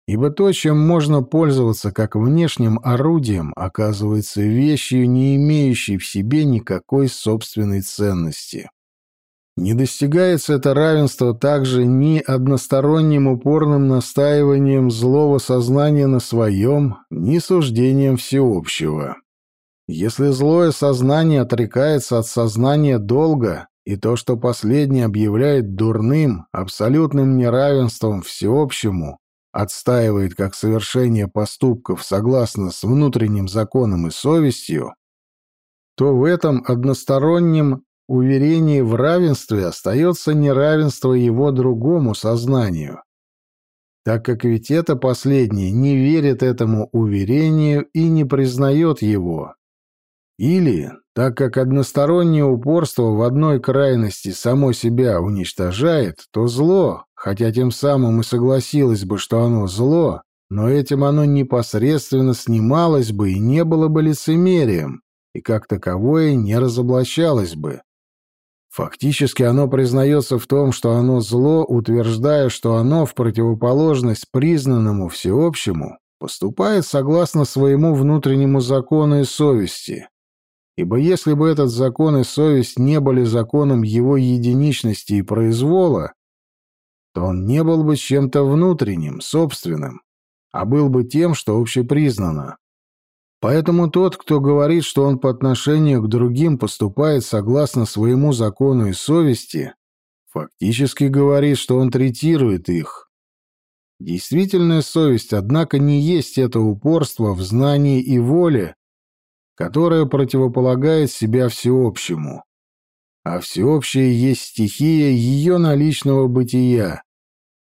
Ибо то, чем можно пользоваться как внешним орудием, оказывается вещью, не имеющей в себе никакой собственной ценности. Не достигается это равенство также ни односторонним упорным настаиванием злого сознания на своем, ни суждением всеобщего. Если злое сознание отрекается от сознания долга, и то, что последнее объявляет дурным, абсолютным неравенством всеобщему, отстаивает как совершение поступков согласно с внутренним законом и совестью, то в этом одностороннем уверении в равенстве остается неравенство его другому сознанию, так как ведь это последнее не верит этому уверению и не признает его. Или, так как одностороннее упорство в одной крайности само себя уничтожает, то зло, хотя тем самым и согласилось бы, что оно зло, но этим оно непосредственно снималось бы и не было бы лицемерием, и как таковое не разоблачалось бы. Фактически оно признается в том, что оно зло, утверждая, что оно в противоположность признанному всеобщему поступает согласно своему внутреннему закону и совести. Ибо если бы этот закон и совесть не были законом его единичности и произвола, то он не был бы чем-то внутренним, собственным, а был бы тем, что общепризнано. Поэтому тот, кто говорит, что он по отношению к другим поступает согласно своему закону и совести, фактически говорит, что он третирует их. Действительная совесть, однако, не есть это упорство в знании и воле, которое противополагает себя всеобщему. А всеобщее есть стихия ее наличного бытия.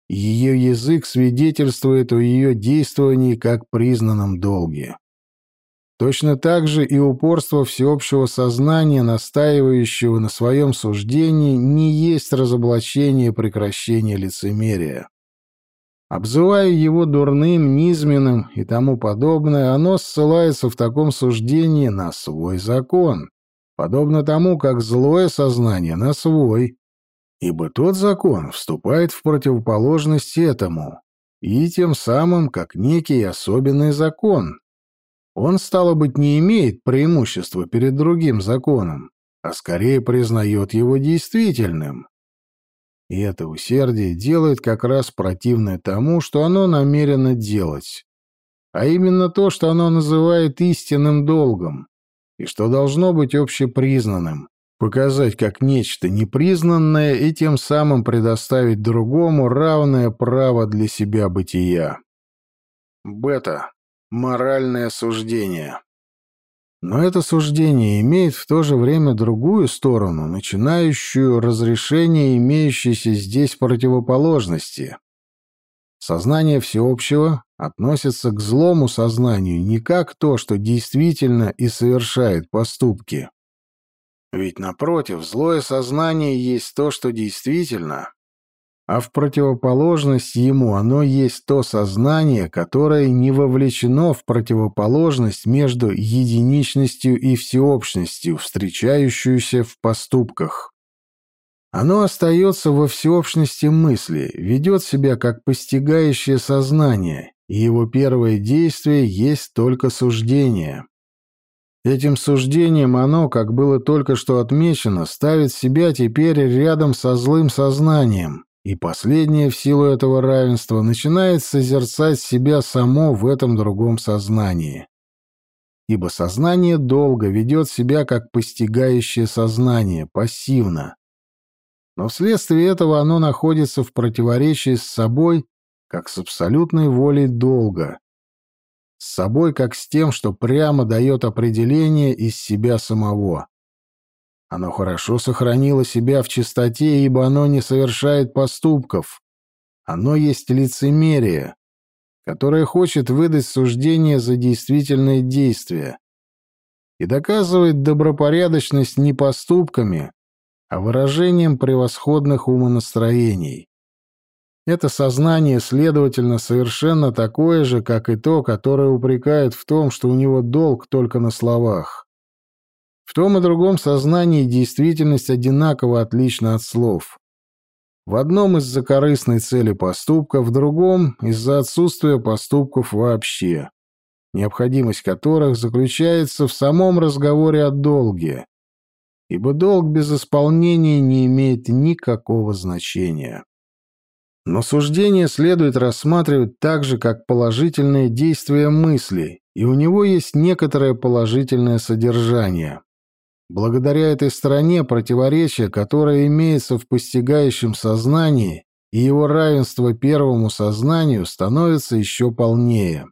Ее язык свидетельствует о ее действовании как признанном долге. Точно так же и упорство всеобщего сознания, настаивающего на своем суждении, не есть разоблачение прекращения лицемерия. Обзывая его дурным, низменным и тому подобное, оно ссылается в таком суждении на свой закон, подобно тому, как злое сознание на свой, ибо тот закон вступает в противоположность этому, и тем самым как некий особенный закон, он, стало быть, не имеет преимущества перед другим законом, а скорее признает его действительным. И это усердие делает как раз противное тому, что оно намерено делать, а именно то, что оно называет истинным долгом, и что должно быть общепризнанным, показать как нечто непризнанное и тем самым предоставить другому равное право для себя бытия. Бета моральное суждение. Но это суждение имеет в то же время другую сторону, начинающую разрешение имеющейся здесь противоположности. Сознание всеобщего относится к злому сознанию не как то, что действительно и совершает поступки. Ведь, напротив, злое сознание есть то, что действительно, а в противоположность ему оно есть то сознание, которое не вовлечено в противоположность между единичностью и всеобщностью, встречающуюся в поступках. Оно остается во всеобщности мысли, ведет себя как постигающее сознание, и его первое действие есть только суждение. Этим суждением оно, как было только что отмечено, ставит себя теперь рядом со злым сознанием, и последнее в силу этого равенства начинает созерцать себя само в этом другом сознании. Ибо сознание долго ведет себя как постигающее сознание, пассивно. Но вследствие этого оно находится в противоречии с собой, как с абсолютной волей долга, с собой как с тем, что прямо дает определение из себя самого. Оно хорошо сохранило себя в чистоте, ибо оно не совершает поступков. Оно есть лицемерие, которое хочет выдать суждение за действительные действия и доказывает добропорядочность не поступками, а выражением превосходных умонастроений. Это сознание, следовательно, совершенно такое же, как и то, которое упрекает в том, что у него долг только на словах. В том и другом сознании действительность одинаково отлична от слов. В одном из-за корыстной цели поступка, в другом — из-за отсутствия поступков вообще, необходимость которых заключается в самом разговоре о долге. ибо долг без исполнения не имеет никакого значения. Но суждение следует рассматривать так же, как положительное действие мысли, и у него есть некоторое положительное содержание. Благодаря этой стороне противоречия, которое имеется в постигающем сознании, и его равенство первому сознанию становится еще полнее.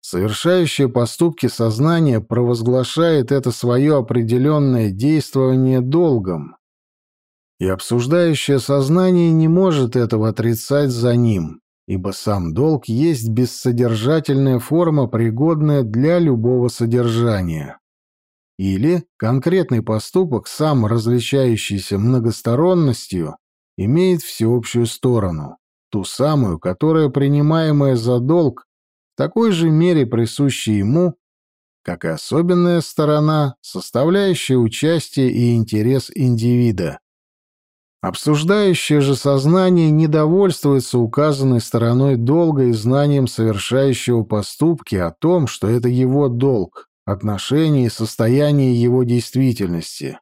Совершающее поступки сознание провозглашает это свое определенное действование долгом, и обсуждающее сознание не может этого отрицать за ним, ибо сам долг есть бессодержательная форма, пригодная для любого содержания. Или конкретный поступок, сам различающийся многосторонностью, имеет всеобщую сторону, ту самую, которая, принимаемая за долг, в такой же мере присуща ему, как и особенная сторона, составляющая участие и интерес индивида. Обсуждающее же сознание недовольствуется указанной стороной долга и знанием совершающего поступки о том, что это его долг, отношение и состояние его действительности.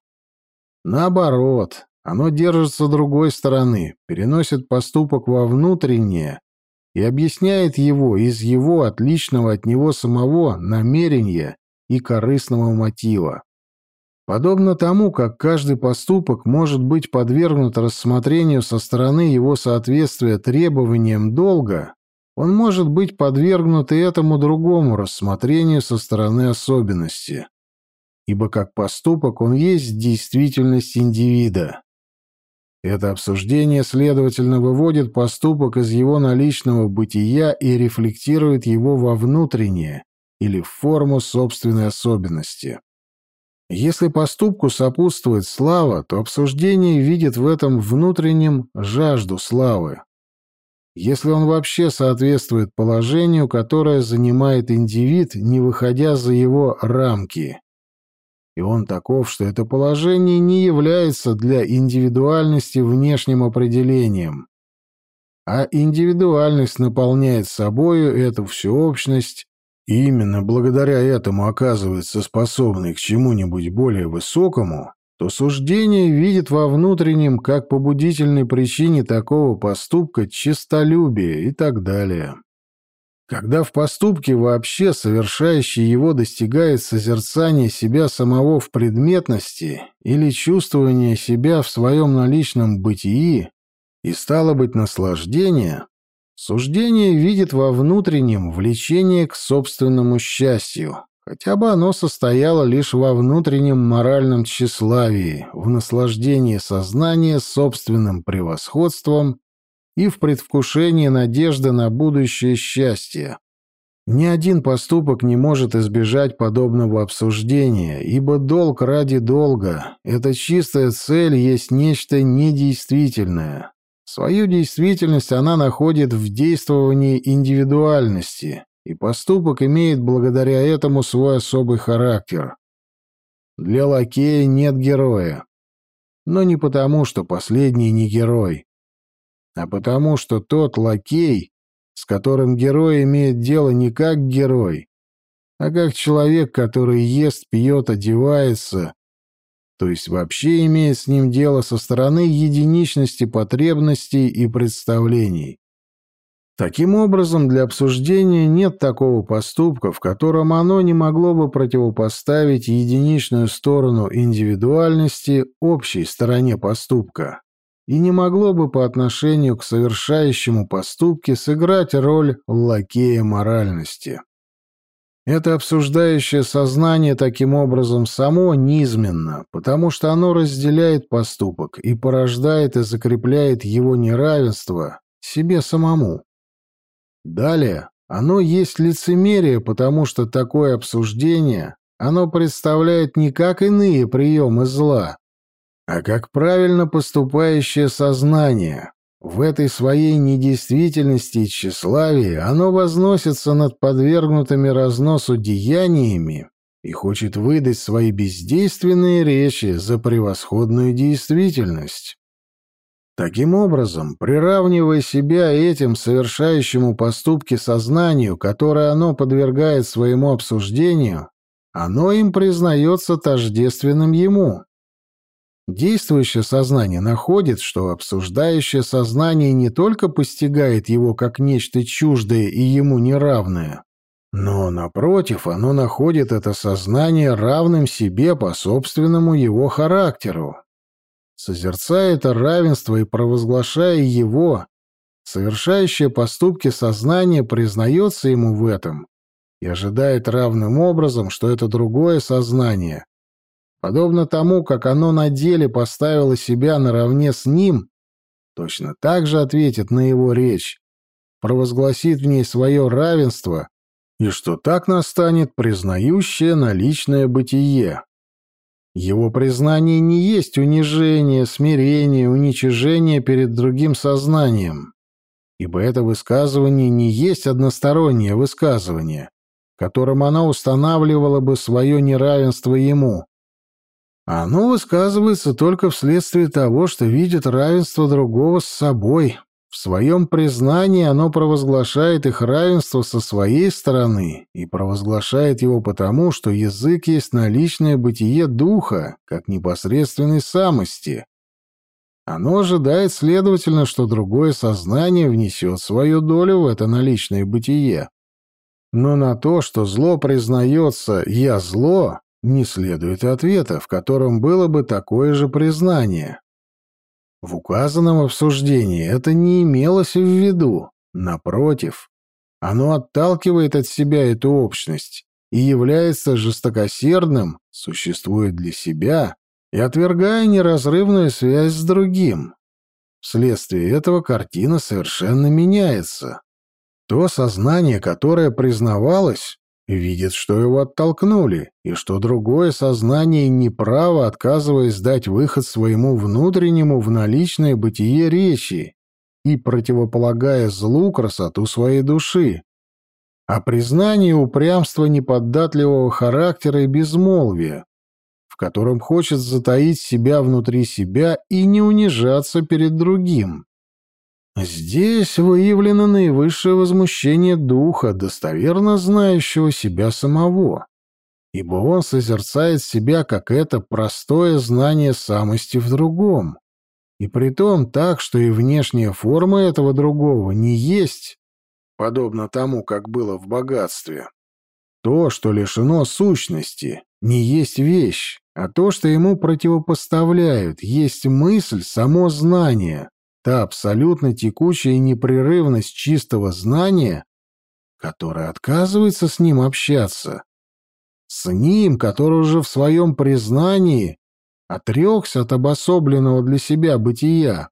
Наоборот, оно держится другой стороны, переносит поступок во внутреннее и объясняет его из его отличного от него самого намерения и корыстного мотива. Подобно тому, как каждый поступок может быть подвергнут рассмотрению со стороны его соответствия требованиям долга, он может быть подвергнут и этому другому рассмотрению со стороны особенности. Ибо как поступок он есть действительность индивида. Это обсуждение, следовательно, выводит поступок из его наличного бытия и рефлектирует его во внутреннее или в форму собственной особенности. Если поступку сопутствует слава, то обсуждение видит в этом внутреннем жажду славы. Если он вообще соответствует положению, которое занимает индивид, не выходя за его рамки. И он таков, что это положение не является для индивидуальности внешним определением, а индивидуальность наполняет собою эту всеобщность и именно благодаря этому оказывается способный к чему-нибудь более высокому, то суждение видит во внутреннем как побудительной причине такого поступка честолюбие и так далее. Когда в поступке вообще совершающий его достигает созерцания себя самого в предметности или чувствования себя в своем наличном бытии, и стало быть наслаждение, Суждение видит во внутреннем влечение к собственному счастью, хотя бы оно состояло лишь во внутреннем моральном тщеславии, в наслаждении сознания собственным превосходством и в предвкушении надежды на будущее счастье. Ни один поступок не может избежать подобного обсуждения, ибо долг ради долга — эта чистая цель есть нечто недействительное, Свою действительность она находит в действовании индивидуальности, и поступок имеет благодаря этому свой особый характер. Для лакея нет героя. Но не потому, что последний не герой, а потому, что тот лакей, с которым герой имеет дело не как герой, а как человек, который ест, пьет, одевается то есть вообще имеет с ним дело со стороны единичности потребностей и представлений. Таким образом, для обсуждения нет такого поступка, в котором оно не могло бы противопоставить единичную сторону индивидуальности общей стороне поступка и не могло бы по отношению к совершающему поступке сыграть роль лакея моральности. Это обсуждающее сознание таким образом само низменно, потому что оно разделяет поступок и порождает и закрепляет его неравенство себе самому. Далее, оно есть лицемерие, потому что такое обсуждение оно представляет не как иные приемы зла, а как правильно поступающее сознание, в этой своей недействительности и тщеславии оно возносится над подвергнутыми разносу деяниями и хочет выдать свои бездейственные речи за превосходную действительность. Таким образом, приравнивая себя этим совершающему поступки сознанию, которое оно подвергает своему обсуждению, оно им признается тождественным ему, Действующее сознание находит, что обсуждающее сознание не только постигает его как нечто чуждое и ему неравное, но, напротив, оно находит это сознание равным себе по собственному его характеру. Созерцая это равенство и провозглашая его, совершающее поступки сознание признается ему в этом и ожидает равным образом, что это другое сознание, подобно тому, как оно на деле поставило себя наравне с ним, точно так же ответит на его речь, провозгласит в ней свое равенство и что так настанет признающее наличное бытие. Его признание не есть унижение, смирение, уничижение перед другим сознанием, ибо это высказывание не есть одностороннее высказывание, которым оно устанавливало бы свое неравенство ему. Оно высказывается только вследствие того, что видит равенство другого с собой, в своем признании оно провозглашает их равенство со своей стороны и провозглашает его потому, что язык есть наличное бытие духа, как непосредственной самости. Оно ожидает, следовательно, что другое сознание внесет свою долю в это наличное бытие. Но на то, что зло признается «я зло», не следует ответа, в котором было бы такое же признание. В указанном обсуждении это не имелось в виду. Напротив, оно отталкивает от себя эту общность и является жестокосердным, существует для себя и отвергая неразрывную связь с другим. Вследствие этого картина совершенно меняется. То сознание, которое признавалось, видит, что его оттолкнули, и что другое сознание неправо, отказываясь дать выход своему внутреннему в наличное бытие речи и противополагая злу красоту своей души, а признание упрямства неподатливого характера и безмолвия, в котором хочет затаить себя внутри себя и не унижаться перед другим. Здесь выявлено наивысшее возмущение духа, достоверно знающего себя самого, ибо он созерцает себя как это простое знание самости в другом, и притом так, что и внешняя форма этого другого не есть, подобно тому, как было в богатстве. То, что лишено сущности, не есть вещь, а то, что ему противопоставляют, есть мысль, само знание, та абсолютно текучая непрерывность чистого знания, которая отказывается с ним общаться. С ним, который уже в своем признании отрекся от обособленного для себя бытия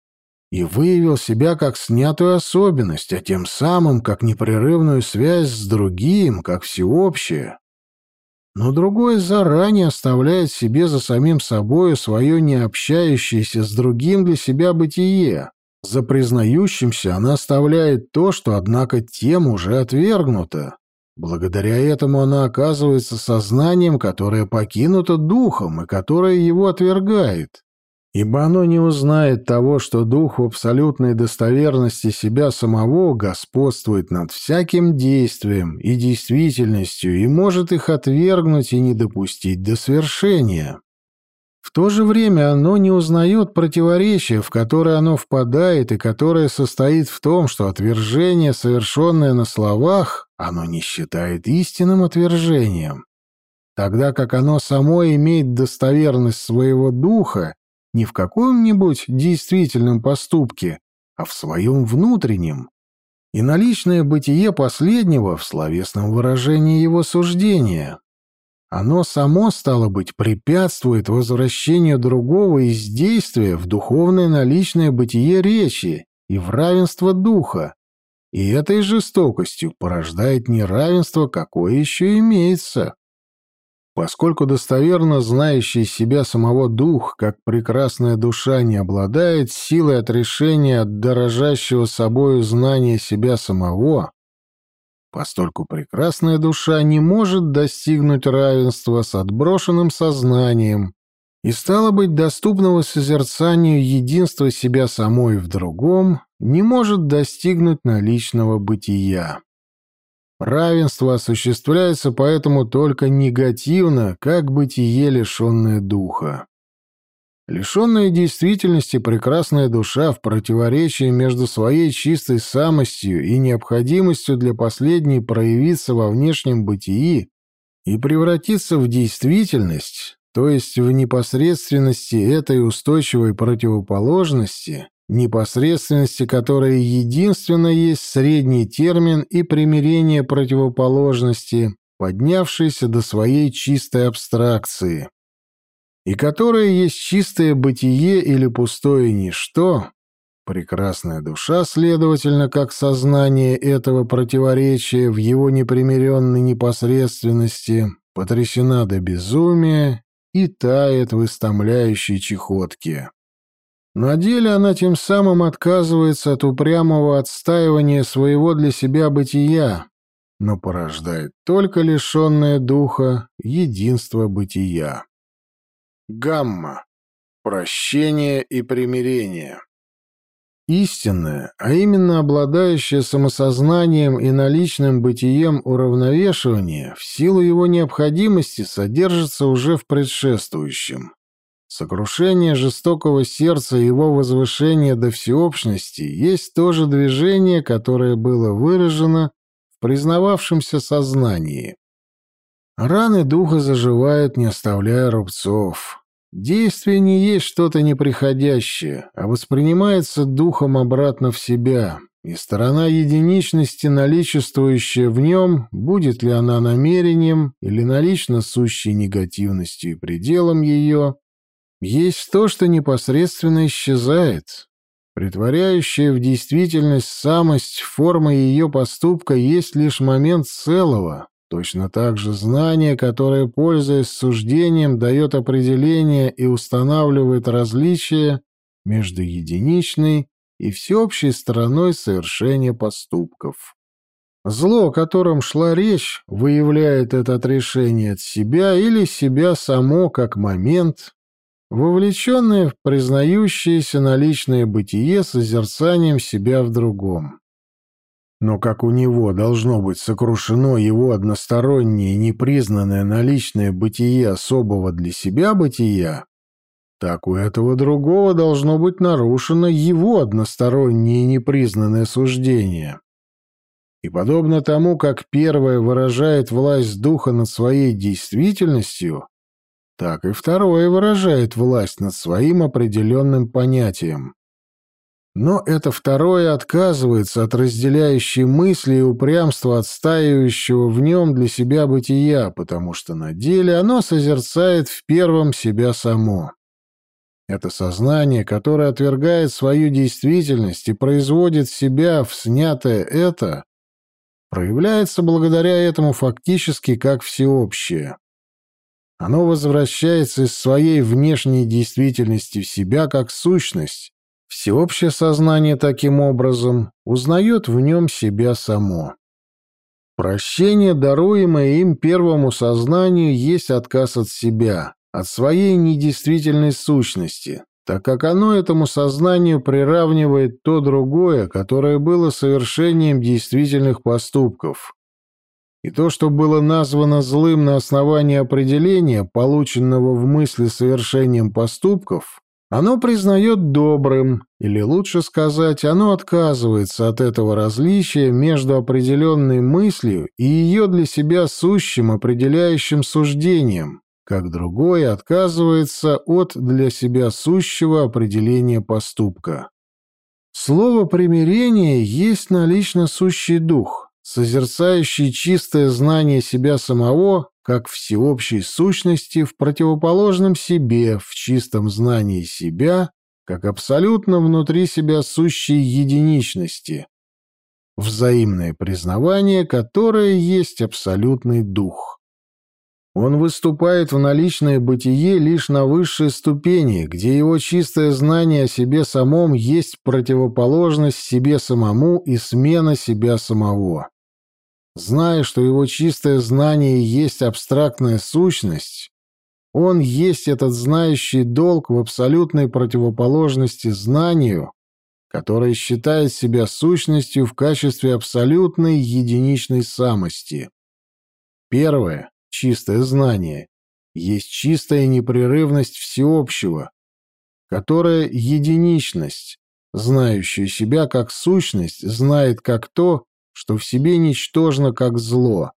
и выявил себя как снятую особенность, а тем самым как непрерывную связь с другим, как всеобщее. Но другой заранее оставляет себе за самим собою свое необщающееся с другим для себя бытие, за признающимся она оставляет то, что, однако, тем уже отвергнуто. Благодаря этому она оказывается сознанием, которое покинуто духом и которое его отвергает. Ибо оно не узнает того, что дух в абсолютной достоверности себя самого господствует над всяким действием и действительностью и может их отвергнуть и не допустить до свершения. В то же время оно не узнает противоречия, в которое оно впадает и которое состоит в том, что отвержение, совершенное на словах, оно не считает истинным отвержением, тогда как оно само имеет достоверность своего духа не в каком-нибудь действительном поступке, а в своем внутреннем, и наличное бытие последнего в словесном выражении его суждения. Оно само, стало быть, препятствует возвращению другого из действия в духовное наличное бытие речи и в равенство духа, и этой жестокостью порождает неравенство, какое еще имеется. Поскольку достоверно знающий себя самого дух, как прекрасная душа, не обладает силой отрешения от дорожащего собою знания себя самого, постольку прекрасная душа не может достигнуть равенства с отброшенным сознанием и, стало быть, доступного созерцанию единства себя самой в другом, не может достигнуть наличного бытия. Равенство осуществляется поэтому только негативно, как бытие, лишенное духа. Лишенная действительности прекрасная душа в противоречии между своей чистой самостью и необходимостью для последней проявиться во внешнем бытии и превратиться в действительность, то есть в непосредственности этой устойчивой противоположности, непосредственности, которая единственно есть средний термин и примирение противоположности, поднявшейся до своей чистой абстракции и которое есть чистое бытие или пустое ничто, прекрасная душа, следовательно, как сознание этого противоречия в его непримиренной непосредственности, потрясена до безумия и тает в истомляющей чехотке. На деле она тем самым отказывается от упрямого отстаивания своего для себя бытия, но порождает только лишенное духа единство бытия. Гамма. Прощение и примирение. Истинное, а именно обладающее самосознанием и наличным бытием уравновешивание, в силу его необходимости содержится уже в предшествующем. Сокрушение жестокого сердца и его возвышение до всеобщности есть то же движение, которое было выражено в признававшемся сознании. Раны духа заживают, не оставляя рубцов. Действие не есть что-то неприходящее, а воспринимается духом обратно в себя, и сторона единичности, наличествующая в нем, будет ли она намерением или налично сущей негативностью и пределом ее, есть то, что непосредственно исчезает. Притворяющая в действительность самость форма ее поступка есть лишь момент целого, Точно так же знание, которое, пользуясь суждением, дает определение и устанавливает различия между единичной и всеобщей стороной совершения поступков. Зло, о котором шла речь, выявляет это отрешение от себя или себя само как момент, вовлеченное в признающееся наличное бытие созерцанием себя в другом. Но как у него должно быть сокрушено его одностороннее непризнанное наличное бытие особого для себя бытия, так у этого другого должно быть нарушено его одностороннее непризнанное суждение. И подобно тому, как первое выражает власть духа над своей действительностью, так и второе выражает власть над своим определенным понятием. Но это второе отказывается от разделяющей мысли и упрямства отстаивающего в нем для себя бытия, потому что на деле оно созерцает в первом себя само. Это сознание, которое отвергает свою действительность и производит себя в снятое это, проявляется благодаря этому фактически как всеобщее. Оно возвращается из своей внешней действительности в себя как сущность, Всеобщее сознание таким образом узнает в нем себя само. Прощение, даруемое им первому сознанию, есть отказ от себя, от своей недействительной сущности, так как оно этому сознанию приравнивает то другое, которое было совершением действительных поступков. И то, что было названо злым на основании определения, полученного в мысли совершением поступков, оно признает добрым, или лучше сказать, оно отказывается от этого различия между определенной мыслью и ее для себя сущим определяющим суждением, как другое отказывается от для себя сущего определения поступка. Слово «примирение» есть налично сущий дух, созерцающий чистое знание себя самого как всеобщей сущности в противоположном себе, в чистом знании себя, как абсолютно внутри себя сущей единичности, взаимное признавание, которое есть абсолютный дух. Он выступает в наличное бытие лишь на высшей ступени, где его чистое знание о себе самом есть противоположность себе самому и смена себя самого. Зная, что его чистое знание есть абстрактная сущность, он есть этот знающий долг в абсолютной противоположности знанию, которое считает себя сущностью в качестве абсолютной единичной самости. Первое, чистое знание, есть чистая непрерывность всеобщего, которая единичность, знающая себя как сущность, знает как то, что в себе ничтожно как зло.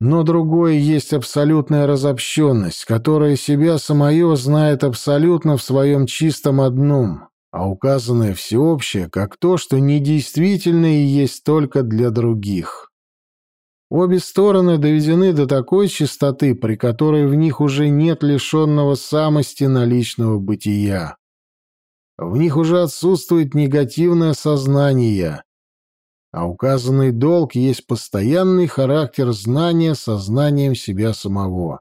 Но другое есть абсолютная разобщенность, которая себя самое знает абсолютно в своем чистом одном, а указанное всеобщее как то, что недействительно и есть только для других. Обе стороны доведены до такой чистоты, при которой в них уже нет лишенного самости наличного бытия. В них уже отсутствует негативное сознание, а указанный долг есть постоянный характер знания сознанием себя самого.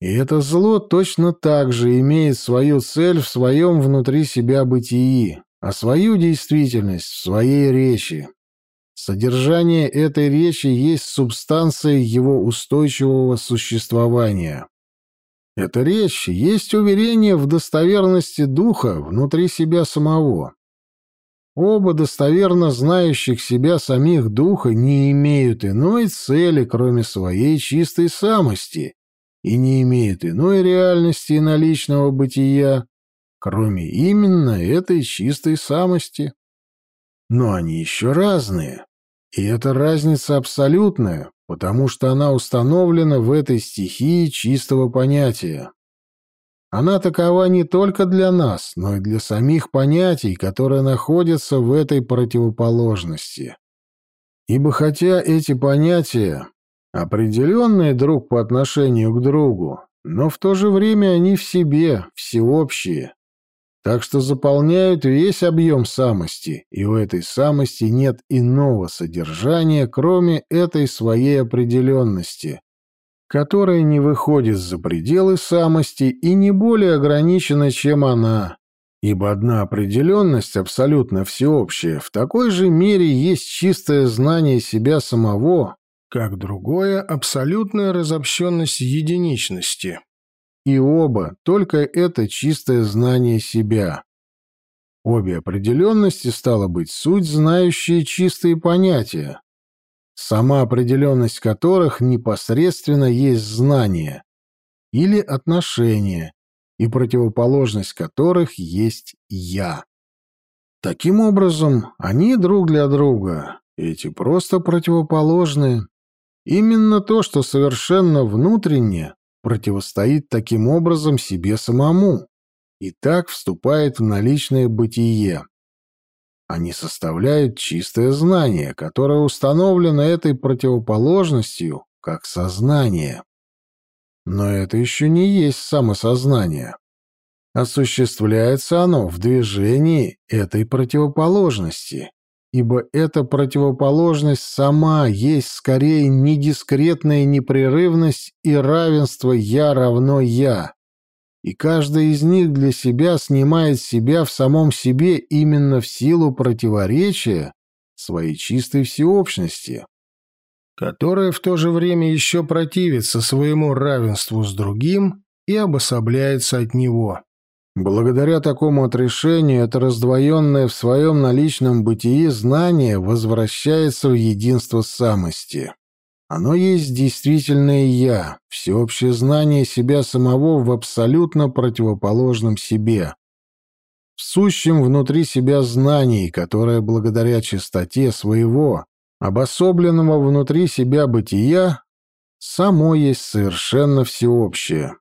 И это зло точно так же имеет свою цель в своем внутри себя бытии, а свою действительность в своей речи. Содержание этой речи есть субстанция его устойчивого существования. Эта речь есть уверение в достоверности духа внутри себя самого. Оба достоверно знающих себя самих духа не имеют иной цели, кроме своей чистой самости, и не имеют иной реальности и наличного бытия, кроме именно этой чистой самости. Но они еще разные. И эта разница абсолютная, потому что она установлена в этой стихии чистого понятия. Она такова не только для нас, но и для самих понятий, которые находятся в этой противоположности. Ибо хотя эти понятия определенные друг по отношению к другу, но в то же время они в себе, всеобщие, так что заполняют весь объем самости, и у этой самости нет иного содержания, кроме этой своей определенности, которая не выходит за пределы самости и не более ограничена, чем она, ибо одна определенность абсолютно всеобщая в такой же мере есть чистое знание себя самого, как другое — абсолютная разобщенность единичности и оба только это чистое знание себя. Обе определенности, стало быть, суть знающие чистые понятия, сама определенность которых непосредственно есть знание или отношение, и противоположность которых есть «я». Таким образом, они друг для друга, эти просто противоположные. Именно то, что совершенно внутреннее, противостоит таким образом себе самому и так вступает в наличное бытие. Они составляют чистое знание, которое установлено этой противоположностью как сознание. Но это еще не есть самосознание. Осуществляется оно в движении этой противоположности ибо эта противоположность сама есть скорее недискретная непрерывность и равенство «я равно я», и каждая из них для себя снимает себя в самом себе именно в силу противоречия своей чистой всеобщности, которая в то же время еще противится своему равенству с другим и обособляется от него. Благодаря такому отрешению это раздвоенное в своем наличном бытии знание возвращается в единство самости. Оно есть действительное «я», всеобщее знание себя самого в абсолютно противоположном себе. В сущем внутри себя знании, которое благодаря чистоте своего, обособленного внутри себя бытия, само есть совершенно всеобщее.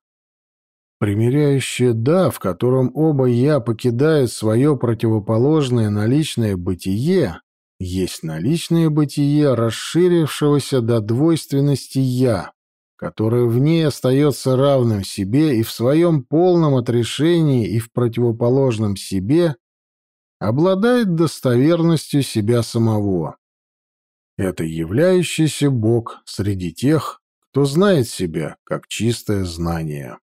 Примеряющее «да», в котором оба «я» покидают свое противоположное наличное бытие, есть наличное бытие, расширившегося до двойственности «я», которое в ней остается равным себе и в своем полном отрешении и в противоположном себе обладает достоверностью себя самого. Это являющийся Бог среди тех, кто знает себя как чистое знание.